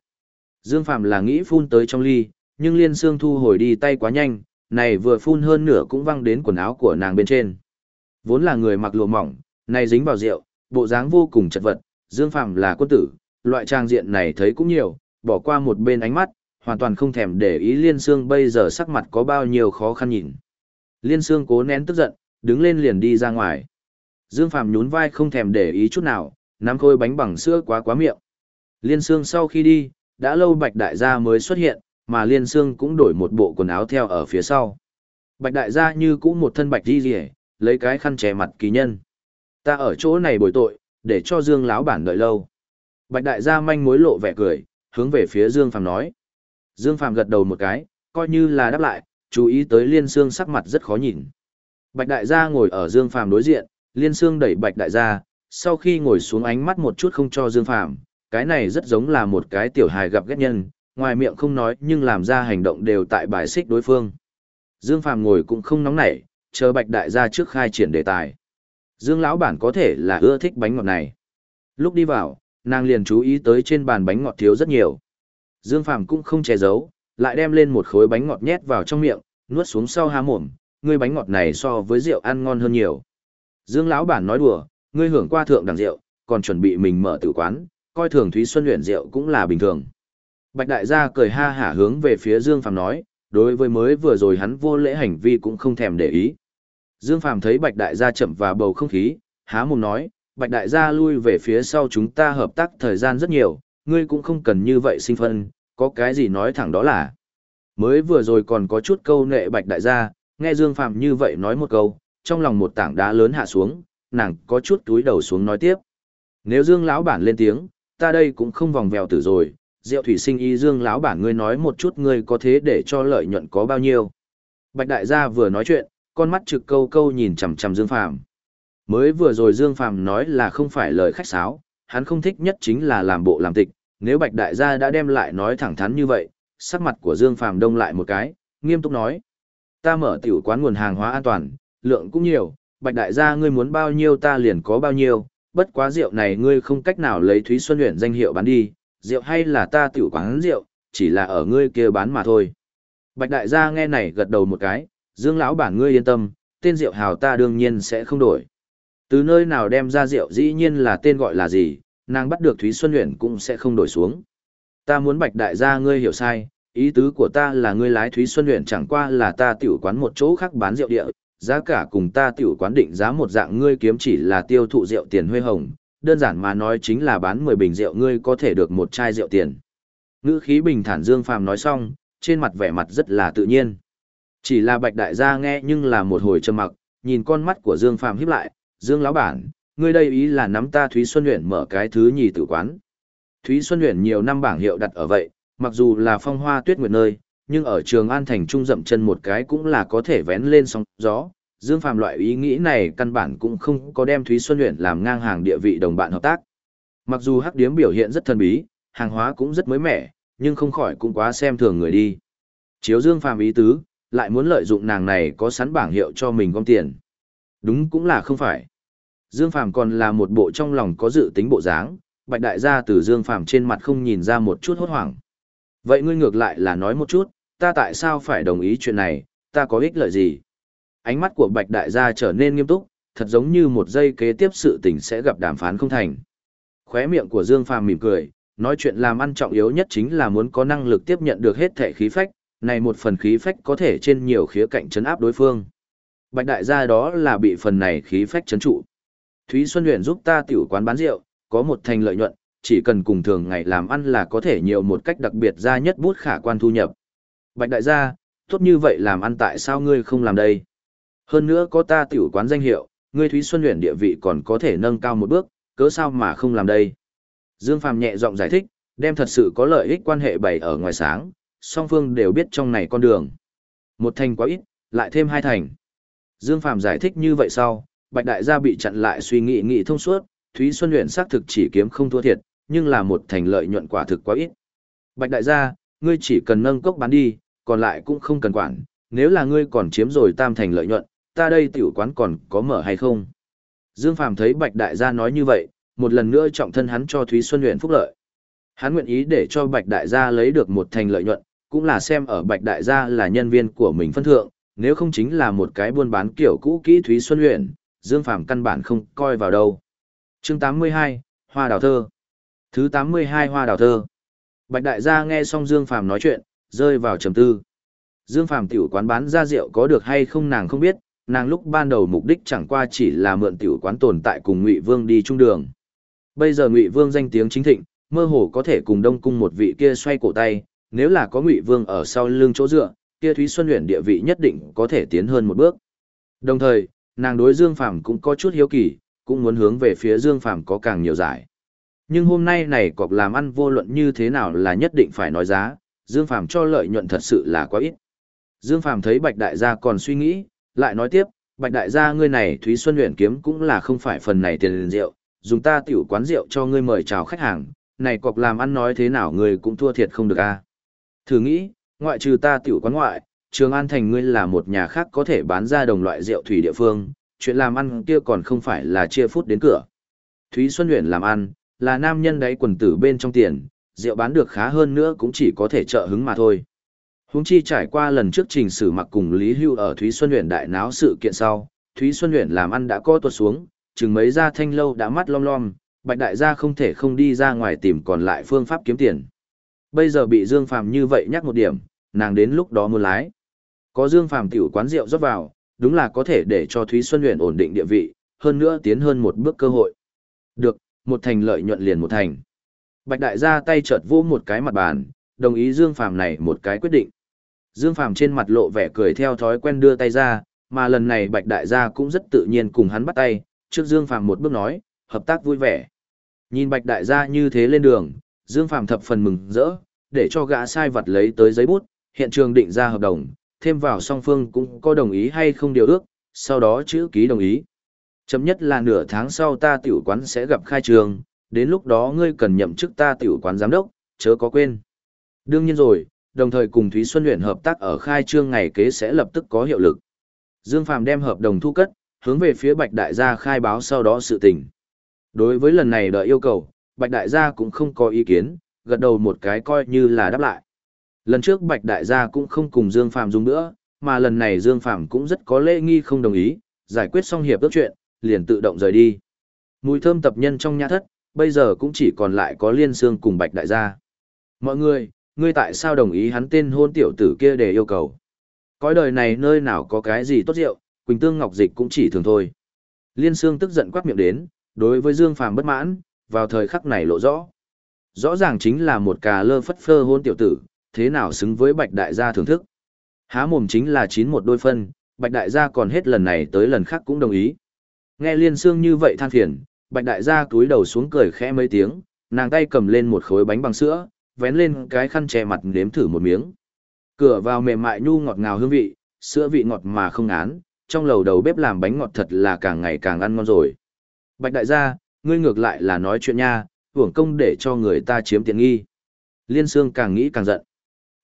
Dương Phạm là nghĩ phun tới trong ly, nhưng Liên xương thu hồi đi tay quá nhanh, này vừa phun hơn nửa cũng văng đến quần áo của nàng bên trên. Vốn là người mặc lụa mỏng, này dính vào rượu, bộ dáng vô cùng chật vật, Dương Phạm là quân tử, loại trang diện này thấy cũng nhiều, bỏ qua một bên ánh mắt, hoàn toàn không thèm để ý Liên Sương bây giờ sắc mặt có bao nhiêu khó khăn nhìn. Liên Sương cố nén tức giận, đứng lên liền đi ra ngoài. Dương Phàm nhún vai không thèm để ý chút nào, nắm khôi bánh bằng sữa quá quá miệng. Liên Sương sau khi đi, đã lâu Bạch Đại gia mới xuất hiện, mà Liên xương cũng đổi một bộ quần áo theo ở phía sau. Bạch Đại gia như cũ một thân bạch đi rìa, lấy cái khăn che mặt kỳ nhân. Ta ở chỗ này bồi tội, để cho Dương lão bản đợi lâu. Bạch Đại gia manh mối lộ vẻ cười, hướng về phía Dương Phàm nói. Dương Phàm gật đầu một cái, coi như là đáp lại, chú ý tới Liên Xương sắc mặt rất khó nhìn. Bạch Đại gia ngồi ở Dương Phàm đối diện, Liên Xương đẩy Bạch Đại gia, sau khi ngồi xuống ánh mắt một chút không cho Dương Phàm, cái này rất giống là một cái tiểu hài gặp ghét nhân, ngoài miệng không nói nhưng làm ra hành động đều tại bài xích đối phương. Dương Phàm ngồi cũng không nóng nảy, chờ Bạch Đại gia trước khai triển đề tài. Dương lão bản có thể là ưa thích bánh ngọt này. Lúc đi vào, nàng liền chú ý tới trên bàn bánh ngọt thiếu rất nhiều. Dương Phàm cũng không che giấu, lại đem lên một khối bánh ngọt nhét vào trong miệng, nuốt xuống sau há mồm, ngươi bánh ngọt này so với rượu ăn ngon hơn nhiều. Dương lão bản nói đùa, ngươi hưởng qua thượng đẳng rượu, còn chuẩn bị mình mở tử quán, coi thường Thúy Xuân luyện rượu cũng là bình thường. Bạch đại gia cười ha hả hướng về phía Dương Phàm nói, đối với mới vừa rồi hắn vô lễ hành vi cũng không thèm để ý. Dương Phàm thấy Bạch đại gia chậm và bầu không khí, há mồm nói, Bạch đại gia lui về phía sau chúng ta hợp tác thời gian rất nhiều, ngươi cũng không cần như vậy sinh phân, có cái gì nói thẳng đó là. Mới vừa rồi còn có chút câu nệ Bạch đại gia, nghe Dương Phàm như vậy nói một câu, trong lòng một tảng đá lớn hạ xuống, nàng có chút túi đầu xuống nói tiếp. Nếu Dương lão bản lên tiếng, ta đây cũng không vòng vèo tử rồi, Diệu thủy sinh y Dương lão bản ngươi nói một chút ngươi có thế để cho lợi nhuận có bao nhiêu. Bạch đại gia vừa nói chuyện, con mắt trực câu câu nhìn chằm chằm Dương Phàm. Mới vừa rồi Dương Phàm nói là không phải lời khách sáo, hắn không thích nhất chính là làm bộ làm tịch, nếu Bạch đại gia đã đem lại nói thẳng thắn như vậy, sắc mặt của Dương Phàm đông lại một cái, nghiêm túc nói: "Ta mở tiểu quán nguồn hàng hóa an toàn, lượng cũng nhiều, Bạch đại gia ngươi muốn bao nhiêu ta liền có bao nhiêu, bất quá rượu này ngươi không cách nào lấy Thúy Xuân Uyển danh hiệu bán đi, rượu hay là ta tiểu quán rượu, chỉ là ở ngươi kia bán mà thôi." Bạch đại gia nghe này gật đầu một cái, Dương lão bản ngươi yên tâm, tên rượu hào ta đương nhiên sẽ không đổi. Từ nơi nào đem ra rượu dĩ nhiên là tên gọi là gì, nàng bắt được Thúy Xuân Uyển cũng sẽ không đổi xuống. Ta muốn Bạch đại gia ngươi hiểu sai, ý tứ của ta là ngươi lái Thúy Xuân Uyển chẳng qua là ta tiểu quán một chỗ khác bán rượu địa, giá cả cùng ta tiểu quán định giá một dạng ngươi kiếm chỉ là tiêu thụ rượu tiền huê hồng, đơn giản mà nói chính là bán 10 bình rượu ngươi có thể được một chai rượu tiền. Ngữ khí bình thản Dương Phàm nói xong, trên mặt vẻ mặt rất là tự nhiên. Chỉ là Bạch đại gia nghe nhưng là một hồi trầm mặc, nhìn con mắt của Dương Phàm híp lại, "Dương lão bản, ngươi đây ý là nắm ta Thúy Xuân Uyển mở cái thứ nhì tử quán?" Thúy Xuân Uyển nhiều năm bảng hiệu đặt ở vậy, mặc dù là phong hoa tuyết nguyệt nơi, nhưng ở trường An Thành trung dậm chân một cái cũng là có thể vén lên sóng gió. Dương Phàm loại ý nghĩ này căn bản cũng không có đem Thúy Xuân Uyển làm ngang hàng địa vị đồng bạn hợp tác. Mặc dù hắc điếm biểu hiện rất thần bí, hàng hóa cũng rất mới mẻ, nhưng không khỏi cũng quá xem thường người đi. Chiếu Dương Phàm ý tứ, lại muốn lợi dụng nàng này có sẵn bảng hiệu cho mình gom tiền. Đúng cũng là không phải. Dương Phàm còn là một bộ trong lòng có dự tính bộ dáng, Bạch đại gia từ Dương Phàm trên mặt không nhìn ra một chút hốt hoảng. Vậy ngươi ngược lại là nói một chút, ta tại sao phải đồng ý chuyện này, ta có ích lợi gì? Ánh mắt của Bạch Đại gia trở nên nghiêm túc, thật giống như một giây kế tiếp sự tình sẽ gặp đàm phán không thành. Khóe miệng của Dương Phàm mỉm cười, nói chuyện làm ăn trọng yếu nhất chính là muốn có năng lực tiếp nhận được hết thể khí phách, này một phần khí phách có thể trên nhiều khía cạnh chấn áp đối phương. Bạch Đại gia đó là bị phần này khí phách chấn trụ. Thúy Xuân Huyền giúp ta tiểu quán bán rượu, có một thành lợi nhuận, chỉ cần cùng thường ngày làm ăn là có thể nhiều một cách đặc biệt ra nhất bút khả quan thu nhập. Bạch đại gia, tốt như vậy làm ăn tại sao ngươi không làm đây? Hơn nữa có ta tiểu quán danh hiệu, ngươi Thúy Xuân Huyền địa vị còn có thể nâng cao một bước, cớ sao mà không làm đây? Dương Phàm nhẹ giọng giải thích, đem thật sự có lợi ích quan hệ bày ở ngoài sáng, song phương đều biết trong này con đường. Một thành quá ít, lại thêm hai thành. Dương Phàm giải thích như vậy sau, Bạch đại gia bị chặn lại suy nghĩ nghĩ thông suốt, Thúy Xuân Huyền xác thực chỉ kiếm không thua thiệt, nhưng là một thành lợi nhuận quả thực quá ít. Bạch đại gia, ngươi chỉ cần nâng cốc bán đi, còn lại cũng không cần quản, nếu là ngươi còn chiếm rồi tam thành lợi nhuận, ta đây tiểu quán còn có mở hay không? Dương Phàm thấy Bạch đại gia nói như vậy, một lần nữa trọng thân hắn cho Thúy Xuân Nguyễn phúc lợi. Hắn nguyện ý để cho Bạch đại gia lấy được một thành lợi nhuận, cũng là xem ở Bạch đại gia là nhân viên của mình phân thượng, nếu không chính là một cái buôn bán kiểu cũ kỹ Thúy Xuân Nguyễn, Dương Phàm căn bản không coi vào đâu. Chương 82, Hoa đào thơ. Thứ 82 Hoa đào thơ. Bạch đại gia nghe xong Dương Phàm nói chuyện, rơi vào trầm tư. Dương Phàm tiểu quán bán ra rượu có được hay không nàng không biết, nàng lúc ban đầu mục đích chẳng qua chỉ là mượn tiểu quán tồn tại cùng Ngụy Vương đi trung đường. Bây giờ Ngụy Vương danh tiếng chính thịnh, mơ hồ có thể cùng Đông cung một vị kia xoay cổ tay, nếu là có Ngụy Vương ở sau lưng chỗ dựa, kia Thúy Xuân Huyền địa vị nhất định có thể tiến hơn một bước. Đồng thời, nàng đối Dương Phàm cũng có chút hiếu kỳ, cũng muốn hướng về phía Dương Phàm có càng nhiều giải. Nhưng hôm nay này cọc làm ăn vô luận như thế nào là nhất định phải nói giá, Dương Phàm cho lợi nhuận thật sự là quá ít. Dương Phàm thấy Bạch Đại gia còn suy nghĩ, lại nói tiếp, Bạch Đại gia ngươi này Thúy Xuân luyện kiếm cũng là không phải phần này tiền rượu, dùng ta tiểu quán rượu cho ngươi mời chào khách hàng, này cọc làm ăn nói thế nào ngươi cũng thua thiệt không được a. Thử nghĩ, ngoại trừ ta tiểu quán ngoại, Trường An Thành ngươi là một nhà khác có thể bán ra đồng loại rượu thủy địa phương, chuyện làm ăn kia còn không phải là chia phút đến cửa. Thúy Xuân luyện làm ăn, là nam nhân đấy quần tử bên trong tiền, rượu bán được khá hơn nữa cũng chỉ có thể trợ hứng mà thôi. Huống chi trải qua lần trước trình sử mặc cùng Lý Hưu ở Thúy Xuân Huyền đại náo sự kiện sau, Thúy Xuân Huyền làm ăn đã co tuột xuống, chừng mấy gia thanh lâu đã mắt lom lom, bạch đại gia không thể không đi ra ngoài tìm còn lại phương pháp kiếm tiền. Bây giờ bị Dương Phàm như vậy nhắc một điểm, nàng đến lúc đó muốn lái. Có Dương Phàm tiểu quán rượu rót vào, đúng là có thể để cho Thúy Xuân Huyền ổn định địa vị, hơn nữa tiến hơn một bước cơ hội. Được, một thành lợi nhuận liền một thành. Bạch đại gia tay chợt vô một cái mặt bàn, đồng ý Dương Phàm này một cái quyết định. Dương Phàm trên mặt lộ vẻ cười theo thói quen đưa tay ra, mà lần này Bạch đại gia cũng rất tự nhiên cùng hắn bắt tay, trước Dương Phàm một bước nói, hợp tác vui vẻ. Nhìn Bạch đại gia như thế lên đường, Dương Phàm thập phần mừng rỡ, để cho gã sai vật lấy tới giấy bút, hiện trường định ra hợp đồng, thêm vào song phương cũng có đồng ý hay không điều ước, sau đó chữ ký đồng ý. Chấm nhất là nửa tháng sau ta tiểu quán sẽ gặp khai trường, đến lúc đó ngươi cần nhậm chức ta tiểu quán giám đốc, chớ có quên. Đương nhiên rồi, đồng thời cùng Thúy Xuân Luyện hợp tác ở khai trương ngày kế sẽ lập tức có hiệu lực. Dương Phàm đem hợp đồng thu cất, hướng về phía Bạch Đại gia khai báo sau đó sự tình. Đối với lần này đợi yêu cầu, Bạch Đại gia cũng không có ý kiến, gật đầu một cái coi như là đáp lại. Lần trước Bạch Đại gia cũng không cùng Dương Phàm dùng nữa, mà lần này Dương Phàm cũng rất có lễ nghi không đồng ý, giải quyết xong hiệp ước chuyện, liền tự động rời đi. Mùi thơm tập nhân trong nhà thất, bây giờ cũng chỉ còn lại có Liên Sương cùng Bạch Đại gia. Mọi người, ngươi tại sao đồng ý hắn tên hôn tiểu tử kia để yêu cầu? Cõi đời này nơi nào có cái gì tốt rượu, Quỳnh Tương Ngọc Dịch cũng chỉ thường thôi. Liên Sương tức giận quát miệng đến, đối với Dương Phàm bất mãn, vào thời khắc này lộ rõ. Rõ ràng chính là một cà lơ phất phơ hôn tiểu tử, thế nào xứng với Bạch Đại gia thưởng thức. Há mồm chính là chín một đôi phân, Bạch Đại gia còn hết lần này tới lần khác cũng đồng ý. Nghe Liên Sương như vậy than phiền, Bạch Đại gia cúi đầu xuống cười khẽ mấy tiếng, nàng tay cầm lên một khối bánh bằng sữa, vén lên cái khăn che mặt nếm thử một miếng. Cửa vào mềm mại nhu ngọt ngào hương vị, sữa vị ngọt mà không án, trong lầu đầu bếp làm bánh ngọt thật là càng ngày càng ăn ngon rồi. Bạch đại gia, ngươi ngược lại là nói chuyện nha, hưởng công để cho người ta chiếm tiện nghi. Liên Sương càng nghĩ càng giận.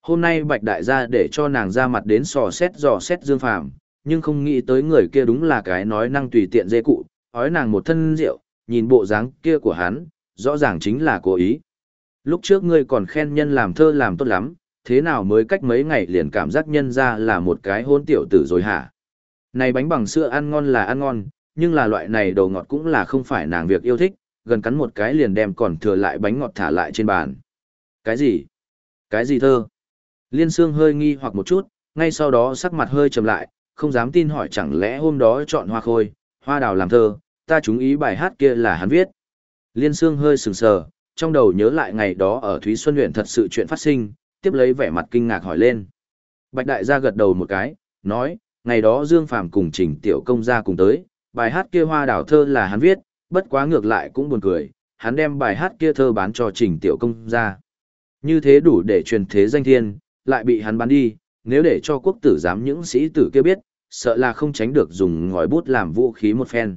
Hôm nay Bạch đại gia để cho nàng ra mặt đến sò xét dò xét Dương Phàm, nhưng không nghĩ tới người kia đúng là cái nói năng tùy tiện dê cụ, ói nàng một thân rượu, nhìn bộ dáng kia của hắn, rõ ràng chính là cố ý. Lúc trước ngươi còn khen nhân làm thơ làm tốt lắm, thế nào mới cách mấy ngày liền cảm giác nhân ra là một cái hôn tiểu tử rồi hả? Này bánh bằng sữa ăn ngon là ăn ngon, nhưng là loại này đồ ngọt cũng là không phải nàng việc yêu thích, gần cắn một cái liền đem còn thừa lại bánh ngọt thả lại trên bàn. Cái gì? Cái gì thơ? Liên Sương hơi nghi hoặc một chút, ngay sau đó sắc mặt hơi trầm lại, không dám tin hỏi chẳng lẽ hôm đó chọn hoa khôi, hoa đào làm thơ, ta chúng ý bài hát kia là hắn viết. Liên Sương hơi sừng sờ, trong đầu nhớ lại ngày đó ở Thúy Xuân huyện thật sự chuyện phát sinh, tiếp lấy vẻ mặt kinh ngạc hỏi lên. Bạch Đại gia gật đầu một cái, nói, ngày đó Dương Phàm cùng Trình Tiểu Công gia cùng tới, bài hát kia hoa đào thơ là hắn viết, bất quá ngược lại cũng buồn cười, hắn đem bài hát kia thơ bán cho Trình Tiểu Công gia. Như thế đủ để truyền thế danh thiên, lại bị hắn bán đi, nếu để cho quốc tử giám những sĩ tử kia biết, sợ là không tránh được dùng ngòi bút làm vũ khí một phen.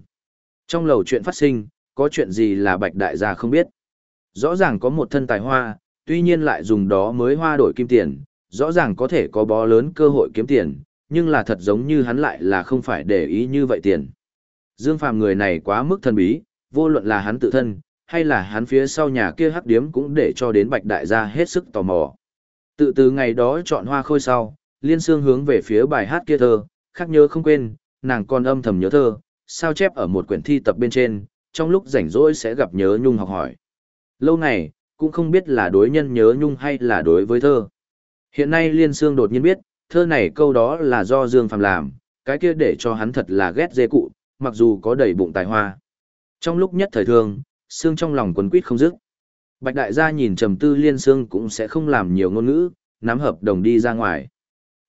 Trong lầu chuyện phát sinh, có chuyện gì là Bạch Đại gia không biết. Rõ ràng có một thân tài hoa, tuy nhiên lại dùng đó mới hoa đổi kim tiền, rõ ràng có thể có bó lớn cơ hội kiếm tiền, nhưng là thật giống như hắn lại là không phải để ý như vậy tiền. Dương Phàm người này quá mức thần bí, vô luận là hắn tự thân, hay là hắn phía sau nhà kia hắc điếm cũng để cho đến Bạch Đại gia hết sức tò mò. Tự từ ngày đó chọn hoa khôi sau, liên xương hướng về phía bài hát kia thơ, khắc nhớ không quên, nàng còn âm thầm nhớ thơ, sao chép ở một quyển thi tập bên trên, trong lúc rảnh rỗi sẽ gặp nhớ nhung học hỏi. Lâu ngày, cũng không biết là đối nhân nhớ nhung hay là đối với thơ. Hiện nay Liên Sương đột nhiên biết, thơ này câu đó là do Dương Phàm làm, cái kia để cho hắn thật là ghét dê cụ, mặc dù có đầy bụng tài hoa. Trong lúc nhất thời thương, xương trong lòng quấn quýt không dứt. Bạch đại gia nhìn trầm tư liên xương cũng sẽ không làm nhiều ngôn ngữ, nắm hợp đồng đi ra ngoài.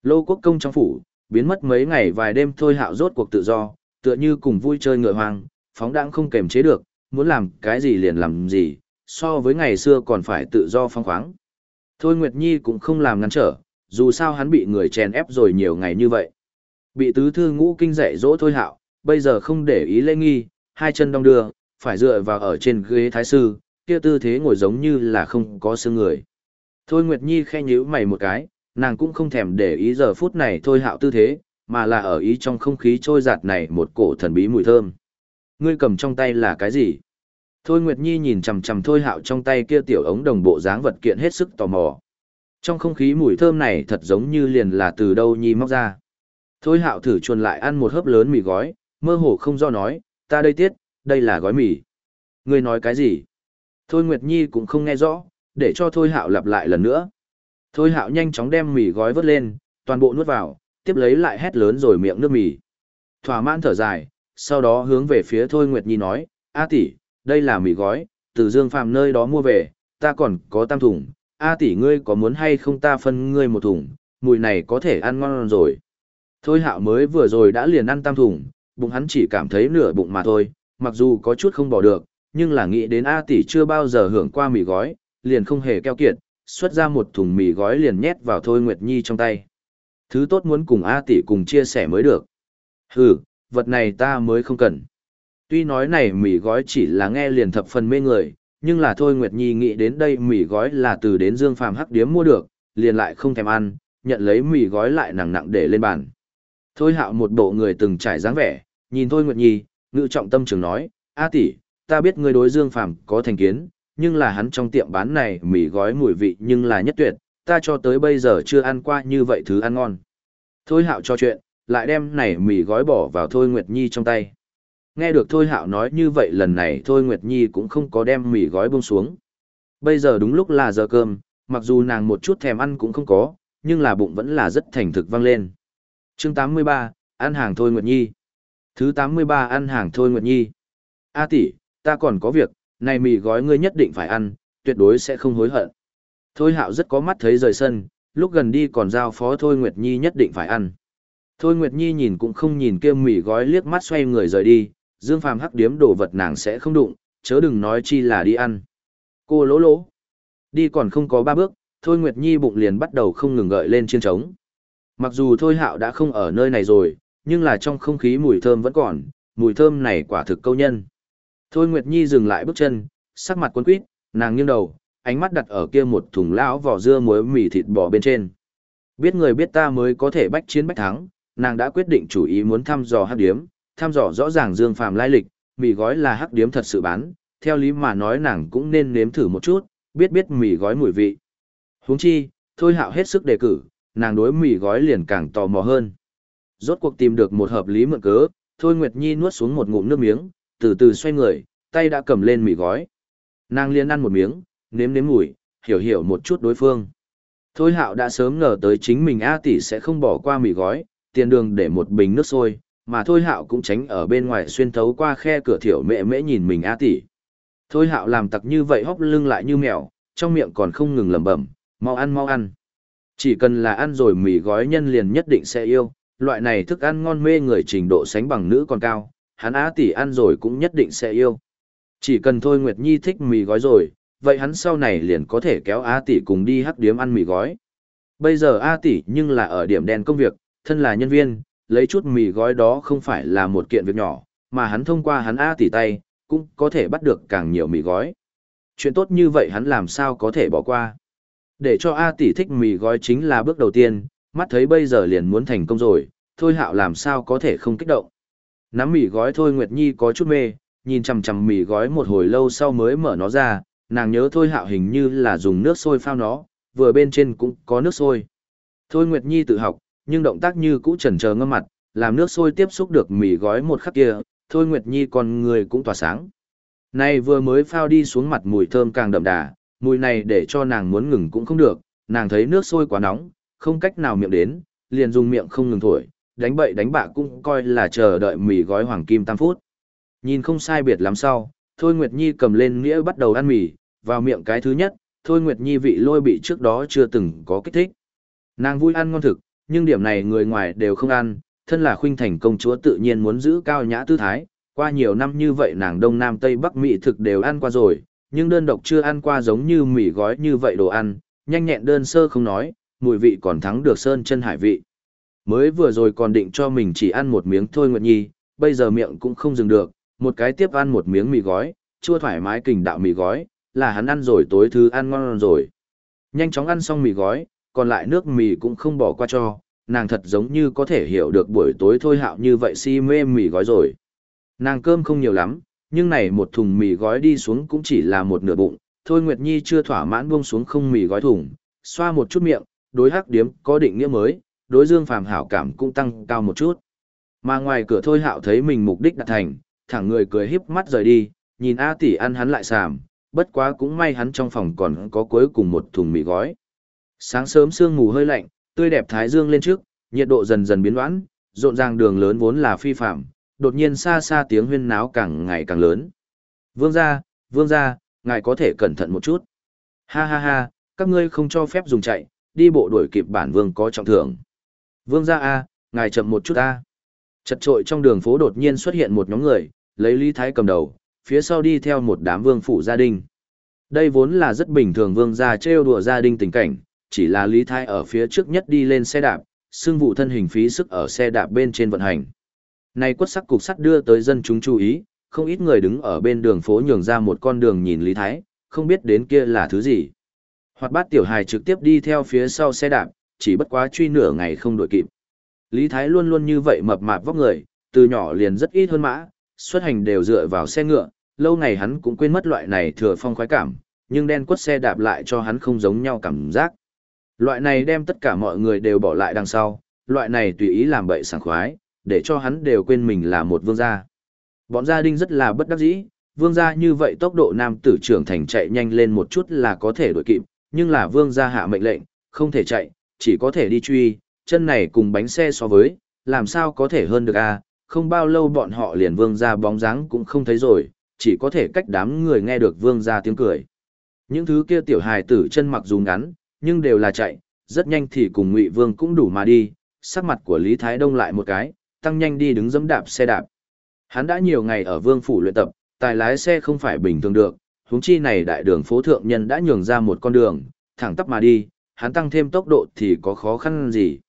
Lô quốc công trong phủ, biến mất mấy ngày vài đêm thôi hạo rốt cuộc tự do, tựa như cùng vui chơi ngựa hoang, phóng đãng không kềm chế được, muốn làm cái gì liền làm gì, so với ngày xưa còn phải tự do phong khoáng. Thôi Nguyệt Nhi cũng không làm ngăn trở, dù sao hắn bị người chèn ép rồi nhiều ngày như vậy. Bị tứ thư ngũ kinh dạy dỗ thôi hạo, bây giờ không để ý lễ nghi, hai chân đong đưa, phải dựa vào ở trên ghế thái sư, kia tư thế ngồi giống như là không có xương người. Thôi Nguyệt Nhi khe nhíu mày một cái, nàng cũng không thèm để ý giờ phút này thôi hạo tư thế, mà là ở ý trong không khí trôi giạt này một cổ thần bí mùi thơm. Ngươi cầm trong tay là cái gì? Thôi Nguyệt Nhi nhìn chằm chằm thôi hạo trong tay kia tiểu ống đồng bộ dáng vật kiện hết sức tò mò. Trong không khí mùi thơm này thật giống như liền là từ đâu Nhi móc ra. Thôi hạo thử chuồn lại ăn một hớp lớn mì gói, mơ hồ không do nói, ta đây tiết, đây là gói mì. Ngươi nói cái gì? Thôi Nguyệt Nhi cũng không nghe rõ, để cho Thôi hạo lặp lại lần nữa. Thôi hạo nhanh chóng đem mì gói vớt lên, toàn bộ nuốt vào, tiếp lấy lại hét lớn rồi miệng nước mì. Thỏa mãn thở dài, sau đó hướng về phía Thôi Nguyệt Nhi nói, A tỷ, đây là mì gói, từ Dương Phàm nơi đó mua về, ta còn có tam thùng, A tỷ ngươi có muốn hay không ta phân ngươi một thùng, mùi này có thể ăn ngon rồi. Thôi hạo mới vừa rồi đã liền ăn tam thùng, bụng hắn chỉ cảm thấy nửa bụng mà thôi, mặc dù có chút không bỏ được, nhưng là nghĩ đến A tỷ chưa bao giờ hưởng qua mì gói, liền không hề keo kiệt, xuất ra một thùng mì gói liền nhét vào Thôi Nguyệt Nhi trong tay. Thứ tốt muốn cùng A tỷ cùng chia sẻ mới được. Hừ, vật này ta mới không cần. Tuy nói này mì gói chỉ là nghe liền thập phần mê người, nhưng là Thôi Nguyệt Nhi nghĩ đến đây mì gói là từ đến Dương Phàm Hắc Điếm mua được, liền lại không thèm ăn, nhận lấy mì gói lại nặng nặng để lên bàn. Thôi hạo một bộ người từng trải dáng vẻ, nhìn Thôi Nguyệt Nhi, ngự trọng tâm trường nói, A tỷ, ta biết ngươi đối Dương Phàm có thành kiến, nhưng là hắn trong tiệm bán này mì gói mùi vị nhưng là nhất tuyệt, ta cho tới bây giờ chưa ăn qua như vậy thứ ăn ngon. Thôi hạo cho chuyện, lại đem này mì gói bỏ vào Thôi Nguyệt Nhi trong tay. Nghe được Thôi hạo nói như vậy lần này Thôi Nguyệt Nhi cũng không có đem mì gói buông xuống. Bây giờ đúng lúc là giờ cơm, mặc dù nàng một chút thèm ăn cũng không có, nhưng là bụng vẫn là rất thành thực vang lên. chương 83, ăn hàng Thôi Nguyệt Nhi. Thứ 83 ăn hàng Thôi Nguyệt Nhi. A tỷ, ta còn có việc, này mì gói ngươi nhất định phải ăn, tuyệt đối sẽ không hối hận. Thôi hạo rất có mắt thấy rời sân, lúc gần đi còn giao phó Thôi Nguyệt Nhi nhất định phải ăn. Thôi Nguyệt Nhi nhìn cũng không nhìn kia mì gói liếc mắt xoay người rời đi, Dương Phàm hắc điếm đồ vật nàng sẽ không đụng, chớ đừng nói chi là đi ăn. Cô lỗ lỗ. Đi còn không có ba bước, Thôi Nguyệt Nhi bụng liền bắt đầu không ngừng gợi lên chiên trống. Mặc dù Thôi Hạo đã không ở nơi này rồi, nhưng là trong không khí mùi thơm vẫn còn, mùi thơm này quả thực câu nhân. Thôi Nguyệt Nhi dừng lại bước chân, sắc mặt quấn quýt, nàng nghiêng đầu, ánh mắt đặt ở kia một thùng lão vỏ dưa muối mì thịt bò bên trên. Biết người biết ta mới có thể bách chiến bách thắng, nàng đã quyết định chủ ý muốn thăm dò hắc điếm, thăm dò rõ ràng Dương Phàm lai lịch, mì gói là hắc điếm thật sự bán, theo lý mà nói nàng cũng nên nếm thử một chút, biết biết mì gói mùi vị. Huống chi, thôi hạo hết sức đề cử, nàng đối mì gói liền càng tò mò hơn. Rốt cuộc tìm được một hợp lý mượn cớ, thôi Nguyệt Nhi nuốt xuống một ngụm nước miếng, từ từ xoay người, tay đã cầm lên mì gói. Nàng liền ăn một miếng, nếm nếm mùi, hiểu hiểu một chút đối phương. Thôi hạo đã sớm ngờ tới chính mình A tỷ sẽ không bỏ qua mì gói, tiền đường để một bình nước sôi, mà thôi hạo cũng tránh ở bên ngoài xuyên thấu qua khe cửa thiểu mẹ mễ nhìn mình A tỷ. Thôi hạo làm tặc như vậy hóc lưng lại như mèo, trong miệng còn không ngừng lẩm bẩm, mau ăn mau ăn. Chỉ cần là ăn rồi mì gói nhân liền nhất định sẽ yêu, loại này thức ăn ngon mê người trình độ sánh bằng nữ còn cao, hắn Á tỷ ăn rồi cũng nhất định sẽ yêu. Chỉ cần thôi Nguyệt Nhi thích mì gói rồi, vậy hắn sau này liền có thể kéo Á tỷ cùng đi hắc điếm ăn mì gói. Bây giờ A tỷ nhưng là ở điểm đen công việc, thân là nhân viên, lấy chút mì gói đó không phải là một kiện việc nhỏ, mà hắn thông qua hắn A tỷ tay, cũng có thể bắt được càng nhiều mì gói. Chuyện tốt như vậy hắn làm sao có thể bỏ qua. Để cho A tỷ thích mì gói chính là bước đầu tiên, mắt thấy bây giờ liền muốn thành công rồi, thôi hạo làm sao có thể không kích động. Nắm mì gói thôi Nguyệt Nhi có chút mê, nhìn chằm chằm mì gói một hồi lâu sau mới mở nó ra, nàng nhớ thôi hạo hình như là dùng nước sôi phao nó, vừa bên trên cũng có nước sôi. Thôi Nguyệt Nhi tự học, nhưng động tác như cũ chần chờ ngâm mặt, làm nước sôi tiếp xúc được mì gói một khắc kia, thôi Nguyệt Nhi còn người cũng tỏa sáng. Này vừa mới phao đi xuống mặt mùi thơm càng đậm đà, mùi này để cho nàng muốn ngừng cũng không được, nàng thấy nước sôi quá nóng, không cách nào miệng đến, liền dùng miệng không ngừng thổi, đánh bậy đánh bạ cũng coi là chờ đợi mì gói hoàng kim tam phút. Nhìn không sai biệt lắm sau, Thôi Nguyệt Nhi cầm lên nghĩa bắt đầu ăn mì, vào miệng cái thứ nhất, Thôi Nguyệt Nhi vị lôi bị trước đó chưa từng có kích thích. Nàng vui ăn ngon thực, nhưng điểm này người ngoài đều không ăn, thân là khuynh thành công chúa tự nhiên muốn giữ cao nhã tư thái, qua nhiều năm như vậy nàng Đông Nam Tây Bắc Mỹ thực đều ăn qua rồi, nhưng đơn độc chưa ăn qua giống như mì gói như vậy đồ ăn, nhanh nhẹn đơn sơ không nói, mùi vị còn thắng được sơn chân hải vị. Mới vừa rồi còn định cho mình chỉ ăn một miếng thôi Nguyệt Nhi, bây giờ miệng cũng không dừng được, một cái tiếp ăn một miếng mì gói, chua thoải mái kình đạo mì gói, là hắn ăn rồi tối thứ ăn ngon rồi. Nhanh chóng ăn xong mì gói, còn lại nước mì cũng không bỏ qua cho, nàng thật giống như có thể hiểu được buổi tối thôi hạo như vậy si mê mì gói rồi. Nàng cơm không nhiều lắm, nhưng này một thùng mì gói đi xuống cũng chỉ là một nửa bụng, thôi Nguyệt Nhi chưa thỏa mãn buông xuống không mì gói thùng, xoa một chút miệng, đối hắc điếm có định nghĩa mới, đối Dương Phàm hảo cảm cũng tăng cao một chút. Mà ngoài cửa thôi hạo thấy mình mục đích đạt thành, thẳng người cười híp mắt rời đi, nhìn A tỷ ăn hắn lại sàm, bất quá cũng may hắn trong phòng còn có cuối cùng một thùng mì gói. Sáng sớm sương mù hơi lạnh, tươi đẹp thái dương lên trước, nhiệt độ dần dần biến đoán, rộn ràng đường lớn vốn là phi phạm, đột nhiên xa xa tiếng huyên náo càng ngày càng lớn. Vương gia, vương gia, ngài có thể cẩn thận một chút. Ha ha ha, các ngươi không cho phép dùng chạy, đi bộ đuổi kịp bản vương có trọng thưởng. Vương gia a, ngài chậm một chút a. Chật trội trong đường phố đột nhiên xuất hiện một nhóm người, lấy Lý Thái cầm đầu, phía sau đi theo một đám vương phủ gia đình. Đây vốn là rất bình thường vương gia trêu đùa gia đình tình cảnh, chỉ là Lý Thái ở phía trước nhất đi lên xe đạp, xương vụ thân hình phí sức ở xe đạp bên trên vận hành. Này quất sắc cục sắt đưa tới dân chúng chú ý, không ít người đứng ở bên đường phố nhường ra một con đường nhìn Lý Thái, không biết đến kia là thứ gì. Hoạt bát tiểu hài trực tiếp đi theo phía sau xe đạp, chỉ bất quá truy nửa ngày không đuổi kịp. Lý Thái luôn luôn như vậy mập mạp vóc người, từ nhỏ liền rất ít hơn mã, xuất hành đều dựa vào xe ngựa, lâu ngày hắn cũng quên mất loại này thừa phong khoái cảm, nhưng đen quất xe đạp lại cho hắn không giống nhau cảm giác. Loại này đem tất cả mọi người đều bỏ lại đằng sau, loại này tùy ý làm bậy sảng khoái, để cho hắn đều quên mình là một vương gia. Bọn gia đình rất là bất đắc dĩ, vương gia như vậy tốc độ nam tử trưởng thành chạy nhanh lên một chút là có thể đuổi kịp, nhưng là vương gia hạ mệnh lệnh, không thể chạy, chỉ có thể đi truy, chân này cùng bánh xe so với, làm sao có thể hơn được a? không bao lâu bọn họ liền vương gia bóng dáng cũng không thấy rồi, chỉ có thể cách đám người nghe được vương gia tiếng cười. Những thứ kia tiểu hài tử chân mặc dù ngắn, nhưng đều là chạy, rất nhanh thì cùng Ngụy Vương cũng đủ mà đi, sắc mặt của Lý Thái Đông lại một cái, tăng nhanh đi đứng dẫm đạp xe đạp. Hắn đã nhiều ngày ở Vương phủ luyện tập, tài lái xe không phải bình thường được, huống chi này đại đường phố thượng nhân đã nhường ra một con đường, thẳng tắp mà đi, hắn tăng thêm tốc độ thì có khó khăn gì.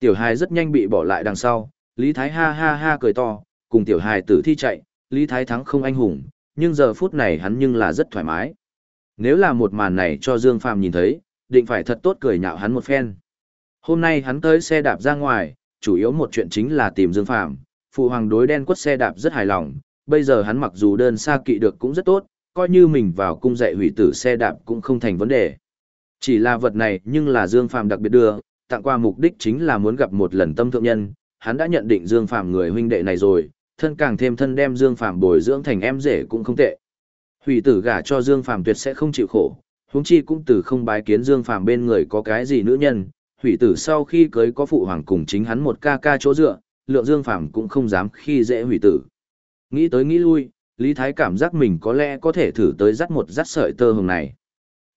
Tiểu hài rất nhanh bị bỏ lại đằng sau, Lý Thái ha ha ha cười to, cùng tiểu hài tử thi chạy, Lý Thái thắng không anh hùng, nhưng giờ phút này hắn nhưng là rất thoải mái. Nếu là một màn này cho Dương Phàm nhìn thấy, định phải thật tốt cười nhạo hắn một phen. Hôm nay hắn tới xe đạp ra ngoài, chủ yếu một chuyện chính là tìm Dương Phàm, phụ hoàng đối đen quất xe đạp rất hài lòng, bây giờ hắn mặc dù đơn xa kỵ được cũng rất tốt, coi như mình vào cung dạy hủy tử xe đạp cũng không thành vấn đề. Chỉ là vật này nhưng là Dương Phàm đặc biệt đưa, tặng qua mục đích chính là muốn gặp một lần tâm thượng nhân, hắn đã nhận định Dương Phàm người huynh đệ này rồi, thân càng thêm thân đem Dương Phàm bồi dưỡng thành em rể cũng không tệ. Hủy tử gả cho Dương Phàm tuyệt sẽ không chịu khổ, huống chi cũng từ không bái kiến Dương Phàm bên người có cái gì nữ nhân, hủy tử sau khi cưới có phụ hoàng cùng chính hắn một ca ca chỗ dựa, lượng Dương Phàm cũng không dám khi dễ hủy tử. Nghĩ tới nghĩ lui, Lý Thái cảm giác mình có lẽ có thể thử tới dắt một dắt sợi tơ hồng này.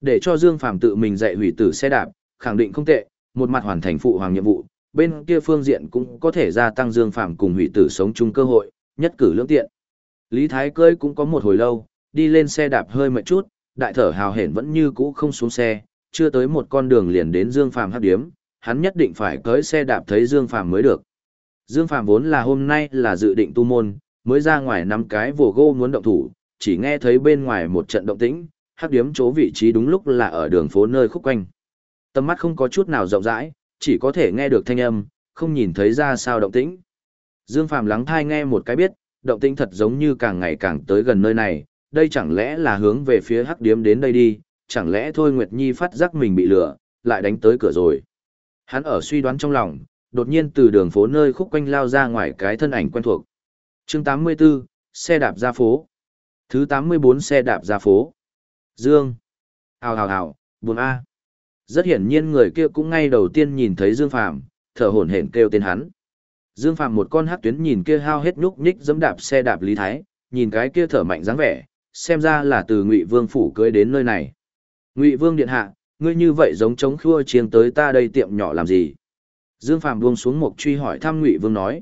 Để cho Dương Phàm tự mình dạy hủy tử xe đạp, khẳng định không tệ, một mặt hoàn thành phụ hoàng nhiệm vụ, bên kia phương diện cũng có thể gia tăng Dương Phàm cùng hủy tử sống chung cơ hội, nhất cử lưỡng tiện. Lý Thái cưới cũng có một hồi lâu, đi lên xe đạp hơi mệt chút, đại thở hào hển vẫn như cũ không xuống xe, chưa tới một con đường liền đến Dương Phàm hấp điếm, hắn nhất định phải cưới xe đạp thấy Dương Phàm mới được. Dương Phàm vốn là hôm nay là dự định tu môn, mới ra ngoài năm cái vồ gô muốn động thủ, chỉ nghe thấy bên ngoài một trận động tĩnh, hắc điếm chỗ vị trí đúng lúc là ở đường phố nơi khúc quanh. Tầm mắt không có chút nào rộng rãi, chỉ có thể nghe được thanh âm, không nhìn thấy ra sao động tĩnh. Dương Phàm lắng thai nghe một cái biết, động tĩnh thật giống như càng ngày càng tới gần nơi này, đây chẳng lẽ là hướng về phía hắc điếm đến đây đi, chẳng lẽ thôi Nguyệt Nhi phát giác mình bị lừa, lại đánh tới cửa rồi. Hắn ở suy đoán trong lòng, đột nhiên từ đường phố nơi khúc quanh lao ra ngoài cái thân ảnh quen thuộc. chương 84, xe đạp ra phố. Thứ 84 xe đạp ra phố. Dương. Hào hào hào, buồn A. Rất hiển nhiên người kia cũng ngay đầu tiên nhìn thấy Dương Phàm thở hổn hển kêu tên hắn. Dương Phạm một con hắc tuyến nhìn kia hao hết nhúc nhích dẫm đạp xe đạp Lý Thái, nhìn cái kia thở mạnh dáng vẻ, xem ra là từ Ngụy Vương phủ cưới đến nơi này. Ngụy Vương điện hạ, ngươi như vậy giống chống khua chiêng tới ta đây tiệm nhỏ làm gì? Dương Phạm buông xuống một truy hỏi thăm Ngụy Vương nói.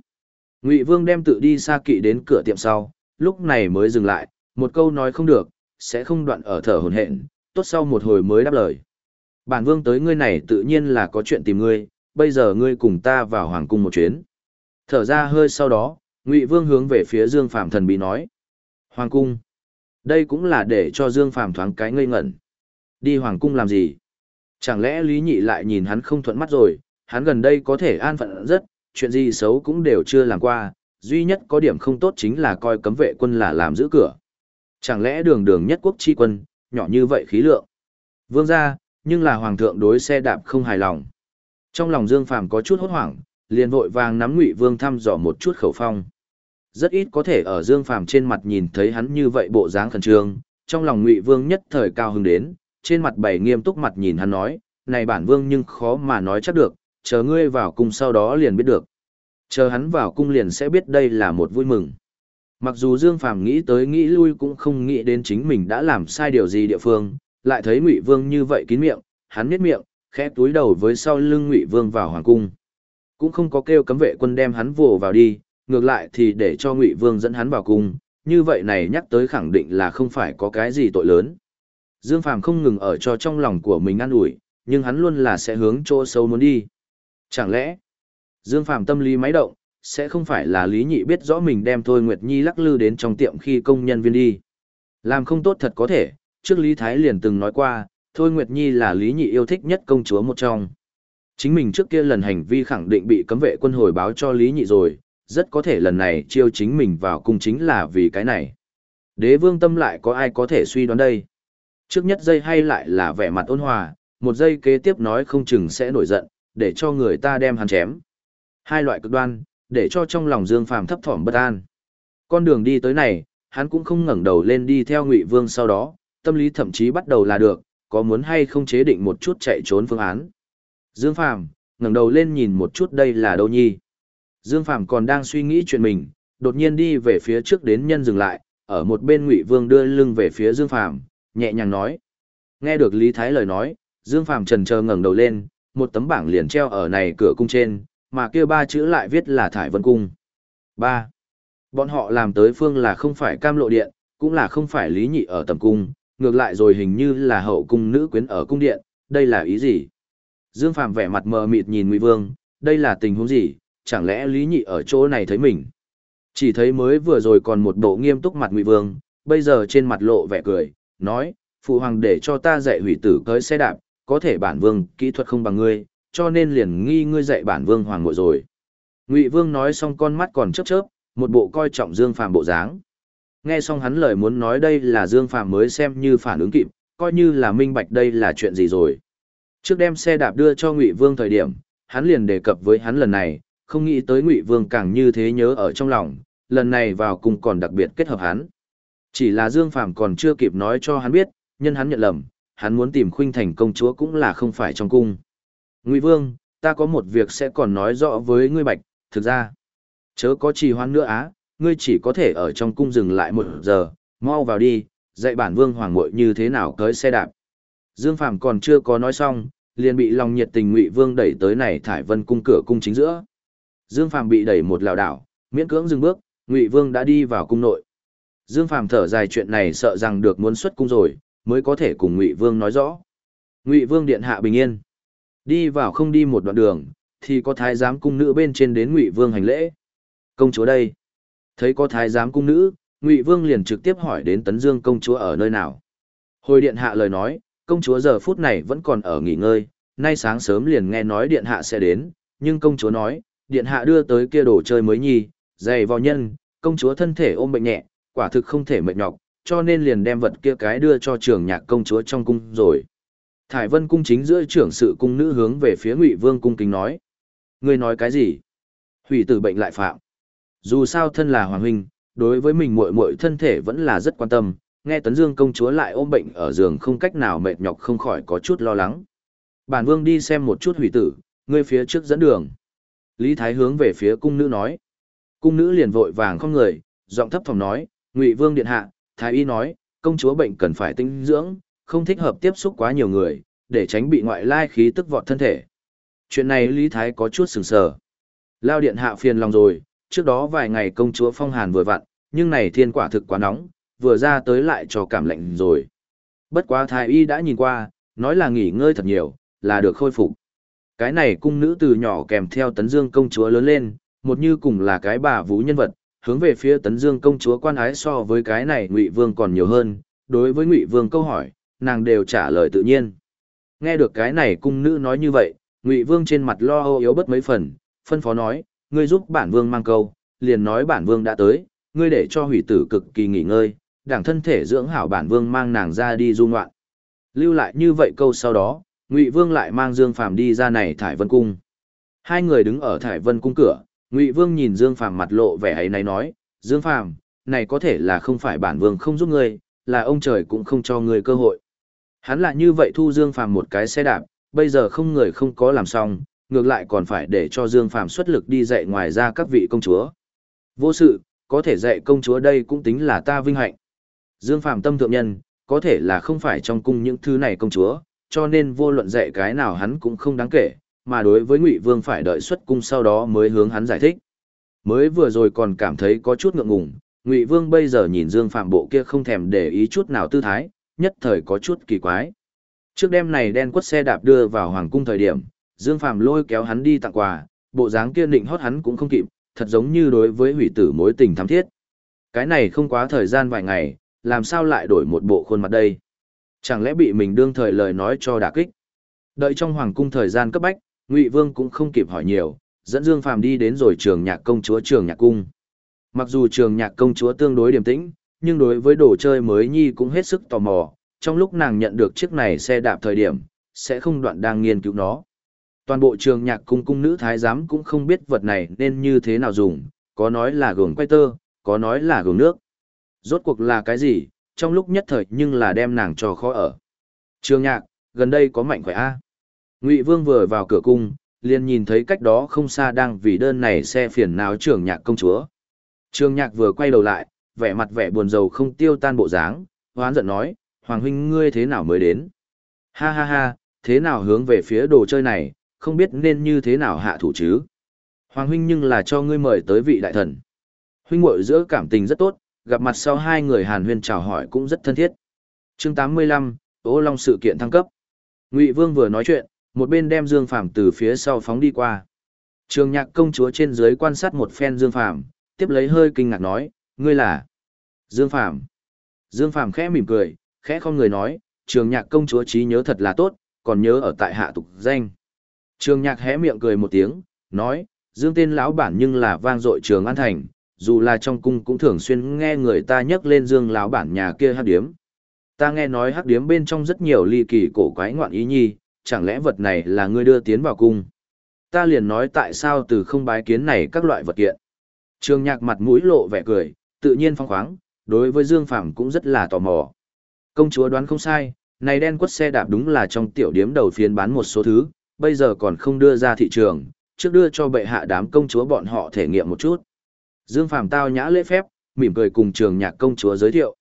Ngụy Vương đem tự đi xa kỵ đến cửa tiệm sau, lúc này mới dừng lại, một câu nói không được, sẽ không đoạn ở thở hổn hển, tốt sau một hồi mới đáp lời. Bản Vương tới ngươi này tự nhiên là có chuyện tìm ngươi, bây giờ ngươi cùng ta vào hoàng cung một chuyến. Thở ra hơi sau đó, Ngụy Vương hướng về phía Dương Phạm thần bí nói: "Hoàng cung? Đây cũng là để cho Dương Phàm thoáng cái ngây ngẩn. Đi hoàng cung làm gì? Chẳng lẽ Lý Nhị lại nhìn hắn không thuận mắt rồi, hắn gần đây có thể an phận rất, chuyện gì xấu cũng đều chưa làm qua, duy nhất có điểm không tốt chính là coi cấm vệ quân là làm giữ cửa. Chẳng lẽ đường đường nhất quốc chi quân, nhỏ như vậy khí lượng. Vương ra, nhưng là hoàng thượng đối xe đạp không hài lòng. Trong lòng Dương Phàm có chút hốt hoảng, liền vội vàng nắm Ngụy Vương thăm dò một chút khẩu phong. Rất ít có thể ở Dương Phàm trên mặt nhìn thấy hắn như vậy bộ dáng khẩn trương, trong lòng Ngụy Vương nhất thời cao hứng đến, trên mặt bảy nghiêm túc mặt nhìn hắn nói, "Này bản vương nhưng khó mà nói chắc được, chờ ngươi vào cung sau đó liền biết được." Chờ hắn vào cung liền sẽ biết đây là một vui mừng. Mặc dù Dương Phàm nghĩ tới nghĩ lui cũng không nghĩ đến chính mình đã làm sai điều gì địa phương, lại thấy Ngụy Vương như vậy kín miệng, hắn nhếch miệng, khẽ túi đầu với sau lưng Ngụy Vương vào hoàng cung. Cũng không có kêu cấm vệ quân đem hắn vồ vào đi, ngược lại thì để cho Ngụy Vương dẫn hắn vào cung, như vậy này nhắc tới khẳng định là không phải có cái gì tội lớn. Dương Phàm không ngừng ở cho trong lòng của mình an ủi, nhưng hắn luôn là sẽ hướng chỗ sâu muốn đi. Chẳng lẽ, Dương Phàm tâm lý máy động, sẽ không phải là Lý Nhị biết rõ mình đem Thôi Nguyệt Nhi lắc lư đến trong tiệm khi công nhân viên đi. Làm không tốt thật có thể, trước Lý Thái liền từng nói qua, Thôi Nguyệt Nhi là Lý Nhị yêu thích nhất công chúa một trong. Chính mình trước kia lần hành vi khẳng định bị cấm vệ quân hồi báo cho Lý Nhị rồi, rất có thể lần này chiêu chính mình vào cung chính là vì cái này. Đế vương tâm lại có ai có thể suy đoán đây? Trước nhất giây hay lại là vẻ mặt ôn hòa, một giây kế tiếp nói không chừng sẽ nổi giận, để cho người ta đem hắn chém. Hai loại cực đoan, để cho trong lòng Dương Phàm thấp thỏm bất an. Con đường đi tới này, hắn cũng không ngẩng đầu lên đi theo Ngụy Vương sau đó, tâm lý thậm chí bắt đầu là được, có muốn hay không chế định một chút chạy trốn phương án. Dương Phàm ngẩng đầu lên nhìn một chút đây là đâu nhi. Dương Phàm còn đang suy nghĩ chuyện mình, đột nhiên đi về phía trước đến nhân dừng lại, ở một bên Ngụy Vương đưa lưng về phía Dương Phàm, nhẹ nhàng nói. Nghe được Lý Thái lời nói, Dương Phàm trần chờ ngẩng đầu lên, một tấm bảng liền treo ở này cửa cung trên, mà kia ba chữ lại viết là Thải Vân Cung. ba Bọn họ làm tới phương là không phải cam lộ điện, cũng là không phải lý nhị ở tầm cung, ngược lại rồi hình như là hậu cung nữ quyến ở cung điện, đây là ý gì? Dương Phàm vẻ mặt mờ mịt nhìn Ngụy Vương, đây là tình huống gì, chẳng lẽ lý nhị ở chỗ này thấy mình? Chỉ thấy mới vừa rồi còn một bộ nghiêm túc mặt Ngụy Vương, bây giờ trên mặt lộ vẻ cười, nói, phụ hoàng để cho ta dạy hủy tử cưới xe đạp, có thể bản vương kỹ thuật không bằng ngươi, cho nên liền nghi ngươi dạy bản vương hoàng ngội rồi. Ngụy Vương nói xong con mắt còn chớp chớp, một bộ coi trọng Dương Phàm bộ dáng. Nghe xong hắn lời muốn nói đây là Dương Phàm mới xem như phản ứng kịp, coi như là minh bạch đây là chuyện gì rồi. Trước đem xe đạp đưa cho Ngụy Vương thời điểm, hắn liền đề cập với hắn lần này, không nghĩ tới Ngụy Vương càng như thế nhớ ở trong lòng, lần này vào cùng còn đặc biệt kết hợp hắn. Chỉ là Dương Phàm còn chưa kịp nói cho hắn biết, nhân hắn nhận lầm, hắn muốn tìm Khuynh Thành công chúa cũng là không phải trong cung. Ngụy Vương, ta có một việc sẽ còn nói rõ với ngươi bạch, thực ra, chớ có trì hoãn nữa á, ngươi chỉ có thể ở trong cung dừng lại một giờ, mau vào đi, dạy bản vương hoàng muội như thế nào cưới xe đạp. Dương Phàm còn chưa có nói xong, liền bị lòng nhiệt tình Ngụy Vương đẩy tới này thải vân cung cửa cung chính giữa. Dương Phàm bị đẩy một lảo đảo, miễn cưỡng dừng bước, Ngụy Vương đã đi vào cung nội. Dương Phàm thở dài chuyện này sợ rằng được muốn xuất cung rồi, mới có thể cùng Ngụy Vương nói rõ. Ngụy Vương điện hạ bình yên. Đi vào không đi một đoạn đường, thì có thái giám cung nữ bên trên đến Ngụy Vương hành lễ. Công chúa đây. Thấy có thái giám cung nữ, Ngụy Vương liền trực tiếp hỏi đến Tấn Dương công chúa ở nơi nào. Hồi điện hạ lời nói, công chúa giờ phút này vẫn còn ở nghỉ ngơi, nay sáng sớm liền nghe nói điện hạ sẽ đến, nhưng công chúa nói, điện hạ đưa tới kia đồ chơi mới nhi, dày vào nhân, công chúa thân thể ôm bệnh nhẹ, quả thực không thể mệt nhọc, cho nên liền đem vật kia cái đưa cho trường nhạc công chúa trong cung rồi. Thải Vân cung chính giữa trưởng sự cung nữ hướng về phía Ngụy Vương cung kính nói: "Ngươi nói cái gì?" Hủy tử bệnh lại phạm. Dù sao thân là hoàng huynh, đối với mình muội muội thân thể vẫn là rất quan tâm, nghe Tấn Dương công chúa lại ôm bệnh ở giường không cách nào mệt nhọc không khỏi có chút lo lắng. Bản Vương đi xem một chút hủy tử, ngươi phía trước dẫn đường. Lý Thái hướng về phía cung nữ nói. Cung nữ liền vội vàng không người, giọng thấp phòng nói, Ngụy Vương điện hạ, Thái y nói, công chúa bệnh cần phải tinh dưỡng, không thích hợp tiếp xúc quá nhiều người, để tránh bị ngoại lai khí tức vọt thân thể. Chuyện này Lý Thái có chút sừng sờ. Lao điện hạ phiền lòng rồi, trước đó vài ngày công chúa phong hàn vừa vặn, nhưng này thiên quả thực quá nóng, vừa ra tới lại cho cảm lạnh rồi. Bất quá thái y đã nhìn qua, nói là nghỉ ngơi thật nhiều, là được khôi phục. Cái này cung nữ từ nhỏ kèm theo tấn dương công chúa lớn lên, một như cùng là cái bà vũ nhân vật, hướng về phía tấn dương công chúa quan ái so với cái này ngụy vương còn nhiều hơn, đối với ngụy vương câu hỏi, nàng đều trả lời tự nhiên. Nghe được cái này cung nữ nói như vậy, ngụy vương trên mặt lo âu yếu bất mấy phần, phân phó nói, ngươi giúp bản vương mang câu, liền nói bản vương đã tới, ngươi để cho hủy tử cực kỳ nghỉ ngơi, đảng thân thể dưỡng hảo bản vương mang nàng ra đi du ngoạn. Lưu lại như vậy câu sau đó, Ngụy Vương lại mang Dương Phàm đi ra này Thải Vân cung. Hai người đứng ở Thải Vân cung cửa, Ngụy Vương nhìn Dương Phàm mặt lộ vẻ ấy này nói, "Dương Phàm, này có thể là không phải bản vương không giúp ngươi, là ông trời cũng không cho ngươi cơ hội." Hắn lại như vậy thu Dương Phàm một cái xe đạp, bây giờ không người không có làm xong, ngược lại còn phải để cho Dương Phàm xuất lực đi dạy ngoài ra các vị công chúa. Vô sự, có thể dạy công chúa đây cũng tính là ta vinh hạnh. Dương Phàm tâm thượng nhân, có thể là không phải trong cung những thứ này công chúa, cho nên vô luận dạy cái nào hắn cũng không đáng kể, mà đối với Ngụy Vương phải đợi xuất cung sau đó mới hướng hắn giải thích. Mới vừa rồi còn cảm thấy có chút ngượng ngùng, Ngụy Vương bây giờ nhìn Dương Phạm bộ kia không thèm để ý chút nào tư thái, nhất thời có chút kỳ quái. Trước đêm này đen quất xe đạp đưa vào hoàng cung thời điểm, Dương Phạm lôi kéo hắn đi tặng quà, bộ dáng kia định hót hắn cũng không kịp, thật giống như đối với hủy tử mối tình thắm thiết. Cái này không quá thời gian vài ngày, làm sao lại đổi một bộ khuôn mặt đây? Chẳng lẽ bị mình đương thời lời nói cho đả kích? Đợi trong hoàng cung thời gian cấp bách, Ngụy Vương cũng không kịp hỏi nhiều, dẫn Dương Phàm đi đến rồi trường nhạc công chúa trường nhạc cung. Mặc dù trường nhạc công chúa tương đối điềm tĩnh, nhưng đối với đồ chơi mới nhi cũng hết sức tò mò, trong lúc nàng nhận được chiếc này xe đạp thời điểm, sẽ không đoạn đang nghiên cứu nó. Toàn bộ trường nhạc cung cung nữ thái giám cũng không biết vật này nên như thế nào dùng, có nói là gường quay tơ, có nói là gường nước. Rốt cuộc là cái gì, trong lúc nhất thời nhưng là đem nàng cho khó ở. Trường nhạc, gần đây có mạnh khỏe A. Ngụy Vương vừa vào cửa cung, liền nhìn thấy cách đó không xa đang vì đơn này xe phiền não trường nhạc công chúa. Trường nhạc vừa quay đầu lại, vẻ mặt vẻ buồn rầu không tiêu tan bộ dáng, hoán giận nói, Hoàng huynh ngươi thế nào mới đến? Ha ha ha, thế nào hướng về phía đồ chơi này, không biết nên như thế nào hạ thủ chứ? Hoàng huynh nhưng là cho ngươi mời tới vị đại thần. Huynh muội giữa cảm tình rất tốt, gặp mặt sau hai người hàn huyên chào hỏi cũng rất thân thiết. chương 85, Ô Long sự kiện thăng cấp. Ngụy Vương vừa nói chuyện, một bên đem Dương Phàm từ phía sau phóng đi qua. Trường nhạc công chúa trên dưới quan sát một phen Dương Phàm tiếp lấy hơi kinh ngạc nói, ngươi là Dương Phàm Dương Phàm khẽ mỉm cười, khẽ không người nói, trường nhạc công chúa trí nhớ thật là tốt, còn nhớ ở tại hạ tục danh. Trường nhạc hé miệng cười một tiếng, nói, Dương tên lão bản nhưng là vang dội trường an thành, dù là trong cung cũng thường xuyên nghe người ta nhắc lên dương lão bản nhà kia hắc điếm. Ta nghe nói hắc điếm bên trong rất nhiều ly kỳ cổ quái ngoạn ý nhi, chẳng lẽ vật này là ngươi đưa tiến vào cung? Ta liền nói tại sao từ không bái kiến này các loại vật kiện. Trường nhạc mặt mũi lộ vẻ cười, tự nhiên phong khoáng, đối với Dương Phàm cũng rất là tò mò. Công chúa đoán không sai, này đen quất xe đạp đúng là trong tiểu điếm đầu phiên bán một số thứ, bây giờ còn không đưa ra thị trường, trước đưa cho bệ hạ đám công chúa bọn họ thể nghiệm một chút. Dương Phàm tao nhã lễ phép, mỉm cười cùng trường nhạc công chúa giới thiệu.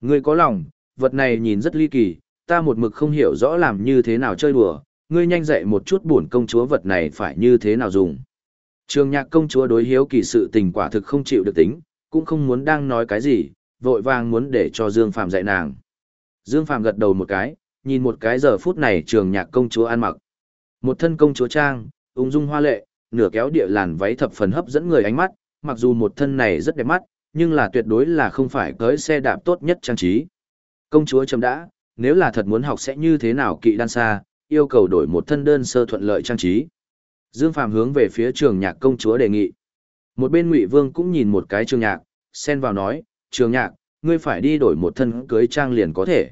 Ngươi có lòng, vật này nhìn rất ly kỳ, ta một mực không hiểu rõ làm như thế nào chơi đùa, ngươi nhanh dạy một chút buồn công chúa vật này phải như thế nào dùng. Trường nhạc công chúa đối hiếu kỳ sự tình quả thực không chịu được tính, cũng không muốn đang nói cái gì, vội vàng muốn để cho Dương Phàm dạy nàng. Dương Phàm gật đầu một cái, nhìn một cái giờ phút này trường nhạc công chúa ăn mặc. Một thân công chúa trang, ung dung hoa lệ, nửa kéo địa làn váy thập phần hấp dẫn người ánh mắt, mặc dù một thân này rất đẹp mắt, nhưng là tuyệt đối là không phải cưới xe đạp tốt nhất trang trí. Công chúa chấm đã, nếu là thật muốn học sẽ như thế nào kỵ đan xa, yêu cầu đổi một thân đơn sơ thuận lợi trang trí. Dương Phàm hướng về phía trường nhạc công chúa đề nghị. Một bên Ngụy Vương cũng nhìn một cái trường nhạc, xen vào nói, trường nhạc, ngươi phải đi đổi một thân cưới trang liền có thể.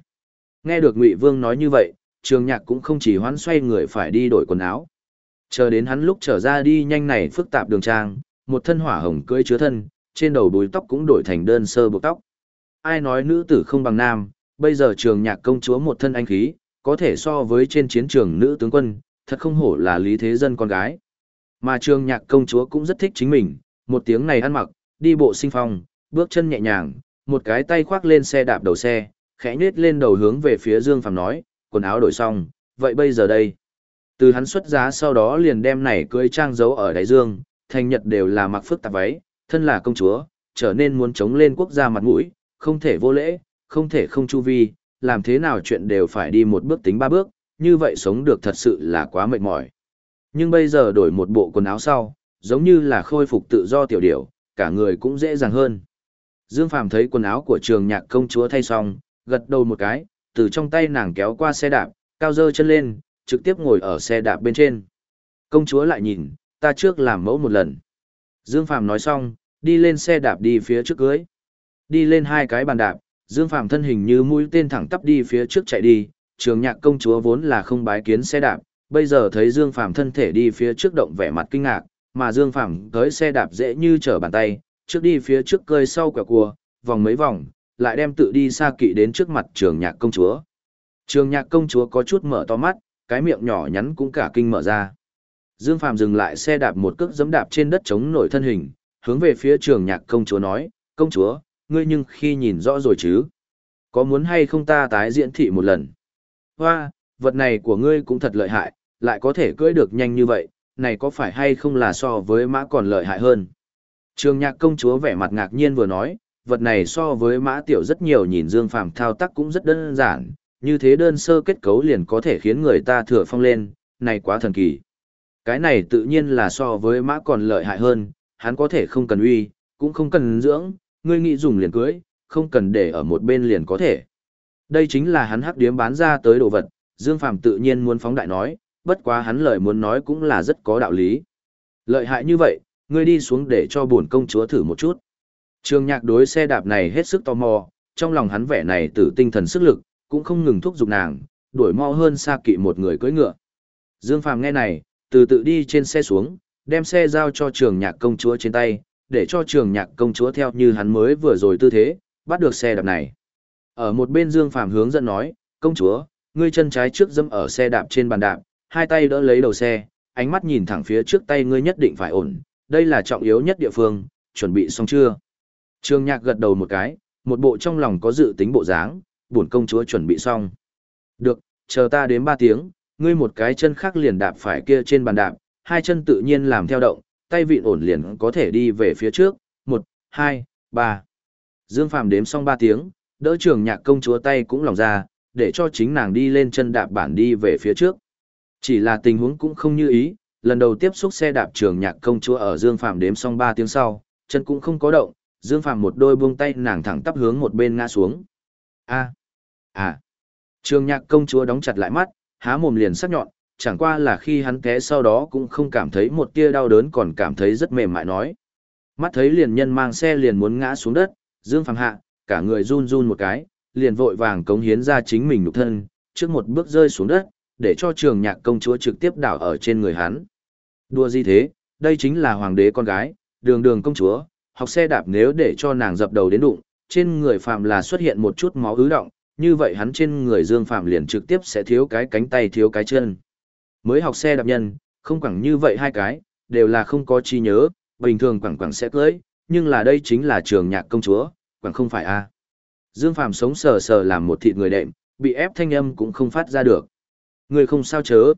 Nghe được Ngụy Vương nói như vậy, trường nhạc cũng không chỉ hoán xoay người phải đi đổi quần áo. Chờ đến hắn lúc trở ra đi nhanh này phức tạp đường trang, một thân hỏa hồng cưỡi chứa thân, trên đầu đuôi tóc cũng đổi thành đơn sơ buộc tóc. Ai nói nữ tử không bằng nam, bây giờ trường nhạc công chúa một thân anh khí, có thể so với trên chiến trường nữ tướng quân, thật không hổ là lý thế dân con gái. Mà trường nhạc công chúa cũng rất thích chính mình, một tiếng này ăn mặc, đi bộ sinh phong, bước chân nhẹ nhàng, một cái tay khoác lên xe đạp đầu xe, khẽ nhếch lên đầu hướng về phía Dương Phàm nói, quần áo đổi xong, vậy bây giờ đây? Từ hắn xuất giá sau đó liền đem này cưới trang giấu ở đáy dương, thành nhật đều là mặc phức tạp váy, thân là công chúa, trở nên muốn chống lên quốc gia mặt mũi, không thể vô lễ, không thể không chu vi, làm thế nào chuyện đều phải đi một bước tính ba bước, như vậy sống được thật sự là quá mệt mỏi. Nhưng bây giờ đổi một bộ quần áo sau, giống như là khôi phục tự do tiểu điểu, cả người cũng dễ dàng hơn. Dương Phàm thấy quần áo của trường nhạc công chúa thay xong, gật đầu một cái, từ trong tay nàng kéo qua xe đạp, cao dơ chân lên, trực tiếp ngồi ở xe đạp bên trên. Công chúa lại nhìn, ta trước làm mẫu một lần. Dương Phàm nói xong, đi lên xe đạp đi phía trước cưới. Đi lên hai cái bàn đạp, Dương Phàm thân hình như mũi tên thẳng tắp đi phía trước chạy đi, trường nhạc công chúa vốn là không bái kiến xe đạp, bây giờ thấy Dương Phàm thân thể đi phía trước động vẻ mặt kinh ngạc, mà Dương Phàm tới xe đạp dễ như trở bàn tay, trước đi phía trước cơi sau quẹo cua, vòng mấy vòng, lại đem tự đi xa kỵ đến trước mặt trường nhạc công chúa. Trường nhạc công chúa có chút mở to mắt, cái miệng nhỏ nhắn cũng cả kinh mở ra. Dương Phàm dừng lại xe đạp một cước giẫm đạp trên đất chống nổi thân hình, hướng về phía trường nhạc công chúa nói, công chúa, ngươi nhưng khi nhìn rõ rồi chứ? Có muốn hay không ta tái diễn thị một lần? Hoa, vật này của ngươi cũng thật lợi hại, lại có thể cưỡi được nhanh như vậy, này có phải hay không là so với mã còn lợi hại hơn? Trường nhạc công chúa vẻ mặt ngạc nhiên vừa nói, vật này so với mã tiểu rất nhiều nhìn Dương Phàm thao tác cũng rất đơn giản, như thế đơn sơ kết cấu liền có thể khiến người ta thừa phong lên, này quá thần kỳ. Cái này tự nhiên là so với mã còn lợi hại hơn, hắn có thể không cần uy, cũng không cần dưỡng, ngươi nghĩ dùng liền cưới, không cần để ở một bên liền có thể. Đây chính là hắn hắc điếm bán ra tới đồ vật, Dương Phàm tự nhiên muốn phóng đại nói, bất quá hắn lời muốn nói cũng là rất có đạo lý. Lợi hại như vậy, ngươi đi xuống để cho bổn công chúa thử một chút. Trường nhạc đối xe đạp này hết sức tò mò, trong lòng hắn vẻ này tử tinh thần sức lực, cũng không ngừng thúc giục nàng, đuổi mau hơn xa kỵ một người cưỡi ngựa. Dương Phàm nghe này, từ tự đi trên xe xuống, đem xe giao cho trường nhạc công chúa trên tay, để cho trường nhạc công chúa theo như hắn mới vừa rồi tư thế, bắt được xe đạp này. Ở một bên Dương Phàm hướng dẫn nói, công chúa, ngươi chân trái trước dâm ở xe đạp trên bàn đạp, hai tay đỡ lấy đầu xe, ánh mắt nhìn thẳng phía trước tay ngươi nhất định phải ổn, đây là trọng yếu nhất địa phương, chuẩn bị xong chưa? Trường nhạc gật đầu một cái, một bộ trong lòng có dự tính bộ dáng, bổn công chúa chuẩn bị xong. Được, chờ ta đến ba tiếng, ngươi một cái chân khác liền đạp phải kia trên bàn đạp, hai chân tự nhiên làm theo động, tay vịn ổn liền có thể đi về phía trước, một, hai, ba. Dương Phàm đếm xong ba tiếng, đỡ trường nhạc công chúa tay cũng lòng ra, để cho chính nàng đi lên chân đạp bản đi về phía trước. Chỉ là tình huống cũng không như ý, lần đầu tiếp xúc xe đạp trường nhạc công chúa ở Dương Phàm đếm xong ba tiếng sau, chân cũng không có động, Dương Phàm một đôi buông tay nàng thẳng tắp hướng một bên ngã xuống. A. À. Trường nhạc công chúa đóng chặt lại mắt, há mồm liền sắc nhọn, chẳng qua là khi hắn té sau đó cũng không cảm thấy một tia đau đớn còn cảm thấy rất mềm mại nói. Mắt thấy liền nhân mang xe liền muốn ngã xuống đất, Dương Phàm hạ, cả người run run một cái, liền vội vàng cống hiến ra chính mình nhục thân, trước một bước rơi xuống đất, để cho trường nhạc công chúa trực tiếp đảo ở trên người hắn. Đua gì thế, đây chính là hoàng đế con gái, đường đường công chúa, học xe đạp nếu để cho nàng dập đầu đến đụng, trên người Phạm là xuất hiện một chút máu ứ động, như vậy hắn trên người Dương Phạm liền trực tiếp sẽ thiếu cái cánh tay thiếu cái chân. Mới học xe đạp nhân, không quẳng như vậy hai cái, đều là không có chi nhớ, bình thường quẳng quẳng sẽ cưới, nhưng là đây chính là trường nhạc công chúa, quẳng không phải a. Dương Phạm sống sờ sờ làm một thịt người đệm, bị ép thanh âm cũng không phát ra được. Người không sao chớ.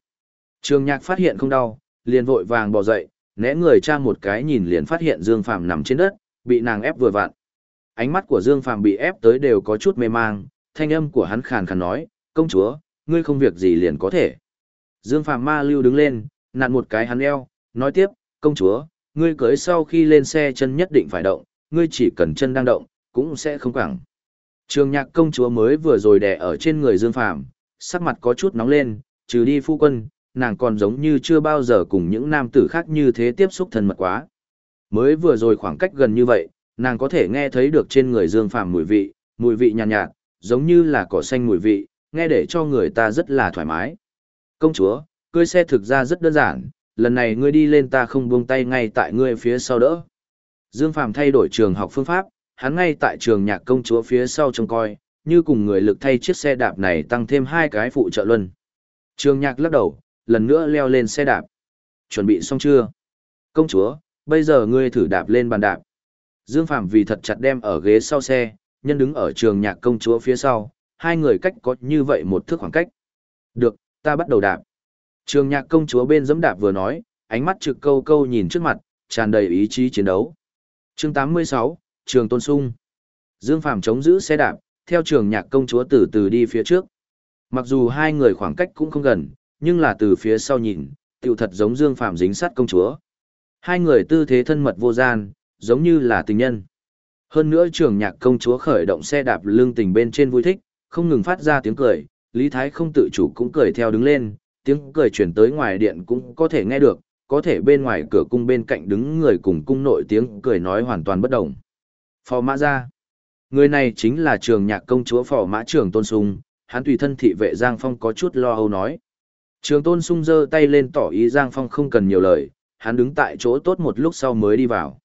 Trường nhạc phát hiện không đau, liền vội vàng bò dậy, né người cha một cái nhìn liền phát hiện Dương Phạm nằm trên đất, bị nàng ép vừa vặn. Ánh mắt của Dương Phạm bị ép tới đều có chút mê mang, thanh âm của hắn khàn khàn nói, công chúa, ngươi không việc gì liền có thể. Dương Phạm ma lưu đứng lên, nặn một cái hắn eo, nói tiếp, công chúa, ngươi cưới sau khi lên xe chân nhất định phải động, ngươi chỉ cần chân đang động, cũng sẽ không quẳng. Trường nhạc công chúa mới vừa rồi đè ở trên người Dương Phạm, sắc mặt có chút nóng lên, trừ đi phu quân, nàng còn giống như chưa bao giờ cùng những nam tử khác như thế tiếp xúc thân mật quá. Mới vừa rồi khoảng cách gần như vậy, nàng có thể nghe thấy được trên người Dương Phạm mùi vị, mùi vị nhàn nhạt, nhạt, giống như là cỏ xanh mùi vị, nghe để cho người ta rất là thoải mái. Công chúa, cưới xe thực ra rất đơn giản, lần này ngươi đi lên ta không buông tay ngay tại ngươi phía sau đỡ. Dương Phàm thay đổi trường học phương pháp, hắn ngay tại trường nhạc công chúa phía sau trông coi, như cùng người lực thay chiếc xe đạp này tăng thêm hai cái phụ trợ luân. Trường nhạc lắc đầu, lần nữa leo lên xe đạp. Chuẩn bị xong chưa? Công chúa, bây giờ ngươi thử đạp lên bàn đạp. Dương Phạm vì thật chặt đem ở ghế sau xe, nhân đứng ở trường nhạc công chúa phía sau, hai người cách có như vậy một thước khoảng cách. Được, ta bắt đầu đạp. Trường nhạc công chúa bên dẫm đạp vừa nói, ánh mắt trực câu câu nhìn trước mặt, tràn đầy ý chí chiến đấu. chương 86, Trường Tôn Sung. Dương Phạm chống giữ xe đạp, theo trường nhạc công chúa từ từ đi phía trước. Mặc dù hai người khoảng cách cũng không gần, nhưng là từ phía sau nhìn, tiểu thật giống Dương Phạm dính sát công chúa. Hai người tư thế thân mật vô gian, giống như là tình nhân. Hơn nữa trường nhạc công chúa khởi động xe đạp lương tình bên trên vui thích, không ngừng phát ra tiếng cười, Lý Thái không tự chủ cũng cười theo đứng lên, tiếng cười chuyển tới ngoài điện cũng có thể nghe được, có thể bên ngoài cửa cung bên cạnh đứng người cùng cung nội tiếng cười nói hoàn toàn bất động. Phò mã ra. Người này chính là trường nhạc công chúa phò mã trường tôn sung, hắn tùy thân thị vệ Giang Phong có chút lo âu nói. Trường tôn sung giơ tay lên tỏ ý Giang Phong không cần nhiều lời, hắn đứng tại chỗ tốt một lúc sau mới đi vào.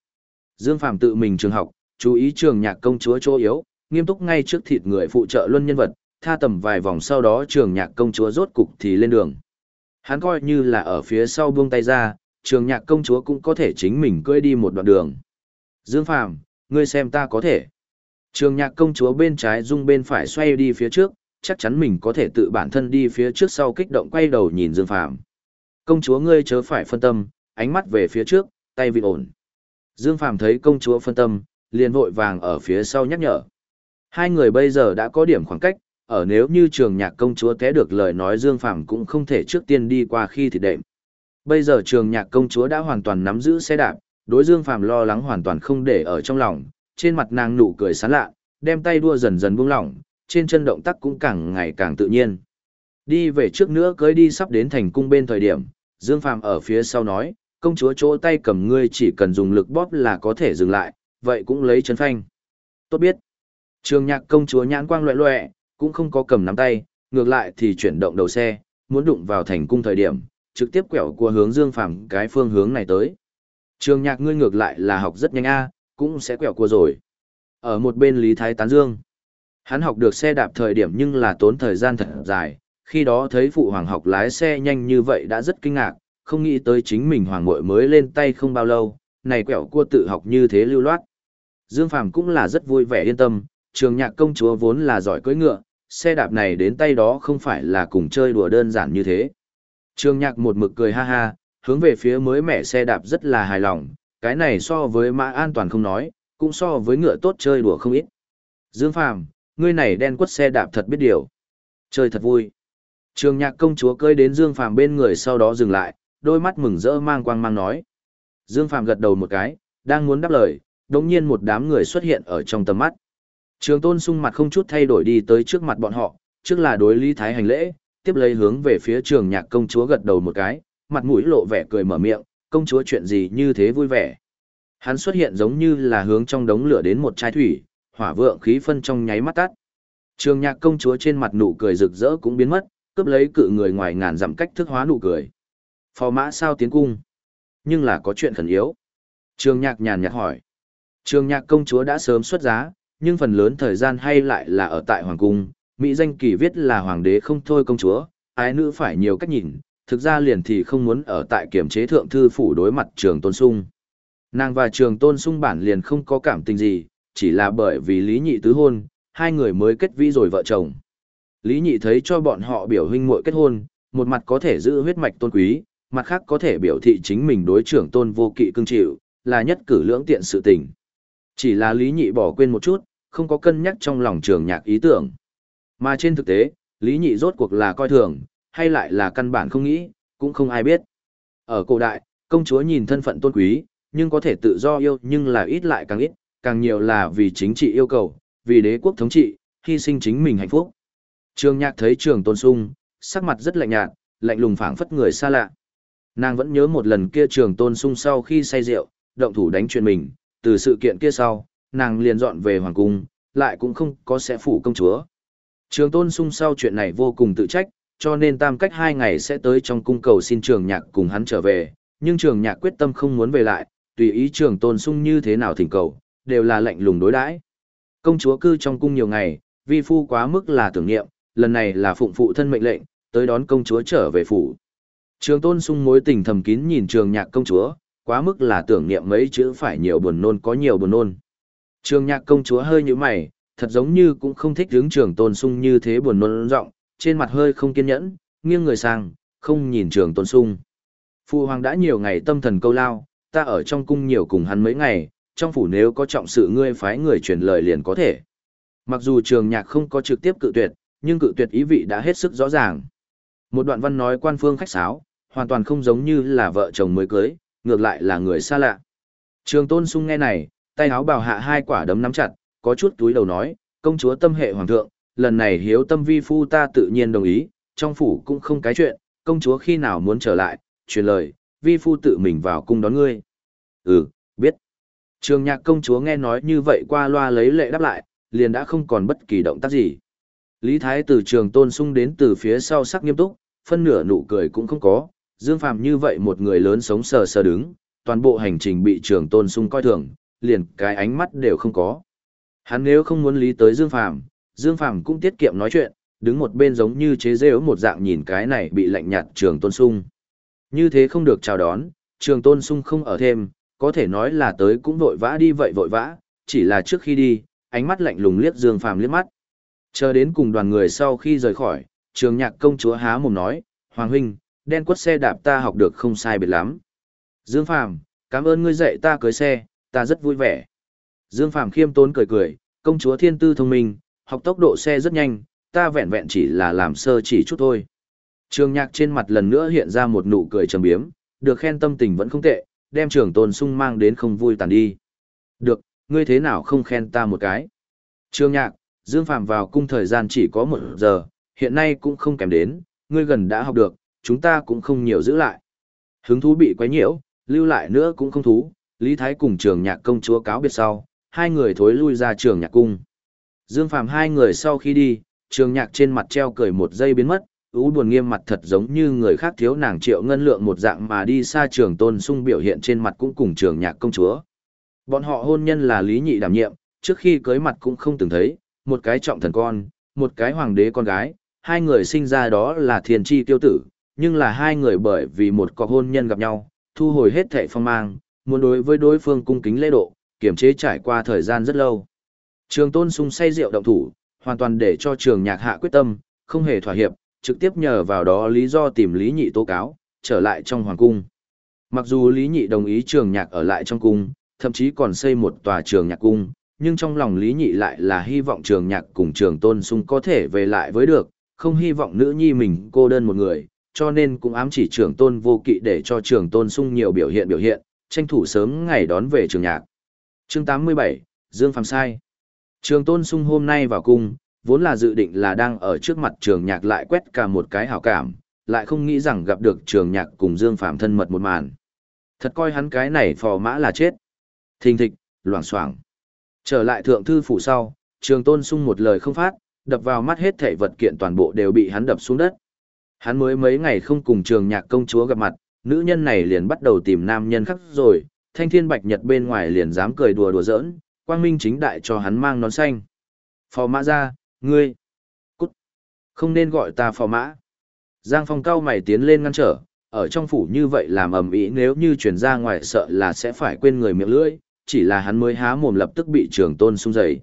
Dương Phàm tự mình trường học, chú ý trường nhạc công chúa chỗ yếu, nghiêm túc ngay trước thịt người phụ trợ luân nhân vật, tha tầm vài vòng sau đó trường nhạc công chúa rốt cục thì lên đường. Hắn coi như là ở phía sau buông tay ra, trường nhạc công chúa cũng có thể chính mình cưỡi đi một đoạn đường. Dương Phàm, ngươi xem ta có thể. Trường nhạc công chúa bên trái dung bên phải xoay đi phía trước, chắc chắn mình có thể tự bản thân đi phía trước sau kích động quay đầu nhìn Dương Phàm. Công chúa ngươi chớ phải phân tâm, ánh mắt về phía trước, tay vị ổn. Dương Phàm thấy công chúa phân tâm, liền vội vàng ở phía sau nhắc nhở. Hai người bây giờ đã có điểm khoảng cách, ở nếu như trường nhạc công chúa té được lời nói Dương Phàm cũng không thể trước tiên đi qua khi thì đệm. Bây giờ trường nhạc công chúa đã hoàn toàn nắm giữ xe đạp, đối Dương Phàm lo lắng hoàn toàn không để ở trong lòng, trên mặt nàng nụ cười sán lạ, đem tay đua dần dần buông lỏng, trên chân động tác cũng càng ngày càng tự nhiên. Đi về trước nữa cưới đi sắp đến thành cung bên thời điểm, Dương Phàm ở phía sau nói, công chúa chỗ tay cầm ngươi chỉ cần dùng lực bóp là có thể dừng lại, vậy cũng lấy chân phanh. Tốt biết. Trường nhạc công chúa nhãn quang loẹ loẹ, cũng không có cầm nắm tay, ngược lại thì chuyển động đầu xe, muốn đụng vào thành cung thời điểm, trực tiếp quẹo của hướng Dương phẳng cái phương hướng này tới. Trường nhạc ngươi ngược lại là học rất nhanh a, cũng sẽ quẹo cua rồi. Ở một bên Lý Thái Tán Dương, hắn học được xe đạp thời điểm nhưng là tốn thời gian thật dài, khi đó thấy phụ hoàng học lái xe nhanh như vậy đã rất kinh ngạc, không nghĩ tới chính mình hoàng muội mới lên tay không bao lâu, này quẹo cua tự học như thế lưu loát. Dương Phàm cũng là rất vui vẻ yên tâm, trường nhạc công chúa vốn là giỏi cưỡi ngựa, xe đạp này đến tay đó không phải là cùng chơi đùa đơn giản như thế. Trường nhạc một mực cười ha ha, hướng về phía mới mẻ xe đạp rất là hài lòng, cái này so với mã an toàn không nói, cũng so với ngựa tốt chơi đùa không ít. Dương Phàm, ngươi này đen quất xe đạp thật biết điều. Chơi thật vui. Trường nhạc công chúa cưỡi đến Dương Phàm bên người sau đó dừng lại, đôi mắt mừng rỡ mang quang mang nói. Dương Phàm gật đầu một cái, đang muốn đáp lời, đồng nhiên một đám người xuất hiện ở trong tầm mắt. Trường Tôn sung mặt không chút thay đổi đi tới trước mặt bọn họ, trước là đối Lý Thái hành lễ, tiếp lấy hướng về phía trường nhạc công chúa gật đầu một cái, mặt mũi lộ vẻ cười mở miệng, công chúa chuyện gì như thế vui vẻ. Hắn xuất hiện giống như là hướng trong đống lửa đến một chai thủy, hỏa vượng khí phân trong nháy mắt tắt. Trường nhạc công chúa trên mặt nụ cười rực rỡ cũng biến mất, cướp lấy cự người ngoài ngàn dặm cách thức hóa nụ cười. Phò mã sao tiến cung? Nhưng là có chuyện khẩn yếu. Trường nhạc nhàn nhạt hỏi. Trường nhạc công chúa đã sớm xuất giá, nhưng phần lớn thời gian hay lại là ở tại hoàng cung. Mỹ danh kỳ viết là hoàng đế không thôi công chúa, ái nữ phải nhiều cách nhìn, thực ra liền thì không muốn ở tại kiểm chế thượng thư phủ đối mặt trường tôn sung. Nàng và trường tôn sung bản liền không có cảm tình gì, chỉ là bởi vì lý nhị tứ hôn, hai người mới kết vĩ rồi vợ chồng. Lý nhị thấy cho bọn họ biểu huynh muội kết hôn, một mặt có thể giữ huyết mạch tôn quý, mặt khác có thể biểu thị chính mình đối trưởng tôn vô kỵ cưng chịu, là nhất cử lưỡng tiện sự tình. Chỉ là Lý Nhị bỏ quên một chút, không có cân nhắc trong lòng trường nhạc ý tưởng. Mà trên thực tế, Lý Nhị rốt cuộc là coi thường, hay lại là căn bản không nghĩ, cũng không ai biết. Ở cổ đại, công chúa nhìn thân phận tôn quý, nhưng có thể tự do yêu nhưng là ít lại càng ít, càng nhiều là vì chính trị yêu cầu, vì đế quốc thống trị, hy sinh chính mình hạnh phúc. Trường nhạc thấy trường tôn sung, sắc mặt rất lạnh nhạt, lạnh lùng phảng phất người xa lạ. Nàng vẫn nhớ một lần kia trường tôn sung sau khi say rượu, động thủ đánh chuyện mình, từ sự kiện kia sau, nàng liền dọn về hoàng cung, lại cũng không có sẽ phủ công chúa. Trường tôn sung sau chuyện này vô cùng tự trách, cho nên tam cách hai ngày sẽ tới trong cung cầu xin trường nhạc cùng hắn trở về, nhưng trường nhạc quyết tâm không muốn về lại, tùy ý trường tôn sung như thế nào thỉnh cầu, đều là lạnh lùng đối đãi. Công chúa cư trong cung nhiều ngày, vi phu quá mức là tưởng niệm, lần này là phụng phụ thân mệnh lệnh, tới đón công chúa trở về phủ. Trường tôn sung mối tình thầm kín nhìn trường nhạc công chúa, quá mức là tưởng niệm mấy chữ phải nhiều buồn nôn có nhiều buồn nôn. Trường nhạc công chúa hơi như mày, thật giống như cũng không thích hướng trường tôn sung như thế buồn nôn rộng, trên mặt hơi không kiên nhẫn, nghiêng người sang, không nhìn trường tôn sung. Phu hoàng đã nhiều ngày tâm thần câu lao, ta ở trong cung nhiều cùng hắn mấy ngày, trong phủ nếu có trọng sự ngươi phái người truyền lời liền có thể. Mặc dù trường nhạc không có trực tiếp cự tuyệt, nhưng cự tuyệt ý vị đã hết sức rõ ràng. Một đoạn văn nói quan phương khách sáo, hoàn toàn không giống như là vợ chồng mới cưới, ngược lại là người xa lạ. Trường tôn sung nghe này, tay áo bào hạ hai quả đấm nắm chặt, có chút túi đầu nói, công chúa tâm hệ hoàng thượng, lần này hiếu tâm vi phu ta tự nhiên đồng ý, trong phủ cũng không cái chuyện, công chúa khi nào muốn trở lại, truyền lời, vi phu tự mình vào cung đón ngươi. Ừ, biết. Trường nhạc công chúa nghe nói như vậy qua loa lấy lệ đáp lại, liền đã không còn bất kỳ động tác gì. Lý Thái từ trường tôn sung đến từ phía sau sắc nghiêm túc, phân nửa nụ cười cũng không có, Dương Phàm như vậy một người lớn sống sờ sờ đứng, toàn bộ hành trình bị trường tôn sung coi thường, liền cái ánh mắt đều không có. Hắn nếu không muốn lý tới Dương Phàm, Dương Phàm cũng tiết kiệm nói chuyện, đứng một bên giống như chế rêu một dạng nhìn cái này bị lạnh nhạt trường tôn sung. Như thế không được chào đón, trường tôn sung không ở thêm, có thể nói là tới cũng vội vã đi vậy vội vã, chỉ là trước khi đi, ánh mắt lạnh lùng liếc Dương Phàm liếc mắt. Chờ đến cùng đoàn người sau khi rời khỏi, trường nhạc công chúa há mồm nói, Hoàng huynh, đen quất xe đạp ta học được không sai biệt lắm. Dương Phàm, cảm ơn ngươi dạy ta cưới xe, ta rất vui vẻ. Dương Phàm khiêm tốn cười cười, công chúa thiên tư thông minh, học tốc độ xe rất nhanh, ta vẹn vẹn chỉ là làm sơ chỉ chút thôi. Trường nhạc trên mặt lần nữa hiện ra một nụ cười trầm biếm, được khen tâm tình vẫn không tệ, đem trường tôn sung mang đến không vui tàn đi. Được, ngươi thế nào không khen ta một cái. Trường nhạc, Dương Phàm vào cung thời gian chỉ có một giờ, hiện nay cũng không kèm đến, ngươi gần đã học được, chúng ta cũng không nhiều giữ lại. Hứng thú bị quấy nhiễu, lưu lại nữa cũng không thú, Lý Thái cùng trường nhạc công chúa cáo biệt sau, hai người thối lui ra trường nhạc cung. Dương Phạm hai người sau khi đi, trường nhạc trên mặt treo cười một giây biến mất, ú buồn nghiêm mặt thật giống như người khác thiếu nàng triệu ngân lượng một dạng mà đi xa trường tôn sung biểu hiện trên mặt cũng cùng trường nhạc công chúa. Bọn họ hôn nhân là lý nhị đảm nhiệm, trước khi cưới mặt cũng không từng thấy, một cái trọng thần con, một cái hoàng đế con gái, hai người sinh ra đó là thiền tri tiêu tử, nhưng là hai người bởi vì một cọc hôn nhân gặp nhau, thu hồi hết thệ phong mang, muốn đối với đối phương cung kính lễ độ, kiểm chế trải qua thời gian rất lâu. Trường tôn sung say rượu động thủ, hoàn toàn để cho trường nhạc hạ quyết tâm, không hề thỏa hiệp, trực tiếp nhờ vào đó lý do tìm Lý Nhị tố cáo, trở lại trong hoàng cung. Mặc dù Lý Nhị đồng ý trường nhạc ở lại trong cung, thậm chí còn xây một tòa trường nhạc cung, nhưng trong lòng Lý Nhị lại là hy vọng trường nhạc cùng trường tôn sung có thể về lại với được, không hy vọng nữ nhi mình cô đơn một người, cho nên cũng ám chỉ trưởng tôn vô kỵ để cho trưởng tôn sung nhiều biểu hiện biểu hiện, tranh thủ sớm ngày đón về trường nhạc. Chương 87, Dương Phạm Sai Trường tôn sung hôm nay vào cung, vốn là dự định là đang ở trước mặt trường nhạc lại quét cả một cái hảo cảm, lại không nghĩ rằng gặp được trường nhạc cùng Dương Phạm thân mật một màn. Thật coi hắn cái này phò mã là chết. Thình thịch, loảng xoảng. Trở lại thượng thư phủ sau, trường tôn sung một lời không phát, đập vào mắt hết thảy vật kiện toàn bộ đều bị hắn đập xuống đất. Hắn mới mấy ngày không cùng trường nhạc công chúa gặp mặt, nữ nhân này liền bắt đầu tìm nam nhân khác rồi, thanh thiên bạch nhật bên ngoài liền dám cười đùa đùa giỡn, quang minh chính đại cho hắn mang nón xanh. Phò mã ra, ngươi, cút, không nên gọi ta phò mã. Giang phong cao mày tiến lên ngăn trở, ở trong phủ như vậy làm ầm ĩ nếu như chuyển ra ngoài sợ là sẽ phải quên người miệng lưỡi, chỉ là hắn mới há mồm lập tức bị trường tôn sung dậy.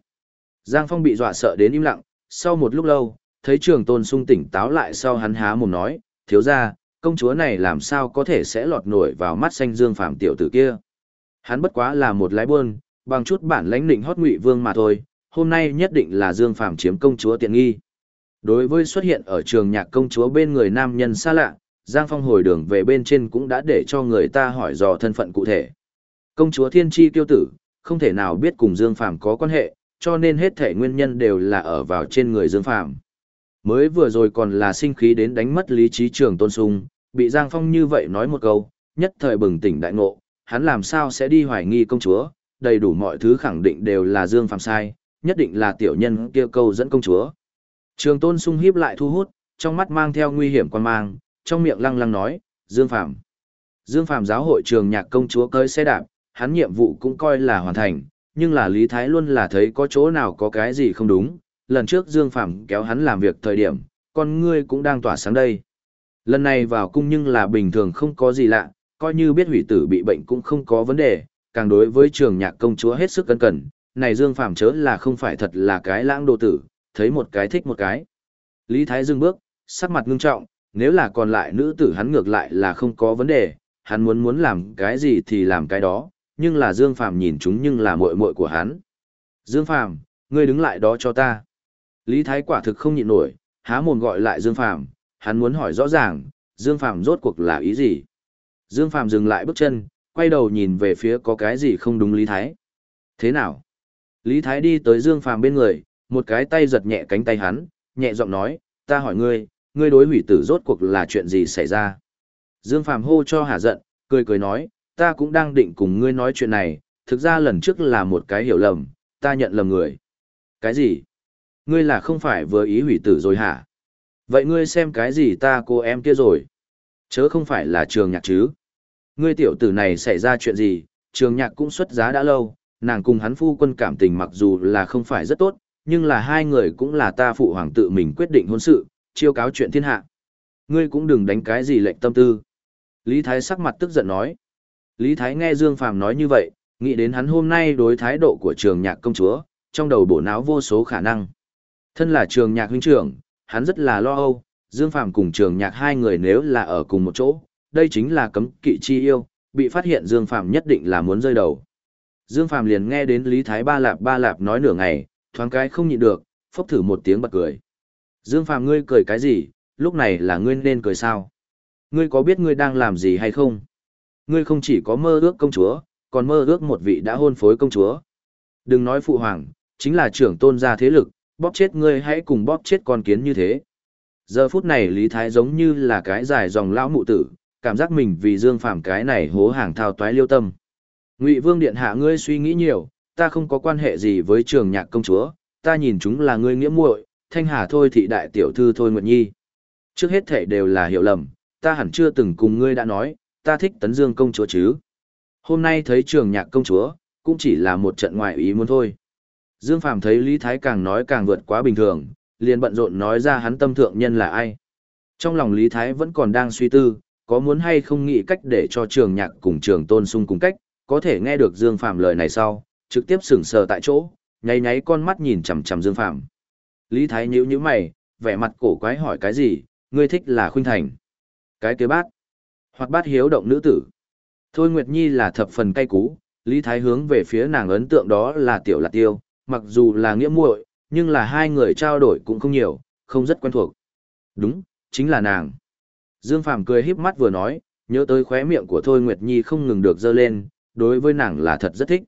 Giang Phong bị dọa sợ đến im lặng, sau một lúc lâu, thấy trường tôn sung tỉnh táo lại sau hắn há mồm nói, thiếu ra, công chúa này làm sao có thể sẽ lọt nổi vào mắt xanh dương phàm tiểu tử kia. Hắn bất quá là một lái buôn, bằng chút bản lãnh định hót ngụy vương mà thôi, hôm nay nhất định là dương phàm chiếm công chúa tiện nghi. Đối với xuất hiện ở trường nhạc công chúa bên người nam nhân xa lạ, Giang Phong hồi đường về bên trên cũng đã để cho người ta hỏi dò thân phận cụ thể. Công chúa Thiên Chi tiêu tử, không thể nào biết cùng Dương Phàm có quan hệ, cho nên hết thể nguyên nhân đều là ở vào trên người Dương Phàm. Mới vừa rồi còn là sinh khí đến đánh mất lý trí trường tôn sung, bị Giang Phong như vậy nói một câu, nhất thời bừng tỉnh đại ngộ, hắn làm sao sẽ đi hoài nghi công chúa, đầy đủ mọi thứ khẳng định đều là Dương Phàm sai, nhất định là tiểu nhân kia câu dẫn công chúa. Trường tôn sung hiếp lại thu hút, trong mắt mang theo nguy hiểm quan mang, trong miệng lăng lăng nói, Dương Phàm Dương Phàm giáo hội trường nhạc công chúa cơi xe đạp, hắn nhiệm vụ cũng coi là hoàn thành, nhưng là Lý Thái luôn là thấy có chỗ nào có cái gì không đúng, lần trước Dương Phàm kéo hắn làm việc thời điểm, con ngươi cũng đang tỏa sáng đây. Lần này vào cung nhưng là bình thường không có gì lạ, coi như biết hủy tử bị bệnh cũng không có vấn đề, càng đối với trường nhạc công chúa hết sức cẩn cẩn, này Dương Phàm chớ là không phải thật là cái lãng đồ tử, thấy một cái thích một cái. Lý Thái dừng bước, sắc mặt ngưng trọng, nếu là còn lại nữ tử hắn ngược lại là không có vấn đề, hắn muốn muốn làm cái gì thì làm cái đó, nhưng là Dương Phàm nhìn chúng nhưng là muội muội của hắn. Dương Phàm, ngươi đứng lại đó cho ta. Lý Thái quả thực không nhịn nổi, há mồm gọi lại Dương Phàm, hắn muốn hỏi rõ ràng, Dương Phàm rốt cuộc là ý gì. Dương Phàm dừng lại bước chân, quay đầu nhìn về phía có cái gì không đúng Lý Thái. Thế nào? Lý Thái đi tới Dương Phàm bên người, một cái tay giật nhẹ cánh tay hắn, nhẹ giọng nói, ta hỏi ngươi, ngươi đối hủy tử rốt cuộc là chuyện gì xảy ra? Dương Phàm hô cho hả giận, cười cười nói, ta cũng đang định cùng ngươi nói chuyện này, thực ra lần trước là một cái hiểu lầm, ta nhận lầm người. Cái gì? Ngươi là không phải vừa ý hủy tử rồi hả? Vậy ngươi xem cái gì ta cô em kia rồi? Chớ không phải là trường nhạc chứ? Ngươi tiểu tử này xảy ra chuyện gì? Trường nhạc cũng xuất giá đã lâu, nàng cùng hắn phu quân cảm tình mặc dù là không phải rất tốt, nhưng là hai người cũng là ta phụ hoàng tự mình quyết định hôn sự, chiêu cáo chuyện thiên hạ. Ngươi cũng đừng đánh cái gì lệnh tâm tư. Lý Thái sắc mặt tức giận nói. Lý Thái nghe Dương Phàm nói như vậy, nghĩ đến hắn hôm nay đối thái độ của trường nhạc công chúa, trong đầu bổ não vô số khả năng. Thân là trường nhạc huynh trưởng, hắn rất là lo âu, Dương Phàm cùng trường nhạc hai người nếu là ở cùng một chỗ, đây chính là cấm kỵ chi yêu, bị phát hiện Dương Phàm nhất định là muốn rơi đầu. Dương Phàm liền nghe đến Lý Thái Ba Lạp Ba Lạp nói nửa ngày, thoáng cái không nhịn được, phốc thử một tiếng bật cười. Dương Phàm ngươi cười cái gì, lúc này là ngươi nên cười sao? Ngươi có biết ngươi đang làm gì hay không? Ngươi không chỉ có mơ ước công chúa, còn mơ ước một vị đã hôn phối công chúa. Đừng nói phụ hoàng, chính là trưởng tôn gia thế lực, bóp chết ngươi hãy cùng bóp chết con kiến như thế. Giờ phút này Lý Thái giống như là cái dài dòng lão mụ tử, cảm giác mình vì Dương Phàm cái này hố hàng thao toái liêu tâm. Ngụy Vương điện hạ ngươi suy nghĩ nhiều, ta không có quan hệ gì với trường nhạc công chúa, ta nhìn chúng là ngươi nghĩa muội, Thanh Hà thôi thị đại tiểu thư thôi Nguyệt Nhi. Trước hết thể đều là hiểu lầm, ta hẳn chưa từng cùng ngươi đã nói, ta thích tấn dương công chúa chứ. Hôm nay thấy trường nhạc công chúa, cũng chỉ là một trận ngoại ý muốn thôi. Dương Phàm thấy Lý Thái càng nói càng vượt quá bình thường, liền bận rộn nói ra hắn tâm thượng nhân là ai. Trong lòng Lý Thái vẫn còn đang suy tư, có muốn hay không nghĩ cách để cho trường nhạc cùng trường tôn sung cùng cách, có thể nghe được Dương Phàm lời này sau, trực tiếp sững sờ tại chỗ, nháy nháy con mắt nhìn chằm chằm Dương Phàm. Lý Thái nhíu nhíu mày, vẻ mặt cổ quái hỏi cái gì, ngươi thích là khuynh thành. Cái kế bát. Hoặc bát hiếu động nữ tử. Thôi Nguyệt Nhi là thập phần cay cú, Lý Thái hướng về phía nàng ấn tượng đó là tiểu lạc tiêu, mặc dù là nghĩa muội, nhưng là hai người trao đổi cũng không nhiều, không rất quen thuộc. Đúng, chính là nàng. Dương Phàm cười híp mắt vừa nói, nhớ tới khóe miệng của Thôi Nguyệt Nhi không ngừng được dơ lên, đối với nàng là thật rất thích.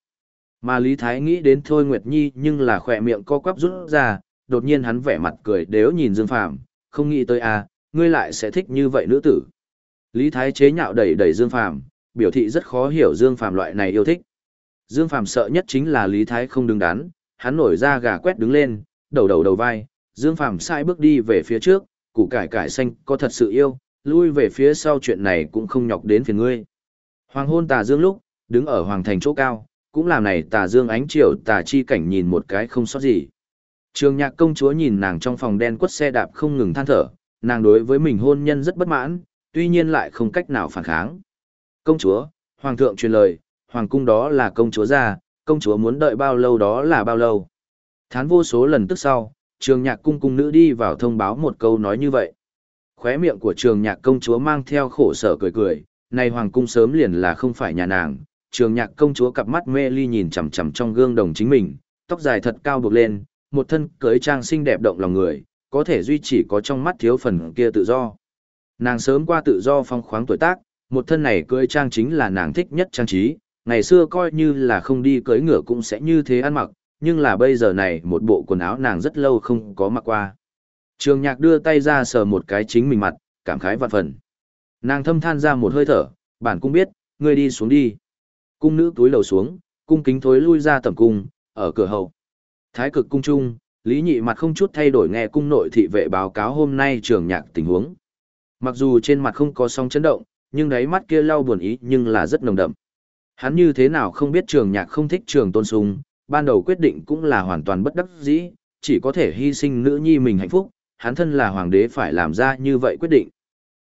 Mà Lý Thái nghĩ đến Thôi Nguyệt Nhi nhưng là khỏe miệng co quắp rút ra, đột nhiên hắn vẻ mặt cười đếu nhìn Dương Phàm không nghĩ tới à, ngươi lại sẽ thích như vậy nữ tử. Lý Thái chế nhạo đẩy đẩy Dương Phàm biểu thị rất khó hiểu Dương Phàm loại này yêu thích. Dương Phàm sợ nhất chính là Lý Thái không đứng đắn, hắn nổi ra gà quét đứng lên, đầu đầu đầu vai, Dương Phàm sai bước đi về phía trước, củ cải cải xanh có thật sự yêu, lui về phía sau chuyện này cũng không nhọc đến phiền ngươi. Hoàng hôn tà dương lúc, đứng ở hoàng thành chỗ cao, cũng làm này tà dương ánh chiều tà chi cảnh nhìn một cái không sót gì. Trường nhạc công chúa nhìn nàng trong phòng đen quất xe đạp không ngừng than thở, nàng đối với mình hôn nhân rất bất mãn, tuy nhiên lại không cách nào phản kháng. Công chúa, hoàng thượng truyền lời, hoàng cung đó là công chúa già công chúa muốn đợi bao lâu đó là bao lâu. Thán vô số lần tức sau, trường nhạc cung cung nữ đi vào thông báo một câu nói như vậy. Khóe miệng của trường nhạc công chúa mang theo khổ sở cười cười, này hoàng cung sớm liền là không phải nhà nàng, trường nhạc công chúa cặp mắt mê ly nhìn chằm chằm trong gương đồng chính mình, tóc dài thật cao buộc lên, một thân cưới trang xinh đẹp động lòng người, có thể duy chỉ có trong mắt thiếu phần kia tự do. Nàng sớm qua tự do phong khoáng tuổi tác, một thân này cưới trang chính là nàng thích nhất trang trí, ngày xưa coi như là không đi cưới ngựa cũng sẽ như thế ăn mặc, nhưng là bây giờ này một bộ quần áo nàng rất lâu không có mặc qua. Trường nhạc đưa tay ra sờ một cái chính mình mặt, cảm khái vạn phần. Nàng thâm than ra một hơi thở, bản cung biết, ngươi đi xuống đi. Cung nữ túi lầu xuống, cung kính thối lui ra tầm cung, ở cửa hậu. Thái cực cung trung, Lý Nhị mặt không chút thay đổi nghe cung nội thị vệ báo cáo hôm nay trường nhạc tình huống. Mặc dù trên mặt không có sóng chấn động, nhưng đáy mắt kia lau buồn ý nhưng là rất nồng đậm. Hắn như thế nào không biết trường nhạc không thích trường tôn sung, ban đầu quyết định cũng là hoàn toàn bất đắc dĩ, chỉ có thể hy sinh nữ nhi mình hạnh phúc, hắn thân là hoàng đế phải làm ra như vậy quyết định.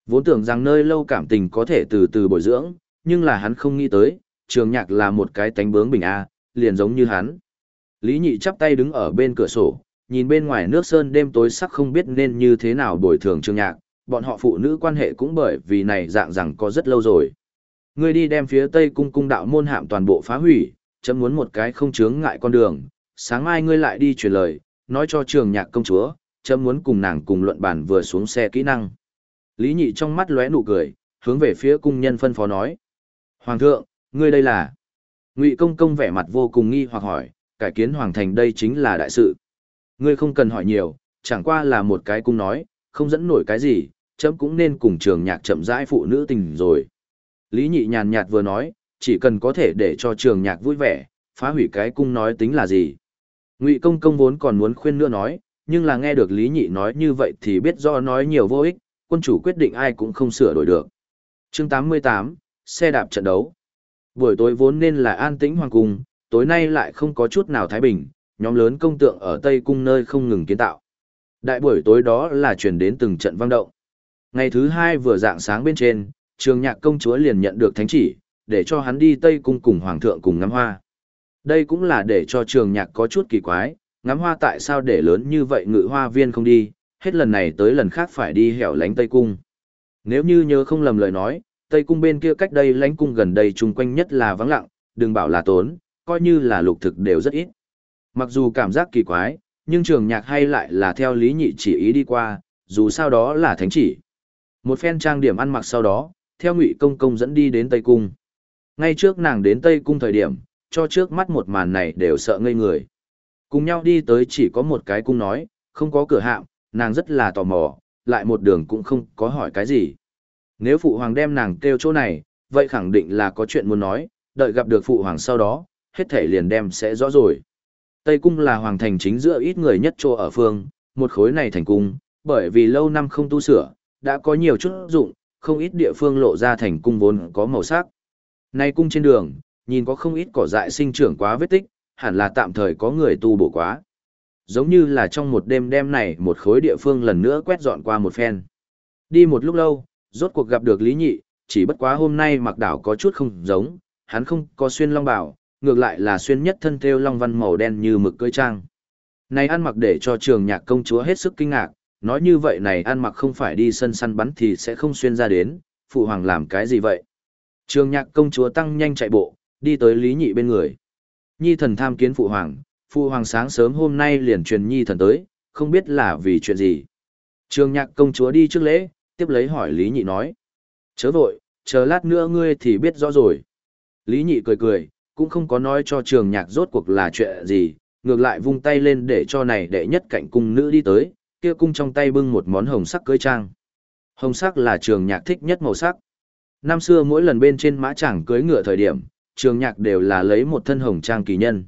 Vốn tưởng rằng nơi lâu cảm tình có thể từ từ bồi dưỡng, nhưng là hắn không nghĩ tới, trường nhạc là một cái tánh bướng bình A, liền giống như hắn. Lý nhị chắp tay đứng ở bên cửa sổ, nhìn bên ngoài nước sơn đêm tối sắc không biết nên như thế nào bồi thường trường nhạc, bọn họ phụ nữ quan hệ cũng bởi vì này dạng rằng có rất lâu rồi. Ngươi đi đem phía tây cung cung đạo môn hạm toàn bộ phá hủy, chấm muốn một cái không chướng ngại con đường, sáng mai ngươi lại đi truyền lời, nói cho trường nhạc công chúa, chấm muốn cùng nàng cùng luận bàn vừa xuống xe kỹ năng. Lý nhị trong mắt lóe nụ cười, hướng về phía cung nhân phân phó nói. Hoàng thượng, ngươi đây là... Ngụy công công vẻ mặt vô cùng nghi hoặc hỏi, cải kiến hoàng thành đây chính là đại sự. Ngươi không cần hỏi nhiều, chẳng qua là một cái cung nói, không dẫn nổi cái gì, chấm cũng nên cùng trường nhạc chậm rãi phụ nữ tình rồi. Lý nhị nhàn nhạt vừa nói, chỉ cần có thể để cho trường nhạc vui vẻ, phá hủy cái cung nói tính là gì. Ngụy công công vốn còn muốn khuyên nữa nói, nhưng là nghe được Lý nhị nói như vậy thì biết do nói nhiều vô ích, quân chủ quyết định ai cũng không sửa đổi được. chương 88, xe đạp trận đấu. Buổi tối vốn nên là an tĩnh hoàng cung, tối nay lại không có chút nào thái bình, nhóm lớn công tượng ở Tây Cung nơi không ngừng kiến tạo. Đại buổi tối đó là chuyển đến từng trận vang động. Ngày thứ hai vừa dạng sáng bên trên, trường nhạc công chúa liền nhận được thánh chỉ, để cho hắn đi Tây Cung cùng Hoàng thượng cùng ngắm hoa. Đây cũng là để cho trường nhạc có chút kỳ quái, ngắm hoa tại sao để lớn như vậy ngự hoa viên không đi, hết lần này tới lần khác phải đi hẻo lánh Tây Cung. Nếu như nhớ không lầm lời nói, Tây Cung bên kia cách đây lánh cung gần đây chung quanh nhất là vắng lặng, đừng bảo là tốn, coi như là lục thực đều rất ít. Mặc dù cảm giác kỳ quái, nhưng trường nhạc hay lại là theo lý nhị chỉ ý đi qua, dù sao đó là thánh chỉ. Một phen trang điểm ăn mặc sau đó, theo ngụy công công dẫn đi đến Tây Cung. Ngay trước nàng đến Tây Cung thời điểm, cho trước mắt một màn này đều sợ ngây người. Cùng nhau đi tới chỉ có một cái cung nói, không có cửa hạm, nàng rất là tò mò, lại một đường cũng không có hỏi cái gì. Nếu phụ hoàng đem nàng kêu chỗ này, vậy khẳng định là có chuyện muốn nói, đợi gặp được phụ hoàng sau đó, hết thể liền đem sẽ rõ rồi. Tây cung là hoàng thành chính giữa ít người nhất chỗ ở phương, một khối này thành cung, bởi vì lâu năm không tu sửa, đã có nhiều chút dụng, không ít địa phương lộ ra thành cung vốn có màu sắc. Nay cung trên đường, nhìn có không ít cỏ dại sinh trưởng quá vết tích, hẳn là tạm thời có người tu bổ quá. Giống như là trong một đêm đêm này một khối địa phương lần nữa quét dọn qua một phen. Đi một lúc lâu, rốt cuộc gặp được Lý Nhị, chỉ bất quá hôm nay mặc đảo có chút không giống, hắn không có xuyên long bảo, ngược lại là xuyên nhất thân thêu long văn màu đen như mực cưỡi trang. Này ăn mặc để cho trường nhạc công chúa hết sức kinh ngạc, nói như vậy này ăn mặc không phải đi sân săn bắn thì sẽ không xuyên ra đến, phụ hoàng làm cái gì vậy? Trường nhạc công chúa tăng nhanh chạy bộ, đi tới Lý Nhị bên người. Nhi thần tham kiến phụ hoàng, phụ hoàng sáng sớm hôm nay liền truyền Nhi thần tới, không biết là vì chuyện gì. Trường nhạc công chúa đi trước lễ, tiếp lấy hỏi Lý Nhị nói. Chớ vội, chờ lát nữa ngươi thì biết rõ rồi. Lý Nhị cười cười, cũng không có nói cho trường nhạc rốt cuộc là chuyện gì, ngược lại vung tay lên để cho này đệ nhất cạnh cung nữ đi tới, kia cung trong tay bưng một món hồng sắc cưới trang. Hồng sắc là trường nhạc thích nhất màu sắc. Năm xưa mỗi lần bên trên mã chẳng cưới ngựa thời điểm, trường nhạc đều là lấy một thân hồng trang kỳ nhân.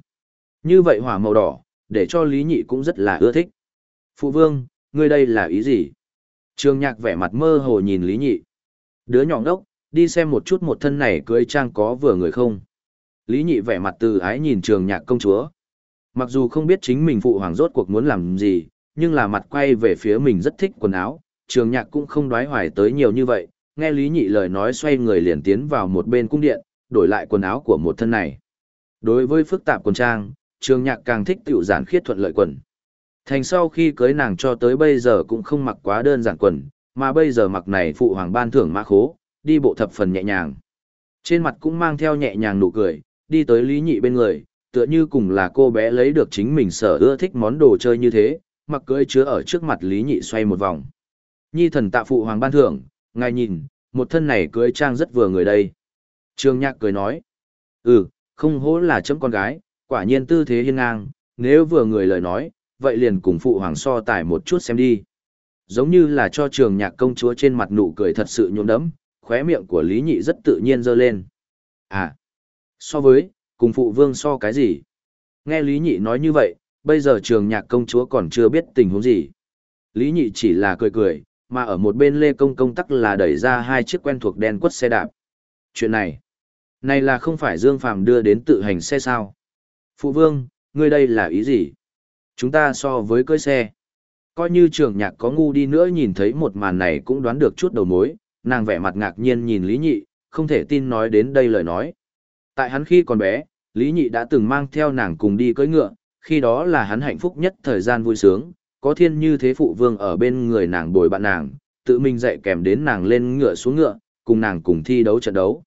Như vậy hỏa màu đỏ, để cho Lý Nhị cũng rất là ưa thích. Phụ vương, ngươi đây là ý gì? Trường nhạc vẻ mặt mơ hồ nhìn Lý Nhị. Đứa nhỏ ngốc, đi xem một chút một thân này cưới trang có vừa người không. Lý Nhị vẻ mặt từ ái nhìn trường nhạc công chúa. Mặc dù không biết chính mình phụ hoàng rốt cuộc muốn làm gì, nhưng là mặt quay về phía mình rất thích quần áo, trường nhạc cũng không đoái hoài tới nhiều như vậy, nghe Lý Nhị lời nói xoay người liền tiến vào một bên cung điện, đổi lại quần áo của một thân này. Đối với phức tạp quần trang, trường nhạc càng thích tiểu giản khiết thuận lợi quần. Thành sau khi cưới nàng cho tới bây giờ cũng không mặc quá đơn giản quần, mà bây giờ mặc này phụ hoàng ban thưởng mã khố, đi bộ thập phần nhẹ nhàng. Trên mặt cũng mang theo nhẹ nhàng nụ cười, đi tới Lý Nhị bên người, tựa như cùng là cô bé lấy được chính mình sở ưa thích món đồ chơi như thế, mặc cưới chứa ở trước mặt Lý Nhị xoay một vòng. Nhi thần tạ phụ hoàng ban thưởng, ngài nhìn, một thân này cưới trang rất vừa người đây. Trương Nhạc cười nói, ừ, không hố là chấm con gái, quả nhiên tư thế hiên ngang, nếu vừa người lời nói, vậy liền cùng phụ hoàng so tài một chút xem đi. Giống như là cho trường nhạc công chúa trên mặt nụ cười thật sự nhuộm đẫm, khóe miệng của Lý Nhị rất tự nhiên dơ lên. À, so với, cùng phụ vương so cái gì? Nghe Lý Nhị nói như vậy, bây giờ trường nhạc công chúa còn chưa biết tình huống gì. Lý Nhị chỉ là cười cười, mà ở một bên Lê Công công tắc là đẩy ra hai chiếc quen thuộc đen quất xe đạp. Chuyện này, này là không phải Dương Phàm đưa đến tự hành xe sao? Phụ vương, ngươi đây là ý gì? Chúng ta so với cưỡi xe. Coi như trường nhạc có ngu đi nữa nhìn thấy một màn này cũng đoán được chút đầu mối, nàng vẻ mặt ngạc nhiên nhìn Lý Nhị, không thể tin nói đến đây lời nói. Tại hắn khi còn bé, Lý Nhị đã từng mang theo nàng cùng đi cưỡi ngựa, khi đó là hắn hạnh phúc nhất thời gian vui sướng, có thiên như thế phụ vương ở bên người nàng bồi bạn nàng, tự mình dạy kèm đến nàng lên ngựa xuống ngựa, cùng nàng cùng thi đấu trận đấu.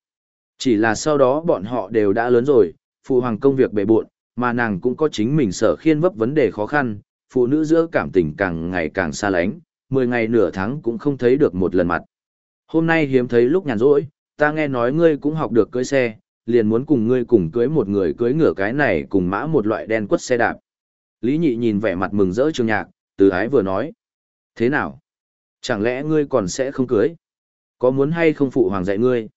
Chỉ là sau đó bọn họ đều đã lớn rồi, phụ hoàng công việc bề bộn, mà nàng cũng có chính mình sở khiên vấp vấn đề khó khăn, phụ nữ giữa cảm tình càng ngày càng xa lánh, 10 ngày nửa tháng cũng không thấy được một lần mặt. Hôm nay hiếm thấy lúc nhàn rỗi, ta nghe nói ngươi cũng học được cưỡi xe, liền muốn cùng ngươi cùng cưới một người cưới ngựa cái này cùng mã một loại đen quất xe đạp. Lý nhị nhìn vẻ mặt mừng rỡ trường nhạc, từ ái vừa nói. Thế nào? Chẳng lẽ ngươi còn sẽ không cưới? Có muốn hay không phụ hoàng dạy ngươi?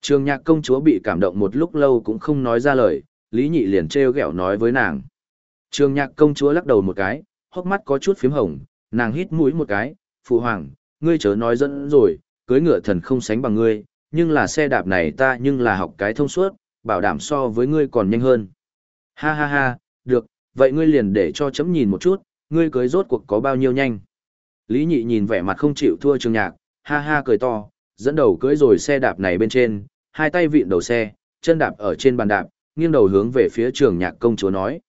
Trường nhạc công chúa bị cảm động một lúc lâu cũng không nói ra lời, Lý nhị liền treo gẹo nói với nàng. Trường nhạc công chúa lắc đầu một cái, hốc mắt có chút phím hồng, nàng hít mũi một cái, phụ hoàng, ngươi chớ nói dẫn rồi, cưới ngựa thần không sánh bằng ngươi, nhưng là xe đạp này ta nhưng là học cái thông suốt, bảo đảm so với ngươi còn nhanh hơn. Ha ha ha, được, vậy ngươi liền để cho chấm nhìn một chút, ngươi cưới rốt cuộc có bao nhiêu nhanh. Lý nhị nhìn vẻ mặt không chịu thua trường nhạc, ha ha cười to, dẫn đầu cưới rồi xe đạp này bên trên, hai tay vịn đầu xe, chân đạp ở trên bàn đạp, nghiêng đầu hướng về phía trường nhạc công chúa nói.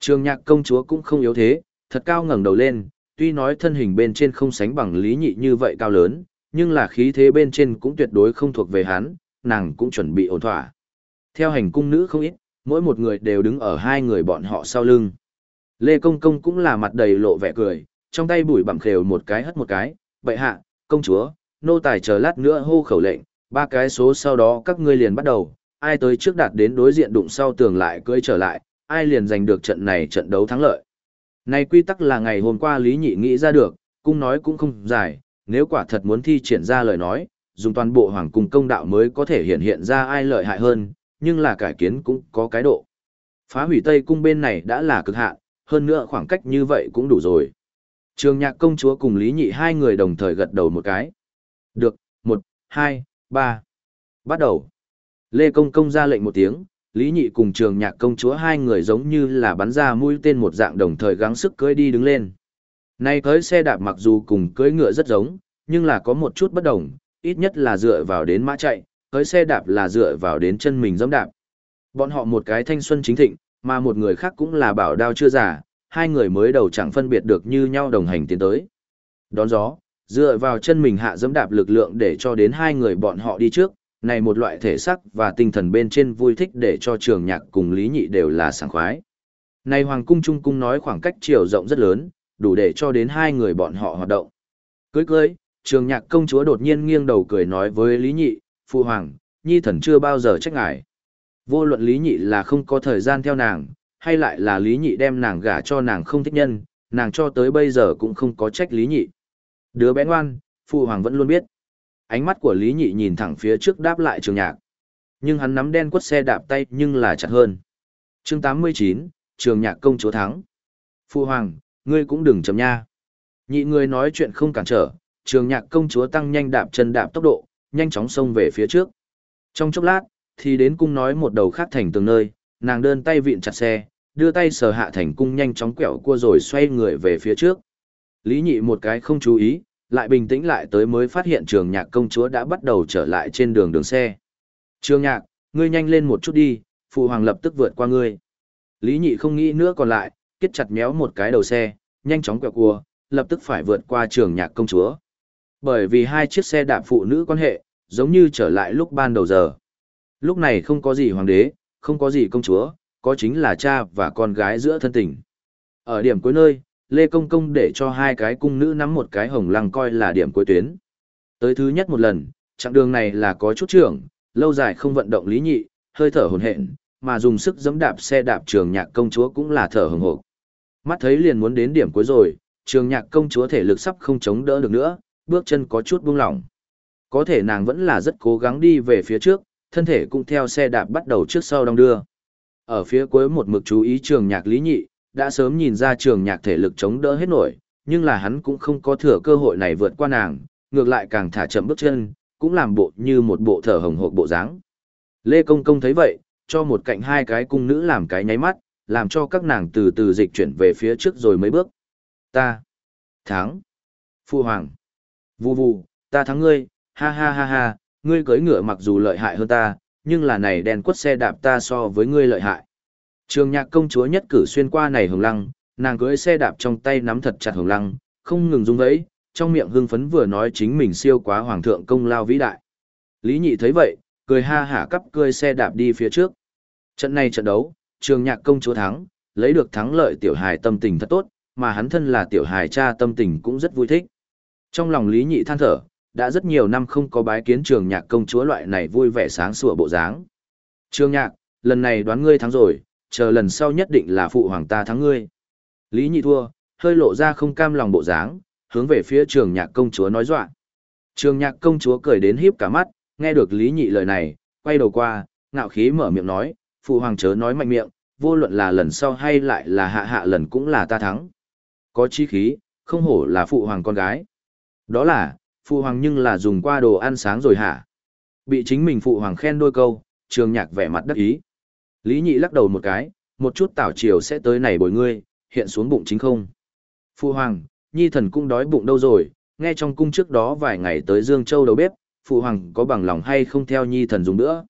Trường nhạc công chúa cũng không yếu thế, thật cao ngẩng đầu lên, tuy nói thân hình bên trên không sánh bằng lý nhị như vậy cao lớn, nhưng là khí thế bên trên cũng tuyệt đối không thuộc về hắn, nàng cũng chuẩn bị ổn thỏa. Theo hành cung nữ không ít, mỗi một người đều đứng ở hai người bọn họ sau lưng. Lê Công Công cũng là mặt đầy lộ vẻ cười, trong tay bùi bặm khều một cái hất một cái, bệ hạ, công chúa, nô tài chờ lát nữa hô khẩu lệnh, ba cái số sau đó các ngươi liền bắt đầu, ai tới trước đạt đến đối diện đụng sau tường lại cưỡi trở lại, ai liền giành được trận này trận đấu thắng lợi. Này quy tắc là ngày hôm qua Lý Nhị nghĩ ra được, cung nói cũng không dài, nếu quả thật muốn thi triển ra lời nói, dùng toàn bộ hoàng cung công đạo mới có thể hiện hiện ra ai lợi hại hơn, nhưng là cải kiến cũng có cái độ. Phá hủy Tây cung bên này đã là cực hạn, hơn nữa khoảng cách như vậy cũng đủ rồi. Trường nhạc công chúa cùng Lý Nhị hai người đồng thời gật đầu một cái. Được, một, hai, ba. Bắt đầu. Lê Công Công ra lệnh một tiếng, Lý Nhị cùng trường nhạc công chúa hai người giống như là bắn ra mũi tên một dạng đồng thời gắng sức cưỡi đi đứng lên. Nay cưỡi xe đạp mặc dù cùng cưỡi ngựa rất giống, nhưng là có một chút bất đồng, ít nhất là dựa vào đến mã chạy, cưỡi xe đạp là dựa vào đến chân mình giẫm đạp. Bọn họ một cái thanh xuân chính thịnh, mà một người khác cũng là bảo đao chưa già, hai người mới đầu chẳng phân biệt được như nhau đồng hành tiến tới. Đón gió, dựa vào chân mình hạ dẫm đạp lực lượng để cho đến hai người bọn họ đi trước, này một loại thể sắc và tinh thần bên trên vui thích để cho trường nhạc cùng lý nhị đều là sảng khoái. Này Hoàng cung Trung cung nói khoảng cách chiều rộng rất lớn, đủ để cho đến hai người bọn họ hoạt động. Cưới cưới, trường nhạc công chúa đột nhiên nghiêng đầu cười nói với Lý Nhị, Phụ Hoàng, Nhi thần chưa bao giờ trách ngài. Vô luận Lý Nhị là không có thời gian theo nàng, hay lại là Lý Nhị đem nàng gả cho nàng không thích nhân, nàng cho tới bây giờ cũng không có trách Lý Nhị. Đứa bé ngoan, Phụ Hoàng vẫn luôn biết. Ánh mắt của Lý Nhị nhìn thẳng phía trước đáp lại trường nhạc. Nhưng hắn nắm đen quất xe đạp tay nhưng là chặt hơn. chương 89, trường nhạc công chúa thắng. Phụ Hoàng, ngươi cũng đừng chấm nha. Nhị người nói chuyện không cản trở, trường nhạc công chúa tăng nhanh đạp chân đạp tốc độ, nhanh chóng xông về phía trước. Trong chốc lát, thì đến cung nói một đầu khác thành từng nơi, nàng đơn tay vịn chặt xe, đưa tay sờ hạ thành cung nhanh chóng quẹo cua rồi xoay người về phía trước. Lý nhị một cái không chú ý, lại bình tĩnh lại tới mới phát hiện trường nhạc công chúa đã bắt đầu trở lại trên đường đường xe. Trường nhạc, ngươi nhanh lên một chút đi, phụ hoàng lập tức vượt qua ngươi. Lý nhị không nghĩ nữa còn lại, kết chặt méo một cái đầu xe, nhanh chóng quẹo cua, lập tức phải vượt qua trường nhạc công chúa. Bởi vì hai chiếc xe đạp phụ nữ quan hệ, giống như trở lại lúc ban đầu giờ. Lúc này không có gì hoàng đế, không có gì công chúa, có chính là cha và con gái giữa thân tình. Ở điểm cuối nơi, Lê Công Công để cho hai cái cung nữ nắm một cái hồng lăng coi là điểm cuối tuyến. Tới thứ nhất một lần, chặng đường này là có chút trưởng, lâu dài không vận động lý nhị, hơi thở hồn hện, mà dùng sức giẫm đạp xe đạp trường nhạc công chúa cũng là thở hồng hộc. Mắt thấy liền muốn đến điểm cuối rồi, trường nhạc công chúa thể lực sắp không chống đỡ được nữa, bước chân có chút buông lỏng. Có thể nàng vẫn là rất cố gắng đi về phía trước, thân thể cũng theo xe đạp bắt đầu trước sau đong đưa. Ở phía cuối một mực chú ý trường nhạc lý nhị, đã sớm nhìn ra trường nhạc thể lực chống đỡ hết nổi, nhưng là hắn cũng không có thừa cơ hội này vượt qua nàng, ngược lại càng thả chậm bước chân, cũng làm bộ như một bộ thở hồng hộc bộ dáng. Lê Công Công thấy vậy, cho một cạnh hai cái cung nữ làm cái nháy mắt, làm cho các nàng từ từ dịch chuyển về phía trước rồi mấy bước. Ta thắng. Phu hoàng. Vù vù, ta thắng ngươi, ha ha ha ha, ngươi cưỡi ngựa mặc dù lợi hại hơn ta, nhưng là này đèn quất xe đạp ta so với ngươi lợi hại. Trường nhạc công chúa nhất cử xuyên qua này hồng lăng, nàng cưỡi xe đạp trong tay nắm thật chặt hồng lăng, không ngừng rung vẫy, trong miệng hưng phấn vừa nói chính mình siêu quá hoàng thượng công lao vĩ đại. Lý nhị thấy vậy, cười ha hả cắp cưỡi xe đạp đi phía trước. Trận này trận đấu, trường nhạc công chúa thắng, lấy được thắng lợi tiểu hài tâm tình thật tốt, mà hắn thân là tiểu hài cha tâm tình cũng rất vui thích. Trong lòng Lý Nhị than thở, đã rất nhiều năm không có bái kiến trường nhạc công chúa loại này vui vẻ sáng sủa bộ dáng. Trường nhạc, lần này đoán ngươi thắng rồi, chờ lần sau nhất định là phụ hoàng ta thắng ngươi. Lý Nhị thua, hơi lộ ra không cam lòng bộ dáng, hướng về phía trường nhạc công chúa nói dọa. Trường nhạc công chúa cười đến híp cả mắt, nghe được Lý Nhị lời này, quay đầu qua, ngạo khí mở miệng nói, phụ hoàng chớ nói mạnh miệng, vô luận là lần sau hay lại là hạ hạ lần cũng là ta thắng. Có chi khí, không hổ là phụ hoàng con gái. Đó là, phụ hoàng nhưng là dùng qua đồ ăn sáng rồi hả? Bị chính mình phụ hoàng khen đôi câu, trường nhạc vẻ mặt đắc ý. Lý nhị lắc đầu một cái, một chút tảo chiều sẽ tới này bồi ngươi, hiện xuống bụng chính không. Phụ hoàng, nhi thần cũng đói bụng đâu rồi, nghe trong cung trước đó vài ngày tới Dương Châu đầu bếp, phụ hoàng có bằng lòng hay không theo nhi thần dùng nữa.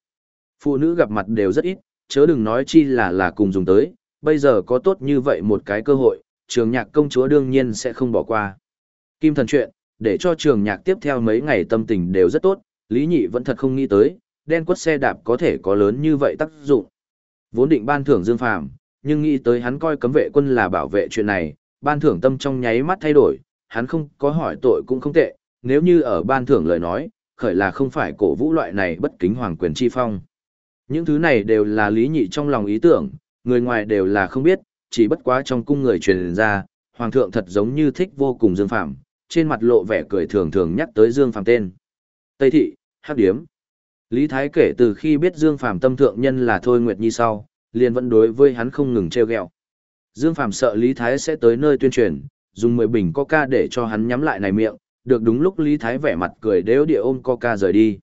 Phụ nữ gặp mặt đều rất ít, chớ đừng nói chi là là cùng dùng tới, bây giờ có tốt như vậy một cái cơ hội, trường nhạc công chúa đương nhiên sẽ không bỏ qua. Kim thần chuyện, để cho trường nhạc tiếp theo mấy ngày tâm tình đều rất tốt, Lý Nhị vẫn thật không nghĩ tới, đen quất xe đạp có thể có lớn như vậy tác dụng. Vốn định ban thưởng Dương Phàm, nhưng nghĩ tới hắn coi cấm vệ quân là bảo vệ chuyện này, ban thưởng tâm trong nháy mắt thay đổi, hắn không có hỏi tội cũng không tệ, nếu như ở ban thưởng lời nói, khởi là không phải cổ vũ loại này bất kính hoàng quyền chi phong. Những thứ này đều là lý nhị trong lòng ý tưởng, người ngoài đều là không biết, chỉ bất quá trong cung người truyền ra, hoàng thượng thật giống như thích vô cùng Dương Phạm, trên mặt lộ vẻ cười thường thường nhắc tới Dương Phạm tên. Tây thị, Hắc Điếm. Lý Thái kể từ khi biết Dương Phạm tâm thượng nhân là Thôi Nguyệt Nhi sau, liền vẫn đối với hắn không ngừng treo ghẹo. Dương Phạm sợ Lý Thái sẽ tới nơi tuyên truyền, dùng 10 bình coca để cho hắn nhắm lại này miệng, được đúng lúc Lý Thái vẻ mặt cười đếu địa ôm coca rời đi.